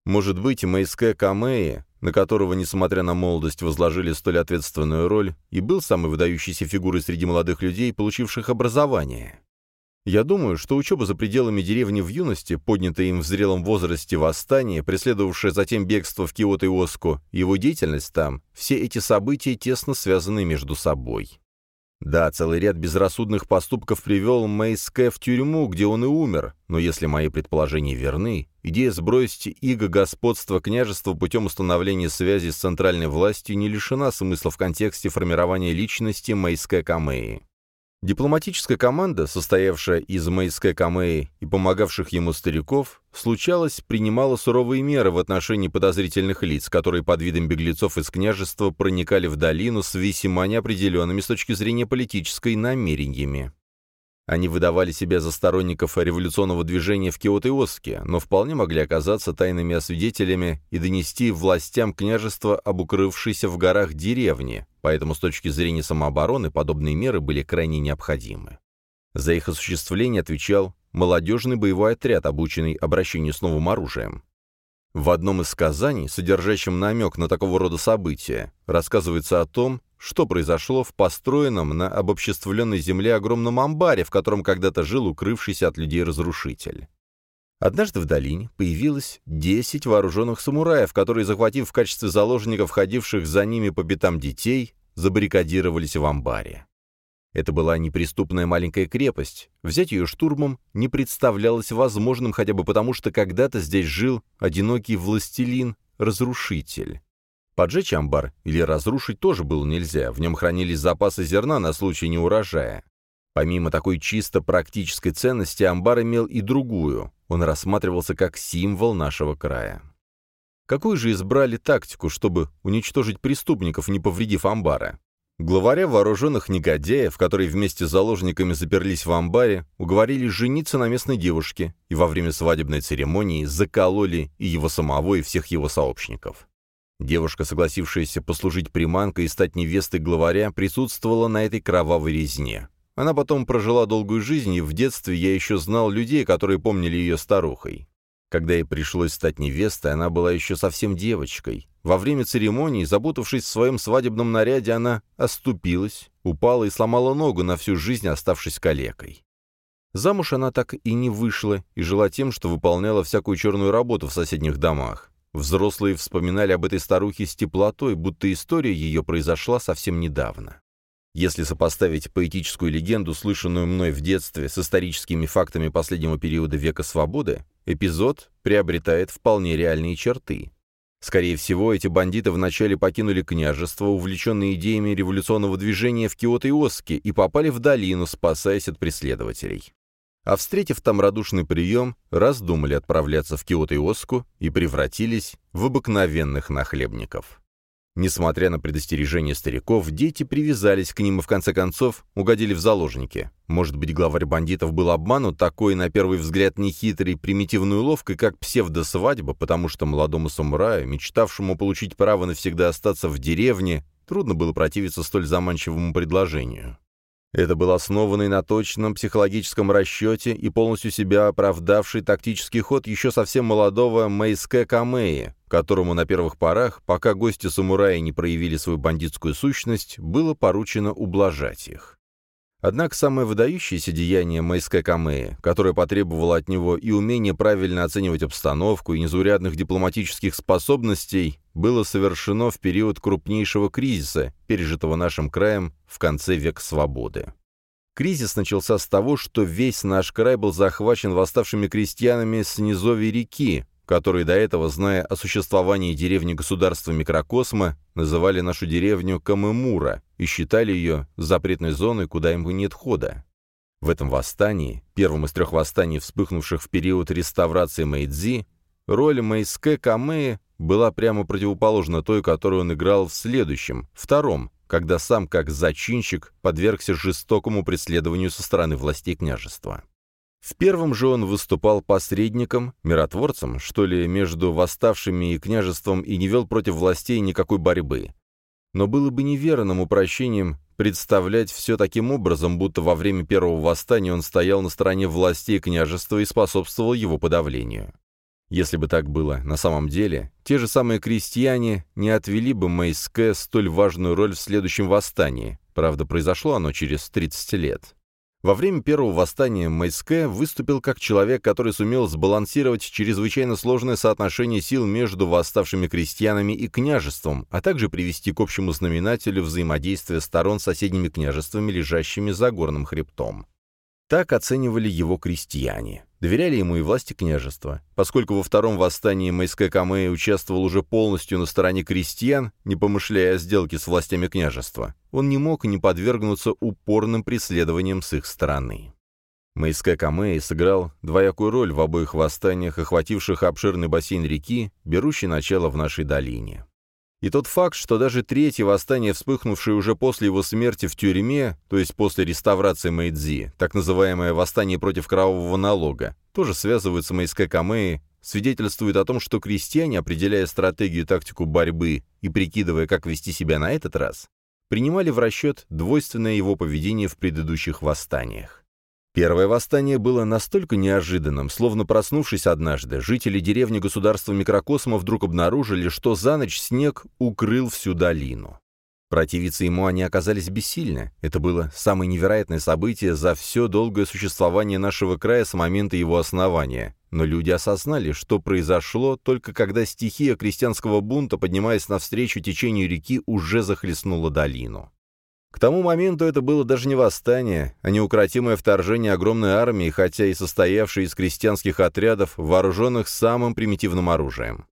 Может быть, Мэйске Камеи, на которого, несмотря на молодость, возложили столь ответственную роль, и был самой выдающейся фигурой среди молодых людей, получивших образование. Я думаю, что учеба за пределами деревни в юности, поднятая им в зрелом возрасте восстание, преследовавшее затем бегство в Киото и Оску, его деятельность там, все эти события тесно связаны между собой. Да, целый ряд безрассудных поступков привел Мэйске в тюрьму, где он и умер, но если мои предположения верны, идея сбросить иго господства княжества путем установления связи с центральной властью не лишена смысла в контексте формирования личности Мэйске Камеи. Дипломатическая команда, состоявшая из Мэйске Камеи и помогавших ему стариков, случалось, принимала суровые меры в отношении подозрительных лиц, которые под видом беглецов из княжества проникали в долину с весьма неопределенными с точки зрения политической намерениями. Они выдавали себя за сторонников революционного движения в Киото-Иоске, но вполне могли оказаться тайными освидетелями и донести властям княжества об укрывшейся в горах деревне, поэтому с точки зрения самообороны подобные меры были крайне необходимы. За их осуществление отвечал молодежный боевой отряд, обученный обращению с новым оружием. В одном из сказаний, содержащем намек на такого рода события, рассказывается о том, что произошло в построенном на обобществленной земле огромном амбаре, в котором когда-то жил укрывшийся от людей разрушитель. Однажды в долине появилось десять вооруженных самураев, которые, захватив в качестве заложников ходивших за ними по пятам детей, забаррикадировались в амбаре. Это была неприступная маленькая крепость. Взять ее штурмом не представлялось возможным хотя бы потому, что когда-то здесь жил одинокий властелин-разрушитель. Поджечь амбар или разрушить тоже было нельзя, в нем хранились запасы зерна на случай неурожая. Помимо такой чисто практической ценности, амбар имел и другую. Он рассматривался как символ нашего края. Какую же избрали тактику, чтобы уничтожить преступников, не повредив амбара? Главаря вооруженных негодяев, которые вместе с заложниками заперлись в амбаре, уговорили жениться на местной девушке и во время свадебной церемонии закололи и его самого, и всех его сообщников. Девушка, согласившаяся послужить приманкой и стать невестой главаря, присутствовала на этой кровавой резне. Она потом прожила долгую жизнь, и в детстве я еще знал людей, которые помнили ее старухой. Когда ей пришлось стать невестой, она была еще совсем девочкой. Во время церемонии, запутавшись в своем свадебном наряде, она оступилась, упала и сломала ногу на всю жизнь, оставшись калекой. Замуж она так и не вышла и жила тем, что выполняла всякую черную работу в соседних домах. Взрослые вспоминали об этой старухе с теплотой, будто история ее произошла совсем недавно. Если сопоставить поэтическую легенду, слышанную мной в детстве, с историческими фактами последнего периода века свободы, эпизод приобретает вполне реальные черты. Скорее всего, эти бандиты вначале покинули княжество, увлеченные идеями революционного движения в Киото и Оске, и попали в долину, спасаясь от преследователей а встретив там радушный прием, раздумали отправляться в Киото и Оску и превратились в обыкновенных нахлебников. Несмотря на предостережение стариков, дети привязались к ним и в конце концов угодили в заложники. Может быть, главарь бандитов был обманут такой, на первый взгляд, нехитрой, примитивной уловкой, как псевдосвадьба, потому что молодому самураю, мечтавшему получить право навсегда остаться в деревне, трудно было противиться столь заманчивому предложению. Это был основанный на точном психологическом расчете и полностью себя оправдавший тактический ход еще совсем молодого Мэйске Камеи, которому на первых порах, пока гости-самураи не проявили свою бандитскую сущность, было поручено ублажать их. Однако самое выдающееся деяние Мэйске Камеи, которое потребовало от него и умения правильно оценивать обстановку, и незаурядных дипломатических способностей, было совершено в период крупнейшего кризиса, пережитого нашим краем в конце века свободы. Кризис начался с того, что весь наш край был захвачен восставшими крестьянами с низовья реки, которые до этого, зная о существовании деревни государства микрокосма, называли нашу деревню Камымура и считали ее запретной зоной, куда им нет хода. В этом восстании, первом из трех восстаний, вспыхнувших в период реставрации Мэйдзи, роль Мэйске Камеи была прямо противоположна той, которую он играл в следующем, втором, когда сам, как зачинщик, подвергся жестокому преследованию со стороны властей княжества. В первом же он выступал посредником, миротворцем, что ли, между восставшими и княжеством и не вел против властей никакой борьбы. Но было бы неверным упрощением представлять все таким образом, будто во время первого восстания он стоял на стороне властей княжества и способствовал его подавлению. Если бы так было на самом деле, те же самые крестьяне не отвели бы Мейске столь важную роль в следующем восстании, правда, произошло оно через 30 лет. Во время первого восстания Майске выступил как человек, который сумел сбалансировать чрезвычайно сложное соотношение сил между восставшими крестьянами и княжеством, а также привести к общему знаменателю взаимодействия сторон с соседними княжествами, лежащими за горным хребтом. Так оценивали его крестьяне. Доверяли ему и власти княжества. Поскольку во втором восстании Майская Камея участвовал уже полностью на стороне крестьян, не помышляя о сделке с властями княжества, он не мог не подвергнуться упорным преследованиям с их стороны. Майская Камея сыграл двоякую роль в обоих восстаниях, охвативших обширный бассейн реки, берущий начало в нашей долине. И тот факт, что даже третье восстание, вспыхнувшее уже после его смерти в тюрьме, то есть после реставрации Мэйдзи, так называемое восстание против кровавого налога, тоже связывается с Мэйской Камеей, свидетельствует о том, что крестьяне, определяя стратегию тактику борьбы и прикидывая, как вести себя на этот раз, принимали в расчет двойственное его поведение в предыдущих восстаниях. Первое восстание было настолько неожиданным, словно проснувшись однажды, жители деревни государства микрокосма вдруг обнаружили, что за ночь снег укрыл всю долину. Противиться ему они оказались бессильны. Это было самое невероятное событие за все долгое существование нашего края с момента его основания. Но люди осознали, что произошло только когда стихия крестьянского бунта, поднимаясь навстречу течению реки, уже захлестнула долину. К тому моменту это было даже не восстание, а неукротимое вторжение огромной армии, хотя и состоявшей из крестьянских отрядов, вооруженных самым примитивным оружием.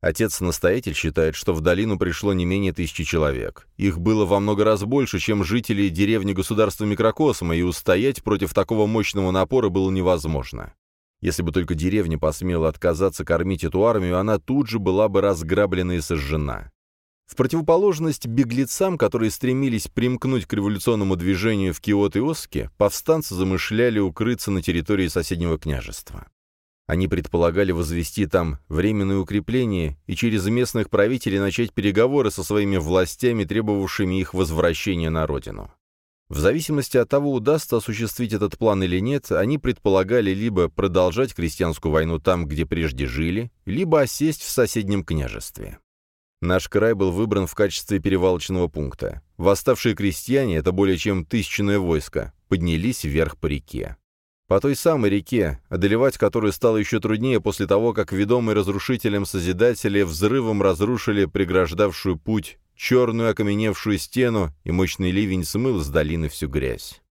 Отец-настоятель считает, что в долину пришло не менее тысячи человек. Их было во много раз больше, чем жители деревни государства микрокосма, и устоять против такого мощного напора было невозможно. Если бы только деревня посмела отказаться кормить эту армию, она тут же была бы разграблена и сожжена. В противоположность беглецам, которые стремились примкнуть к революционному движению в Киот и Оске, повстанцы замышляли укрыться на территории соседнего княжества. Они предполагали возвести там временные укрепления и через местных правителей начать переговоры со своими властями, требовавшими их возвращения на родину. В зависимости от того, удастся осуществить этот план или нет, они предполагали либо продолжать крестьянскую войну там, где прежде жили, либо осесть в соседнем княжестве. Наш край был выбран в качестве перевалочного пункта. Восставшие крестьяне, это более чем тысячное войско, поднялись вверх по реке. По той самой реке, одолевать которую стало еще труднее после того, как ведомые разрушителем Созидатели взрывом разрушили преграждавшую путь черную окаменевшую стену, и мощный ливень смыл с долины всю грязь.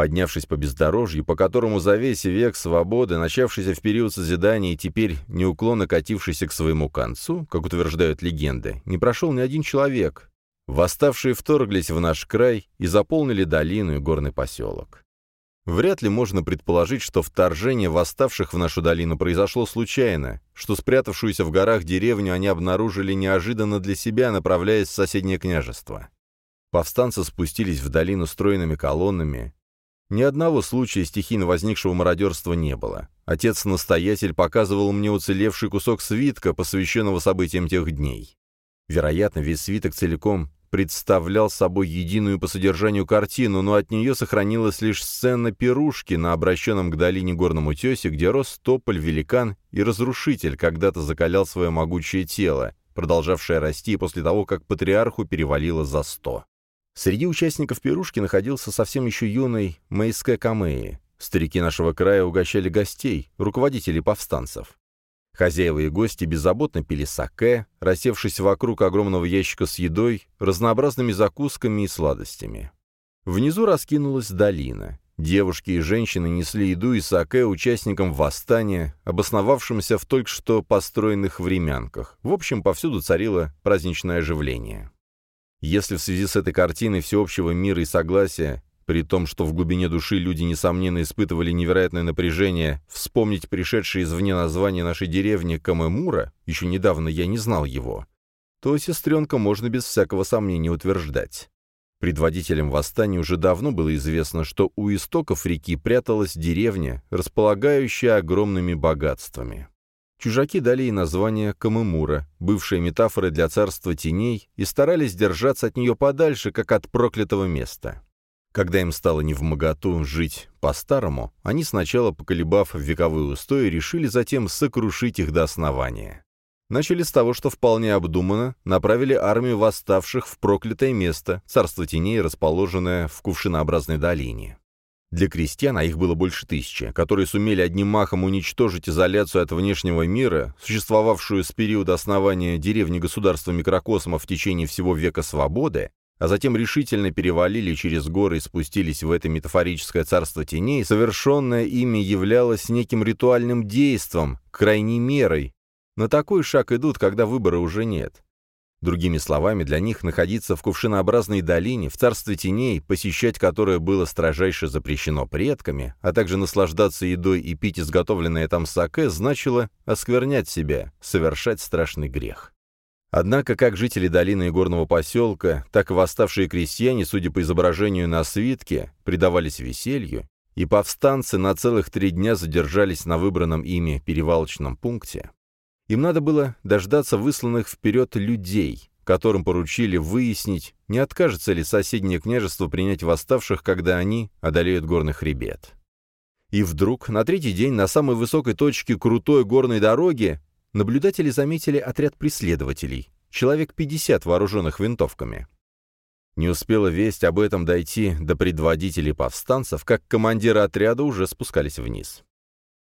Поднявшись по бездорожью, по которому за весь век свободы, начавшийся в период созидания и теперь неуклонно катившийся к своему концу, как утверждают легенды, не прошел ни один человек. Восставшие вторглись в наш край и заполнили долину и горный поселок. Вряд ли можно предположить, что вторжение восставших в нашу долину произошло случайно, что спрятавшуюся в горах деревню они обнаружили неожиданно для себя, направляясь в соседнее княжество. Повстанцы спустились в долину стройными колоннами, ни одного случая стихийно возникшего мародерства не было. Отец-настоятель показывал мне уцелевший кусок свитка, посвященного событиям тех дней. Вероятно, весь свиток целиком представлял собой единую по содержанию картину, но от нее сохранилась лишь сцена пирушки на обращенном к долине горном утесе, где рос тополь-великан и разрушитель когда-то закалял свое могучее тело, продолжавшее расти после того, как патриарху перевалило за сто. Среди участников пирушки находился совсем еще юный Мейске Камеи. Старики нашего края угощали гостей, руководителей повстанцев. Хозяева и гости беззаботно пили саке, рассевшись вокруг огромного ящика с едой, разнообразными закусками и сладостями. Внизу раскинулась долина. Девушки и женщины несли еду и саке участникам восстания, обосновавшимся в только что построенных времянках. В общем, повсюду царило праздничное оживление. Если в связи с этой картиной всеобщего мира и согласия, при том, что в глубине души люди, несомненно, испытывали невероятное напряжение, вспомнить пришедшее извне название нашей деревни Камемура, еще недавно я не знал его, то сестренка можно без всякого сомнения утверждать. Предводителям восстания уже давно было известно, что у истоков реки пряталась деревня, располагающая огромными богатствами. Чужаки дали ей название Камымура, бывшая метафора для царства теней, и старались держаться от нее подальше, как от проклятого места. Когда им стало невмоготу жить по-старому, они сначала, поколебав вековые устои, решили затем сокрушить их до основания. Начали с того, что вполне обдуманно направили армию восставших в проклятое место, царство теней, расположенное в кувшинообразной долине. Для крестьян, а их было больше тысячи, которые сумели одним махом уничтожить изоляцию от внешнего мира, существовавшую с периода основания деревни-государства микрокосма в течение всего века свободы, а затем решительно перевалили через горы и спустились в это метафорическое царство теней, совершенное ими являлось неким ритуальным действом, крайней мерой, на такой шаг идут, когда выбора уже нет. Другими словами, для них находиться в кувшинообразной долине, в царстве теней, посещать которое было строжайше запрещено предками, а также наслаждаться едой и пить изготовленное там саке, значило осквернять себя, совершать страшный грех. Однако как жители долины и горного поселка, так и восставшие крестьяне, судя по изображению на свитке, предавались веселью, и повстанцы на целых три дня задержались на выбранном ими перевалочном пункте, им надо было дождаться высланных вперед людей, которым поручили выяснить, не откажется ли соседнее княжество принять восставших, когда они одолеют горный хребет. И вдруг, на третий день, на самой высокой точке крутой горной дороги, наблюдатели заметили отряд преследователей, человек 50 вооруженных винтовками. Не успела весть об этом дойти до предводителей повстанцев, как командиры отряда уже спускались вниз.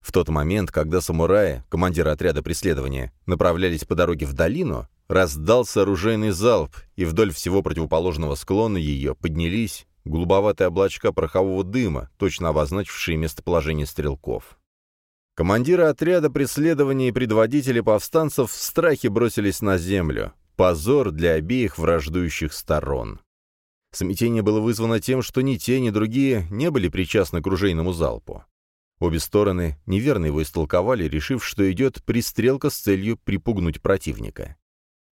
В тот момент, когда самураи, командиры отряда преследования, направлялись по дороге в долину, раздался оружейный залп, и вдоль всего противоположного склона ее поднялись голубоватые облачка порохового дыма, точно обозначившие местоположение стрелков. Командиры отряда преследования и предводители повстанцев в страхе бросились на землю. Позор для обеих враждующих сторон. Смятение было вызвано тем, что ни те, ни другие не были причастны к ружейному залпу. Обе стороны неверно его истолковали, решив, что идет пристрелка с целью припугнуть противника.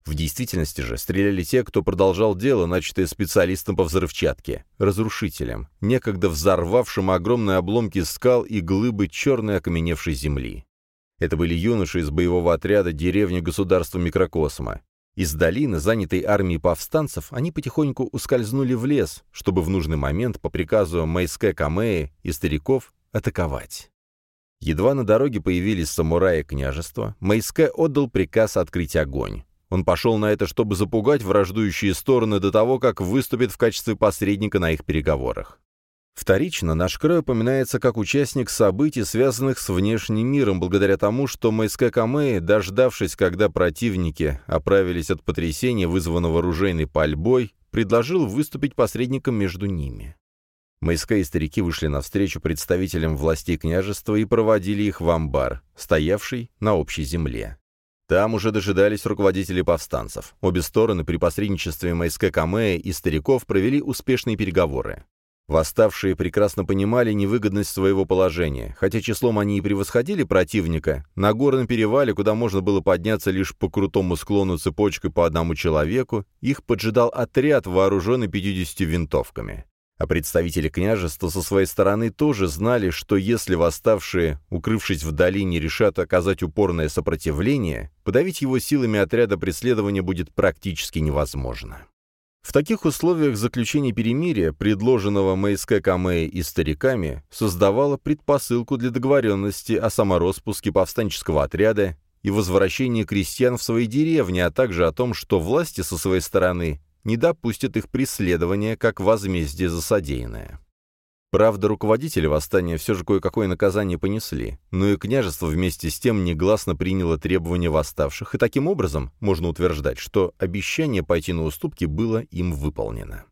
В действительности же стреляли те, кто продолжал дело, начатое специалистом по взрывчатке, разрушителем, некогда взорвавшим огромные обломки скал и глыбы черной окаменевшей земли. Это были юноши из боевого отряда деревни государства микрокосма. Из долины, занятой армией повстанцев, они потихоньку ускользнули в лес, чтобы в нужный момент по приказу Майске Камеи и стариков атаковать. Едва на дороге появились самураи княжества, Майске отдал приказ открыть огонь. Он пошел на это, чтобы запугать враждующие стороны до того, как выступит в качестве посредника на их переговорах. Вторично наш край упоминается как участник событий, связанных с внешним миром, благодаря тому, что Майске Камеи, дождавшись, когда противники оправились от потрясения, вызванного оружейной пальбой, предложил выступить посредником между ними. Майска и старики вышли навстречу представителям властей княжества и проводили их в амбар, стоявший на общей земле. Там уже дожидались руководители повстанцев. Обе стороны при посредничестве Майска Камея и стариков провели успешные переговоры. Восставшие прекрасно понимали невыгодность своего положения. Хотя числом они и превосходили противника, на горном перевале, куда можно было подняться лишь по крутому склону цепочкой по одному человеку, их поджидал отряд, вооруженный 50 винтовками. А представители княжества со своей стороны тоже знали, что если восставшие, укрывшись в долине, решат оказать упорное сопротивление, подавить его силами отряда преследования будет практически невозможно. В таких условиях заключение перемирия, предложенного МСК Камеи и стариками, создавало предпосылку для договоренности о самороспуске повстанческого отряда и возвращении крестьян в свои деревни, а также о том, что власти со своей стороны не допустят их преследования как возмездие за содеянное. Правда, руководители восстания все же кое-какое наказание понесли, но и княжество вместе с тем негласно приняло требования восставших, и таким образом можно утверждать, что обещание пойти на уступки было им выполнено.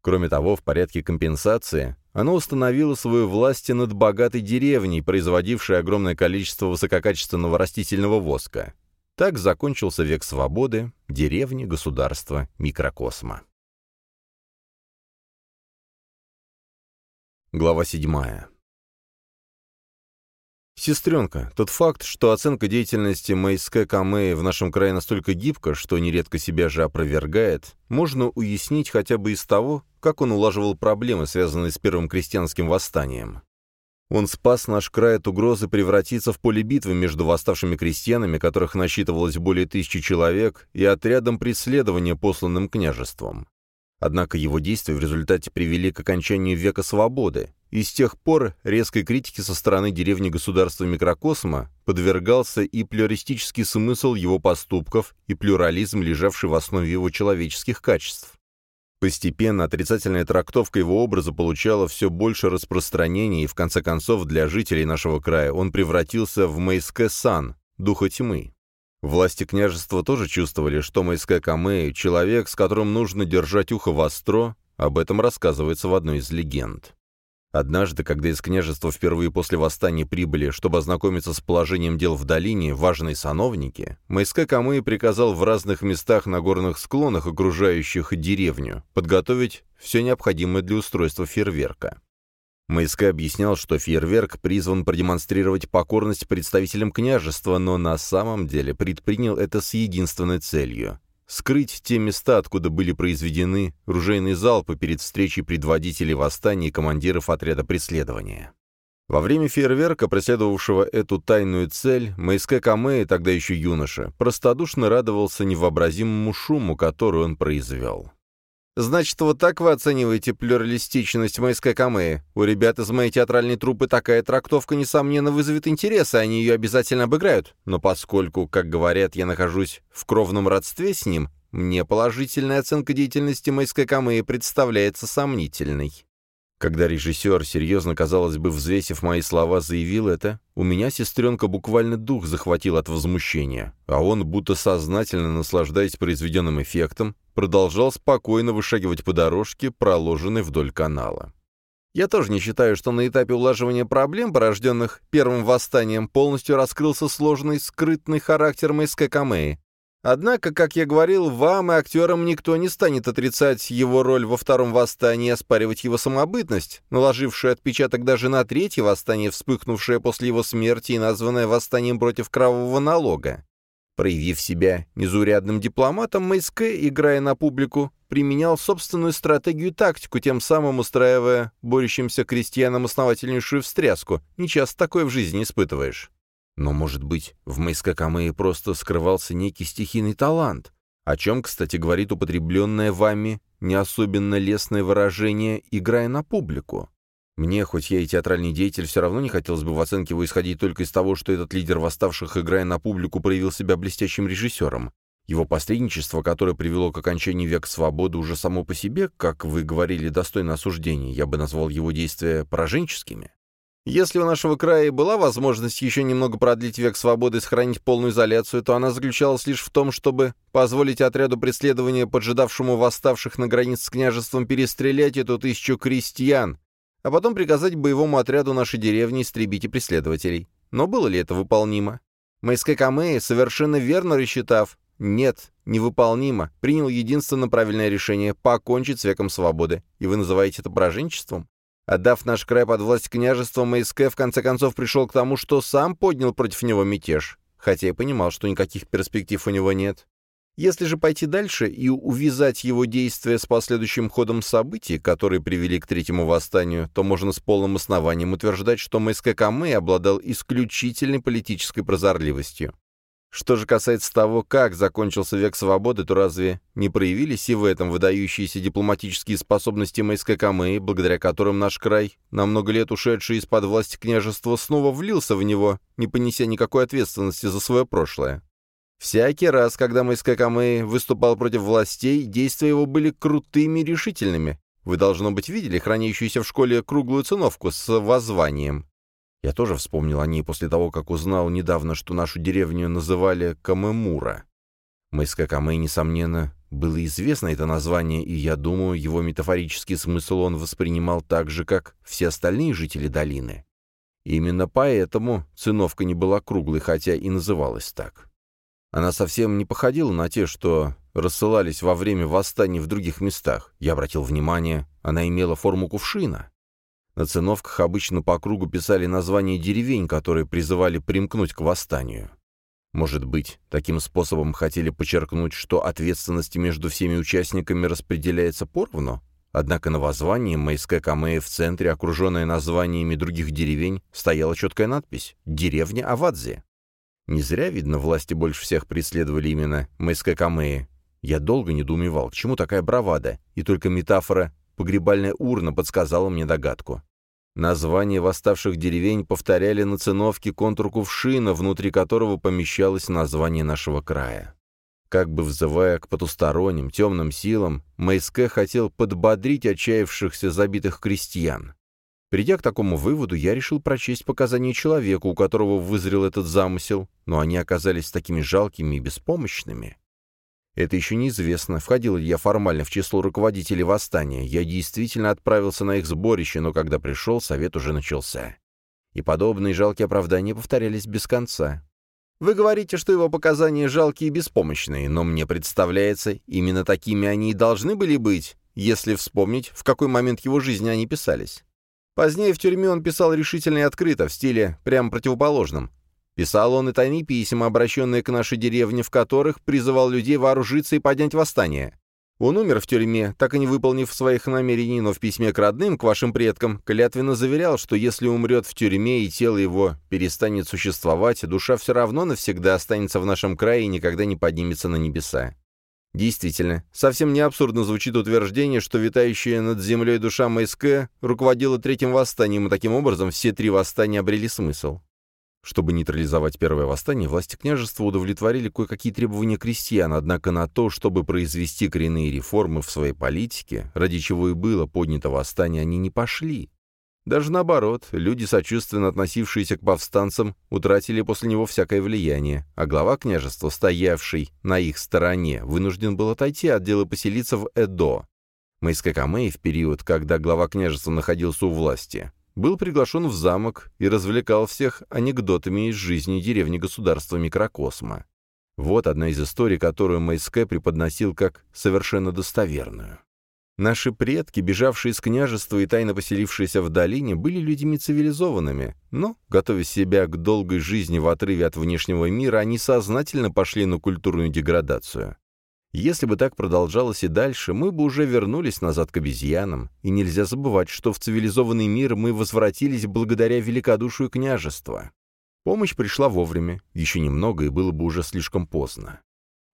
Кроме того, в порядке компенсации оно установило свою власть над богатой деревней, производившей огромное количество высококачественного растительного воска, так закончился век свободы, деревни, государства, микрокосма. Глава 7. Сестренка, тот факт, что оценка деятельности Мэйске Камеи в нашем крае настолько гибка, что нередко себя же опровергает, можно уяснить хотя бы из того, как он улаживал проблемы, связанные с первым крестьянским восстанием. Он спас наш край от угрозы превратиться в поле битвы между восставшими крестьянами, которых насчитывалось более тысячи человек, и отрядом преследования, посланным княжеством. Однако его действия в результате привели к окончанию века свободы, и с тех пор резкой критике со стороны деревни государства микрокосма подвергался и плюристический смысл его поступков, и плюрализм, лежавший в основе его человеческих качеств. Постепенно отрицательная трактовка его образа получала все больше распространения, и в конце концов для жителей нашего края он превратился в Мэйске-сан, духа тьмы. Власти княжества тоже чувствовали, что Мэйске Камэй — человек, с которым нужно держать ухо востро, об этом рассказывается в одной из легенд. Однажды, когда из княжества впервые после восстания прибыли, чтобы ознакомиться с положением дел в долине, важные сановники, Майске Камы приказал в разных местах на горных склонах, окружающих деревню, подготовить все необходимое для устройства фейерверка. Майске объяснял, что фейерверк призван продемонстрировать покорность представителям княжества, но на самом деле предпринял это с единственной целью — скрыть те места, откуда были произведены ружейные залпы перед встречей предводителей восстания и командиров отряда преследования. Во время фейерверка, преследовавшего эту тайную цель, Майске Камеи, тогда еще юноша, простодушно радовался невообразимому шуму, который он произвел. Значит, вот так вы оцениваете плюралистичность Мэйской Камеи? У ребят из моей театральной труппы такая трактовка, несомненно, вызовет интерес, и они ее обязательно обыграют. Но поскольку, как говорят, я нахожусь в кровном родстве с ним, мне положительная оценка деятельности Мэйской Камеи представляется сомнительной. Когда режиссер, серьезно, казалось бы, взвесив мои слова, заявил это, у меня сестренка буквально дух захватил от возмущения, а он, будто сознательно наслаждаясь произведенным эффектом, продолжал спокойно вышагивать по дорожке, проложенной вдоль канала. Я тоже не считаю, что на этапе улаживания проблем, порожденных первым восстанием, полностью раскрылся сложный, скрытный характер Мэйска Камеи. Однако, как я говорил, вам и актерам никто не станет отрицать его роль во втором восстании и оспаривать его самобытность, наложившую отпечаток даже на третье восстание, вспыхнувшее после его смерти и названное восстанием против кровавого налога. Проявив себя незаурядным дипломатом, Мэйске, играя на публику, применял собственную стратегию и тактику, тем самым устраивая борющимся крестьянам основательнейшую встряску. Нечасто такое в жизни испытываешь. Но, может быть, в Майскакамее просто скрывался некий стихийный талант, о чем, кстати, говорит употребленное вами не особенно лестное выражение «играя на публику». Мне, хоть я и театральный деятель, все равно не хотелось бы в оценке его исходить только из того, что этот лидер восставших, играя на публику, проявил себя блестящим режиссером. Его посредничество, которое привело к окончанию века свободы уже само по себе, как вы говорили, достойно осуждения, я бы назвал его действия пораженческими. Если у нашего края была возможность еще немного продлить век свободы и сохранить полную изоляцию, то она заключалась лишь в том, чтобы позволить отряду преследования, поджидавшему восставших на границе с княжеством, перестрелять эту тысячу крестьян, а потом приказать боевому отряду нашей деревни истребить и преследователей. Но было ли это выполнимо? Мэйске Камеи, совершенно верно рассчитав, нет, невыполнимо, принял единственно правильное решение — покончить с веком свободы. И вы называете это пораженчеством? Отдав наш край под власть княжества, Мэйске в конце концов пришел к тому, что сам поднял против него мятеж, хотя и понимал, что никаких перспектив у него нет. Если же пойти дальше и увязать его действия с последующим ходом событий, которые привели к третьему восстанию, то можно с полным основанием утверждать, что Мэйске Камэй обладал исключительной политической прозорливостью. Что же касается того, как закончился век свободы, то разве не проявились и в этом выдающиеся дипломатические способности Мэйской Камеи, благодаря которым наш край, на много лет ушедший из-под власти княжества, снова влился в него, не понеся никакой ответственности за свое прошлое? Всякий раз, когда Мэйской Камеи выступал против властей, действия его были крутыми и решительными. Вы, должно быть, видели хранящуюся в школе круглую циновку с воззванием. Я тоже вспомнил о ней после того, как узнал недавно, что нашу деревню называли Камемура. Мыска Камэ, несомненно, было известно это название, и, я думаю, его метафорический смысл он воспринимал так же, как все остальные жители долины. Именно поэтому циновка не была круглой, хотя и называлась так. Она совсем не походила на те, что рассылались во время восстаний в других местах. Я обратил внимание, она имела форму кувшина. На циновках обычно по кругу писали названия деревень, которые призывали примкнуть к восстанию. Может быть, таким способом хотели подчеркнуть, что ответственность между всеми участниками распределяется поровну? Однако на воззвании Майская Камея в центре, окруженная названиями других деревень, стояла четкая надпись «Деревня Авадзе». Не зря, видно, власти больше всех преследовали именно Майская Камея. Я долго недоумевал, к чему такая бравада, и только метафора «погребальная урна» подсказала мне догадку. Названия восставших деревень повторяли на циновке контур кувшина, внутри которого помещалось название нашего края. Как бы взывая к потусторонним, темным силам, Майске хотел подбодрить отчаявшихся забитых крестьян. Придя к такому выводу, я решил прочесть показания человека, у которого вызрел этот замысел, но они оказались такими жалкими и беспомощными. Это еще неизвестно, входил ли я формально в число руководителей восстания. Я действительно отправился на их сборище, но когда пришел, совет уже начался. И подобные жалкие оправдания повторялись без конца. Вы говорите, что его показания жалкие и беспомощные, но мне представляется, именно такими они и должны были быть, если вспомнить, в какой момент его жизни они писались. Позднее в тюрьме он писал решительно и открыто, в стиле прямо противоположном. Писал он и тайные письма, обращенные к нашей деревне, в которых призывал людей вооружиться и поднять восстание. Он умер в тюрьме, так и не выполнив своих намерений, но в письме к родным, к вашим предкам, клятвенно заверял, что если умрет в тюрьме и тело его перестанет существовать, душа все равно навсегда останется в нашем крае и никогда не поднимется на небеса. Действительно, совсем не абсурдно звучит утверждение, что витающая над землей душа МСК руководила третьим восстанием, и таким образом все три восстания обрели смысл. Чтобы нейтрализовать первое восстание, власти княжества удовлетворили кое-какие требования крестьян, однако на то, чтобы произвести коренные реформы в своей политике, ради чего и было поднято восстание, они не пошли. Даже наоборот, люди, сочувственно относившиеся к повстанцам, утратили после него всякое влияние, а глава княжества, стоявший на их стороне, вынужден был отойти от дела поселиться в Эдо. Майскакамей в период, когда глава княжества находился у власти, был приглашен в замок и развлекал всех анекдотами из жизни деревни государства микрокосма. Вот одна из историй, которую Майске преподносил как совершенно достоверную. Наши предки, бежавшие из княжества и тайно поселившиеся в долине, были людьми цивилизованными, но, готовя себя к долгой жизни в отрыве от внешнего мира, они сознательно пошли на культурную деградацию. Если бы так продолжалось и дальше, мы бы уже вернулись назад к обезьянам, и нельзя забывать, что в цивилизованный мир мы возвратились благодаря великодушию княжества. Помощь пришла вовремя, еще немного, и было бы уже слишком поздно.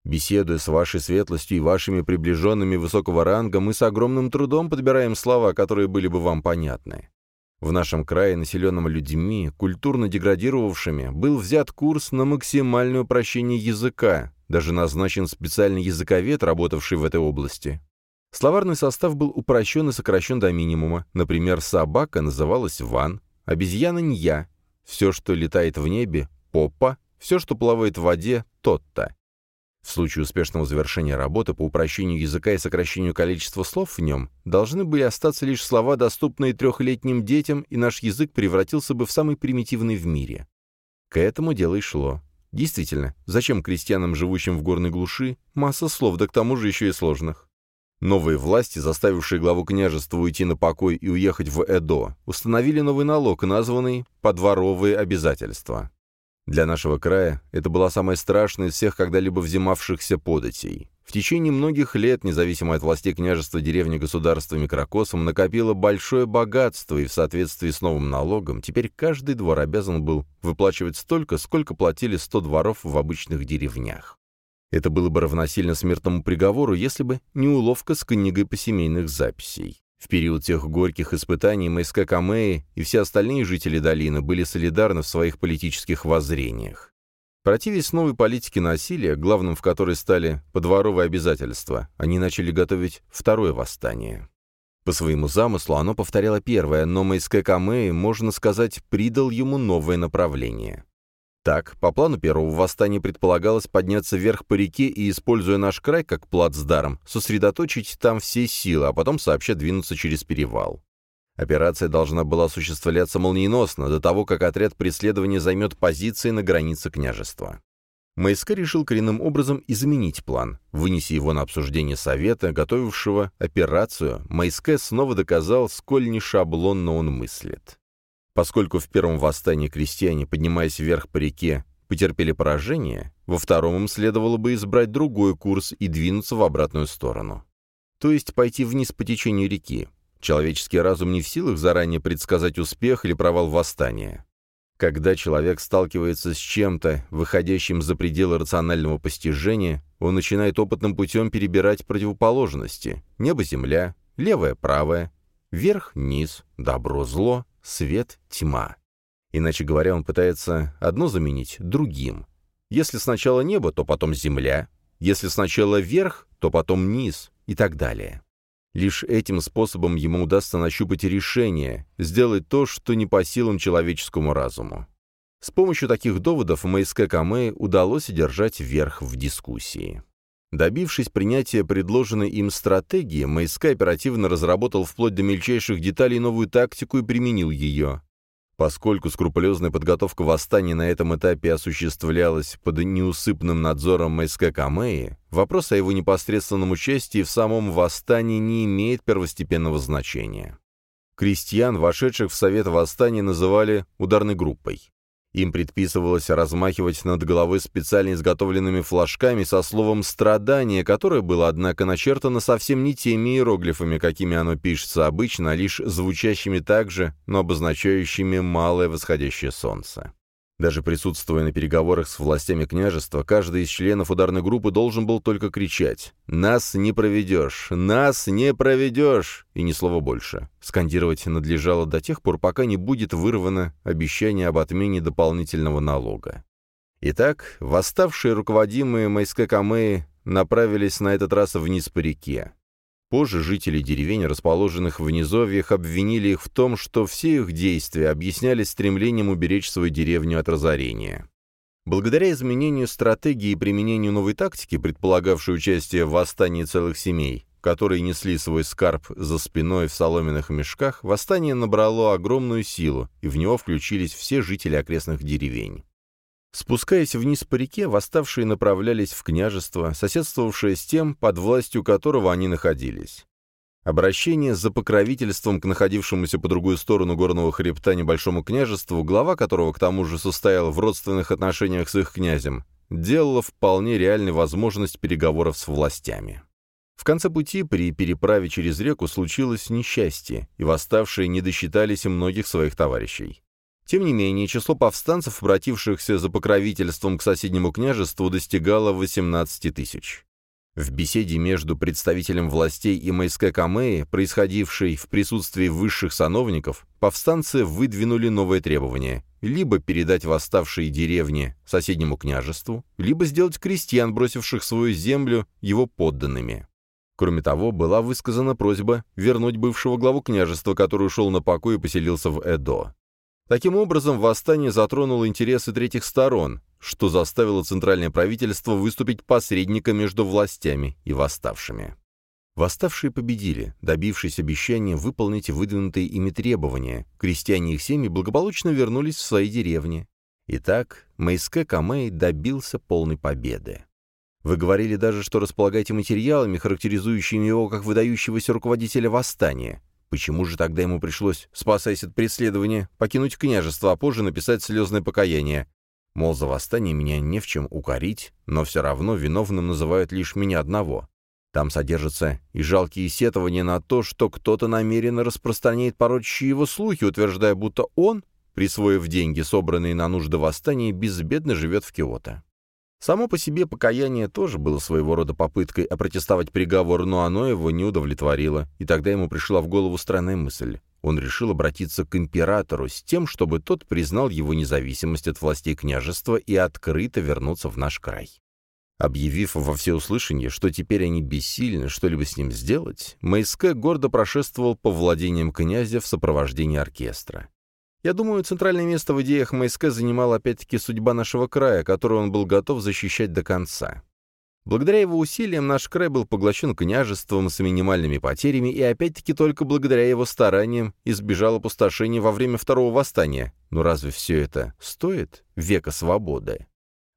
Беседуя с вашей светлостью и вашими приближенными высокого ранга, мы с огромным трудом подбираем слова, которые были бы вам понятны. В нашем крае, населенном людьми, культурно деградировавшими, был взят курс на максимальное упрощение языка, даже назначен специальный языковед, работавший в этой области. Словарный состав был упрощен и сокращен до минимума. Например, собака называлась Ван, обезьяна Нья, все, что летает в небе — Поппа, все, что плавает в воде — Тотта. В случае успешного завершения работы по упрощению языка и сокращению количества слов в нем должны были остаться лишь слова, доступные трехлетним детям, и наш язык превратился бы в самый примитивный в мире. К этому дело и шло. Действительно, зачем крестьянам, живущим в горной глуши, масса слов, да к тому же еще и сложных? Новые власти, заставившие главу княжества уйти на покой и уехать в Эдо, установили новый налог, названный «подворовые обязательства». Для нашего края это была самая страшная из всех когда-либо взимавшихся податей. В течение многих лет, независимо от властей княжества деревни государства Микрокосом, накопило большое богатство, и в соответствии с новым налогом теперь каждый двор обязан был выплачивать столько, сколько платили 100 дворов в обычных деревнях. Это было бы равносильно смертному приговору, если бы не уловка с книгой посемейных записей. В период тех горьких испытаний Майска Камеи и все остальные жители долины были солидарны в своих политических воззрениях. Противясь новой политике насилия, главным в которой стали подворовые обязательства, они начали готовить второе восстание. По своему замыслу оно повторяло первое, но Мэйскэ Камэй, можно сказать, придал ему новое направление. Так, по плану первого восстания предполагалось подняться вверх по реке и, используя наш край как плацдарм, сосредоточить там все силы, а потом сообща двинуться через перевал. Операция должна была осуществляться молниеносно, до того, как отряд преследования займет позиции на границе княжества. МСК решил коренным образом изменить план. Вынеся его на обсуждение совета, готовившего операцию, МСК снова доказал, сколь не шаблонно он мыслит. Поскольку в первом восстании крестьяне, поднимаясь вверх по реке, потерпели поражение, во втором им следовало бы избрать другой курс и двинуться в обратную сторону. То есть пойти вниз по течению реки. Человеческий разум не в силах заранее предсказать успех или провал восстания. Когда человек сталкивается с чем-то, выходящим за пределы рационального постижения, он начинает опытным путем перебирать противоположности. Небо-земля, левое-правое, верх-низ, добро-зло, свет-тьма. Иначе говоря, он пытается одно заменить другим. Если сначала небо, то потом земля. Если сначала верх, то потом низ и так далее. Лишь этим способом ему удастся нащупать решение, сделать то, что не по силам человеческому разуму. С помощью таких доводов МСК Камэ удалось одержать верх в дискуссии. Добившись принятия предложенной им стратегии, МСК оперативно разработал вплоть до мельчайших деталей новую тактику и применил ее. Поскольку скрупулезная подготовка восстания на этом этапе осуществлялась под неусыпным надзором МСК Камеи, вопрос о его непосредственном участии в самом восстании не имеет первостепенного значения. Крестьян, вошедших в Совет Восстания, называли ударной группой. Им предписывалось размахивать над головой специально изготовленными флажками со словом «страдание», которое было, однако, начертано совсем не теми иероглифами, какими оно пишется обычно, а лишь звучащими так же, но обозначающими малое восходящее солнце. Даже присутствуя на переговорах с властями княжества, каждый из членов ударной группы должен был только кричать «Нас не проведешь! Нас не проведешь!» и ни слова больше. Скандировать надлежало до тех пор, пока не будет вырвано обещание об отмене дополнительного налога. Итак, восставшие руководимые Майска Камеи направились на этот раз вниз по реке. Позже жители деревень, расположенных в низовьях, обвинили их в том, что все их действия объяснялись стремлением уберечь свою деревню от разорения. Благодаря изменению стратегии и применению новой тактики, предполагавшей участие в восстании целых семей, которые несли свой скарб за спиной в соломенных мешках, восстание набрало огромную силу, и в него включились все жители окрестных деревень. Спускаясь вниз по реке, восставшие направлялись в княжество, соседствовавшее с тем, под властью которого они находились. Обращение за покровительством к находившемуся по другую сторону горного хребта небольшому княжеству, глава которого к тому же состоял в родственных отношениях с их князем, делало вполне реальной возможность переговоров с властями. В конце пути при переправе через реку случилось несчастье, и восставшие не досчитались многих своих товарищей. Тем не менее, число повстанцев, обратившихся за покровительством к соседнему княжеству, достигало 18 тысяч. В беседе между представителем властей и Майске Камеи, происходившей в присутствии высших сановников, повстанцы выдвинули новое требование – либо передать восставшие деревни соседнему княжеству, либо сделать крестьян, бросивших свою землю, его подданными. Кроме того, была высказана просьба вернуть бывшего главу княжества, который ушел на покой и поселился в Эдо. Таким образом, восстание затронуло интересы третьих сторон, что заставило центральное правительство выступить посредником между властями и восставшими. Восставшие победили, добившись обещания выполнить выдвинутые ими требования. Крестьяне и их семьи благополучно вернулись в свои деревни. Итак, Майске Камей добился полной победы. Вы говорили даже, что располагаете материалами, характеризующими его как выдающегося руководителя восстания. Почему же тогда ему пришлось, спасаясь от преследования, покинуть княжество, а позже написать слезное покаяние? Мол, за восстание меня не в чем укорить, но все равно виновным называют лишь меня одного. Там содержатся и жалкие сетования на то, что кто-то намеренно распространяет порочащие его слухи, утверждая, будто он, присвоив деньги, собранные на нужды восстания, безбедно живет в Киото. Само по себе покаяние тоже было своего рода попыткой опротестовать приговор, но оно его не удовлетворило, и тогда ему пришла в голову странная мысль. Он решил обратиться к императору с тем, чтобы тот признал его независимость от властей княжества и открыто вернуться в наш край. Объявив во всеуслышание, что теперь они бессильны что-либо с ним сделать, Майске гордо прошествовал по владениям князя в сопровождении оркестра. Я думаю, центральное место в идеях МСК занимала опять-таки судьба нашего края, которую он был готов защищать до конца. Благодаря его усилиям наш край был поглощен княжеством с минимальными потерями, и опять-таки только благодаря его стараниям избежал опустошения во время второго восстания. Но разве все это стоит века свободы?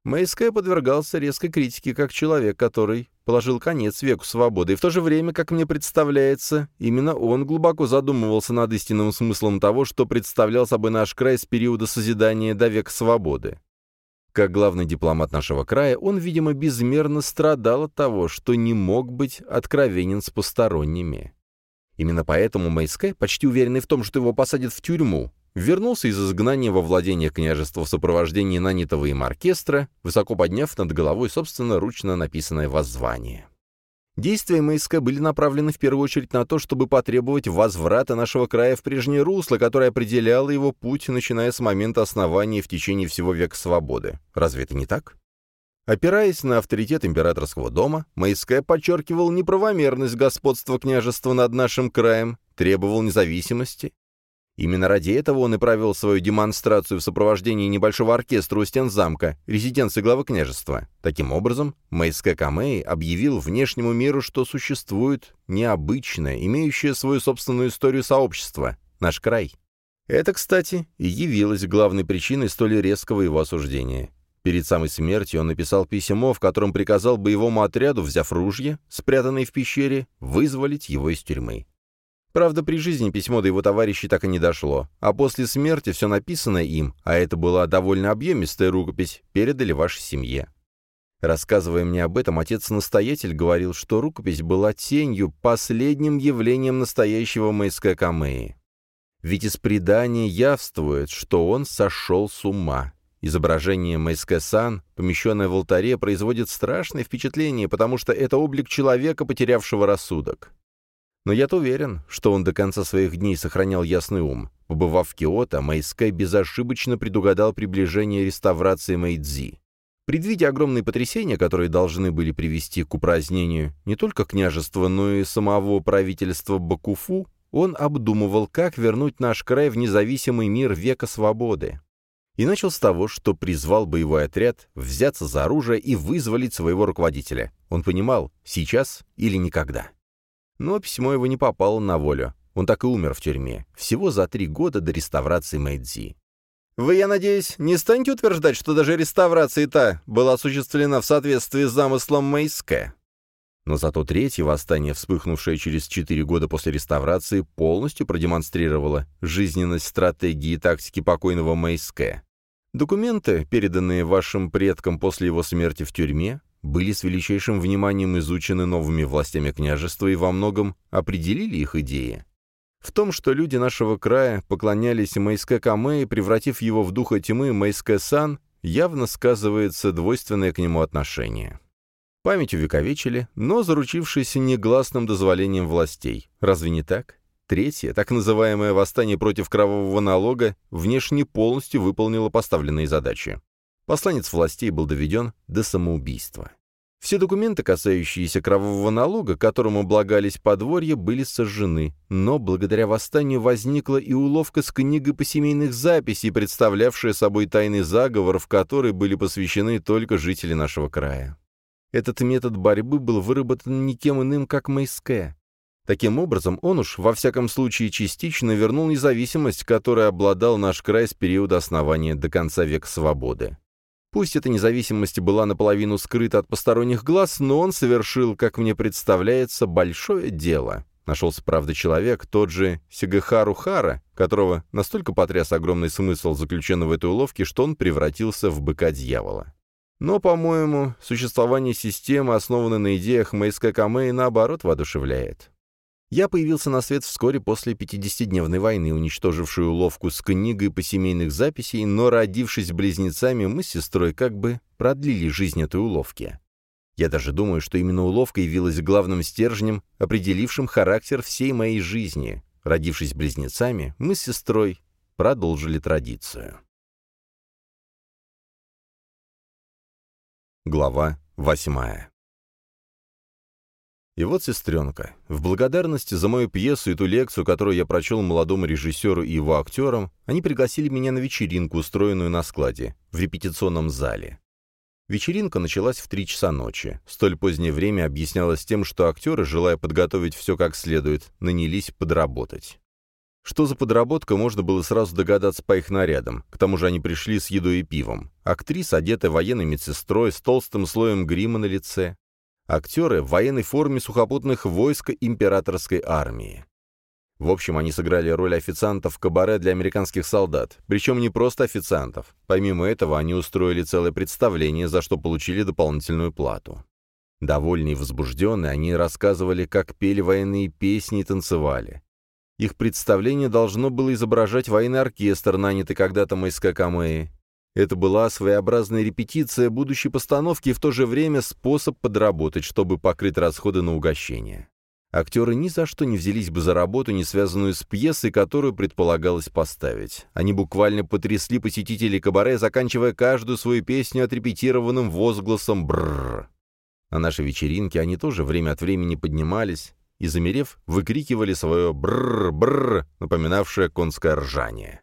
Мэйскэ подвергался резкой критике как человек, который положил конец веку свободы, и в то же время, как мне представляется, именно он глубоко задумывался над истинным смыслом того, что представлял собой наш край с периода созидания до века свободы. Как главный дипломат нашего края, он, видимо, безмерно страдал от того, что не мог быть откровенен с посторонними. Именно поэтому Мэйскэ, почти уверенный в том, что его посадят в тюрьму, вернулся из изгнания во владение княжества в сопровождении нанятого им оркестра, высоко подняв над головой собственно ручно написанное воззвание. Действия МСК были направлены в первую очередь на то, чтобы потребовать возврата нашего края в прежнее русло, которое определяло его путь, начиная с момента основания в течение всего века свободы. Разве это не так? Опираясь на авторитет императорского дома, МСК подчеркивал неправомерность господства княжества над нашим краем, требовал независимости Именно ради этого он и провел свою демонстрацию в сопровождении небольшого оркестра у стен замка, резиденции главы княжества. Таким образом, Мэйске Камэй объявил внешнему миру, что существует необычное, имеющее свою собственную историю сообщество — наш край. Это, кстати, и явилось главной причиной столь резкого его осуждения. Перед самой смертью он написал письмо, в котором приказал боевому отряду, взяв ружье, спрятанное в пещере, вызволить его из тюрьмы. Правда, при жизни письмо до его товарищей так и не дошло, а после смерти все написанное им, а это была довольно объемистая рукопись, передали вашей семье. Рассказывая мне об этом, отец-настоятель говорил, что рукопись была тенью, последним явлением настоящего Мэйска Камеи. Ведь из предания явствует, что он сошел с ума. Изображение Мэйске-сан, помещенное в алтаре, производит страшное впечатление, потому что это облик человека, потерявшего рассудок. Но я-то уверен, что он до конца своих дней сохранял ясный ум. Побывав в Киото, Майскай безошибочно предугадал приближение реставрации Мэйдзи. Предвидя огромные потрясения, которые должны были привести к упразднению не только княжества, но и самого правительства Бакуфу, он обдумывал, как вернуть наш край в независимый мир века свободы. И начал с того, что призвал боевой отряд взяться за оружие и вызволить своего руководителя. Он понимал, сейчас или никогда. Но письмо его не попало на волю. Он так и умер в тюрьме, всего за три года до реставрации Мэйдзи. Вы, я надеюсь, не станете утверждать, что даже реставрация та была осуществлена в соответствии с замыслом Мэйске? Но зато третье восстание, вспыхнувшее через четыре года после реставрации, полностью продемонстрировало жизненность стратегии и тактики покойного Мэйске. Документы, переданные вашим предкам после его смерти в тюрьме, были с величайшим вниманием изучены новыми властями княжества и во многом определили их идеи. В том, что люди нашего края поклонялись Мэйске Камэ, превратив его в духа тьмы Мэйске Сан, явно сказывается двойственное к нему отношение. Память увековечили, но заручившись негласным дозволением властей. Разве не так? Третье, так называемое восстание против кровавого налога, внешне полностью выполнило поставленные задачи. Посланец властей был доведен до самоубийства. Все документы, касающиеся кровавого налога, которым облагались подворья, были сожжены, но благодаря восстанию возникла и уловка с книгой по семейных записей, представлявшая собой тайный заговор, в который были посвящены только жители нашего края. Этот метод борьбы был выработан никем иным, как Майске. Таким образом, он уж, во всяком случае, частично вернул независимость, которой обладал наш край с периода основания до конца века свободы. Пусть эта независимость была наполовину скрыта от посторонних глаз, но он совершил, как мне представляется, большое дело. Нашелся, правда, человек, тот же Сигахару Хара, которого настолько потряс огромный смысл заключенного в этой уловке, что он превратился в быка-дьявола. Но, по-моему, существование системы, основанной на идеях Мэйска Камэй, наоборот, воодушевляет. Я появился на свет вскоре после 50-дневной войны, уничтожившей уловку с книгой по семейных записей, но, родившись близнецами, мы с сестрой как бы продлили жизнь этой уловки. Я даже думаю, что именно уловка явилась главным стержнем, определившим характер всей моей жизни. Родившись близнецами, мы с сестрой продолжили традицию. Глава восьмая и вот, сестренка, в благодарность за мою пьесу и ту лекцию, которую я прочел молодому режиссеру и его актерам, они пригласили меня на вечеринку, устроенную на складе, в репетиционном зале. Вечеринка началась в три часа ночи. Столь позднее время объяснялось тем, что актеры, желая подготовить все как следует, нанялись подработать. Что за подработка, можно было сразу догадаться по их нарядам. К тому же они пришли с едой и пивом. Актриса, одетая военной медсестрой, с толстым слоем грима на лице. Актеры в военной форме сухопутных войск императорской армии. В общем, они сыграли роль официантов в кабаре для американских солдат. Причем не просто официантов. Помимо этого, они устроили целое представление, за что получили дополнительную плату. Довольные и возбужденные, они рассказывали, как пели военные песни и танцевали. Их представление должно было изображать военный оркестр, нанятый когда-то Майска Камеи. Это была своеобразная репетиция будущей постановки и в то же время способ подработать, чтобы покрыть расходы на угощение. Актеры ни за что не взялись бы за работу, не связанную с пьесой, которую предполагалось поставить. Они буквально потрясли посетителей кабаре, заканчивая каждую свою песню отрепетированным возгласом «брррр». На нашей вечеринке они тоже время от времени поднимались и, замерев, выкрикивали свое «брррр-брррр», напоминавшее конское ржание.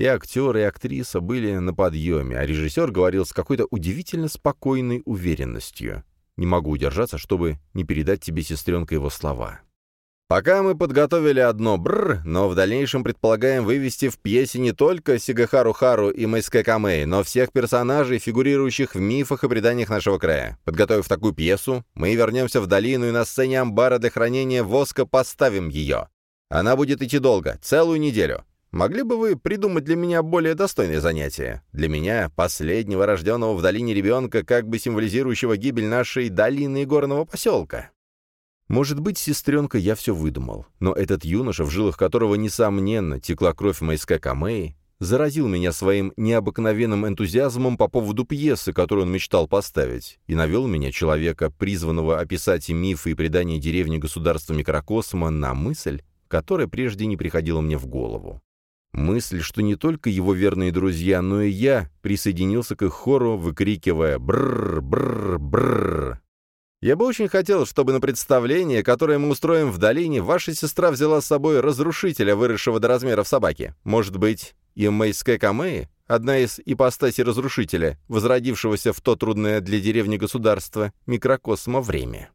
И актер, и актриса были на подъеме, а режиссер говорил с какой-то удивительно спокойной уверенностью. Не могу удержаться, чтобы не передать тебе, сестренка, его слова. Пока мы подготовили одно «бррр», но в дальнейшем предполагаем вывести в пьесе не только Сигахару Хару и Мэйске Камэй, но всех персонажей, фигурирующих в мифах и преданиях нашего края. Подготовив такую пьесу, мы вернемся в долину и на сцене амбара для хранения воска поставим ее. Она будет идти долго, целую неделю. Могли бы вы придумать для меня более достойное занятие? Для меня, последнего рожденного в долине ребенка, как бы символизирующего гибель нашей долины и горного поселка?» Может быть, сестренка, я все выдумал, но этот юноша, в жилах которого, несомненно, текла кровь Майска Камеи, заразил меня своим необыкновенным энтузиазмом по поводу пьесы, которую он мечтал поставить, и навел меня, человека, призванного описать мифы и предания деревни государства микрокосма, на мысль, которая прежде не приходила мне в голову. Мысль, что не только его верные друзья, но и я присоединился к их хору, выкрикивая «бррр, бррр, бррр». Я бы очень хотел, чтобы на представление, которое мы устроим в долине, ваша сестра взяла с собой разрушителя, выросшего до размеров собаки. Может быть, и Мэйская Камеи, одна из ипостасей разрушителя, возродившегося в то трудное для деревни государства микрокосмо время.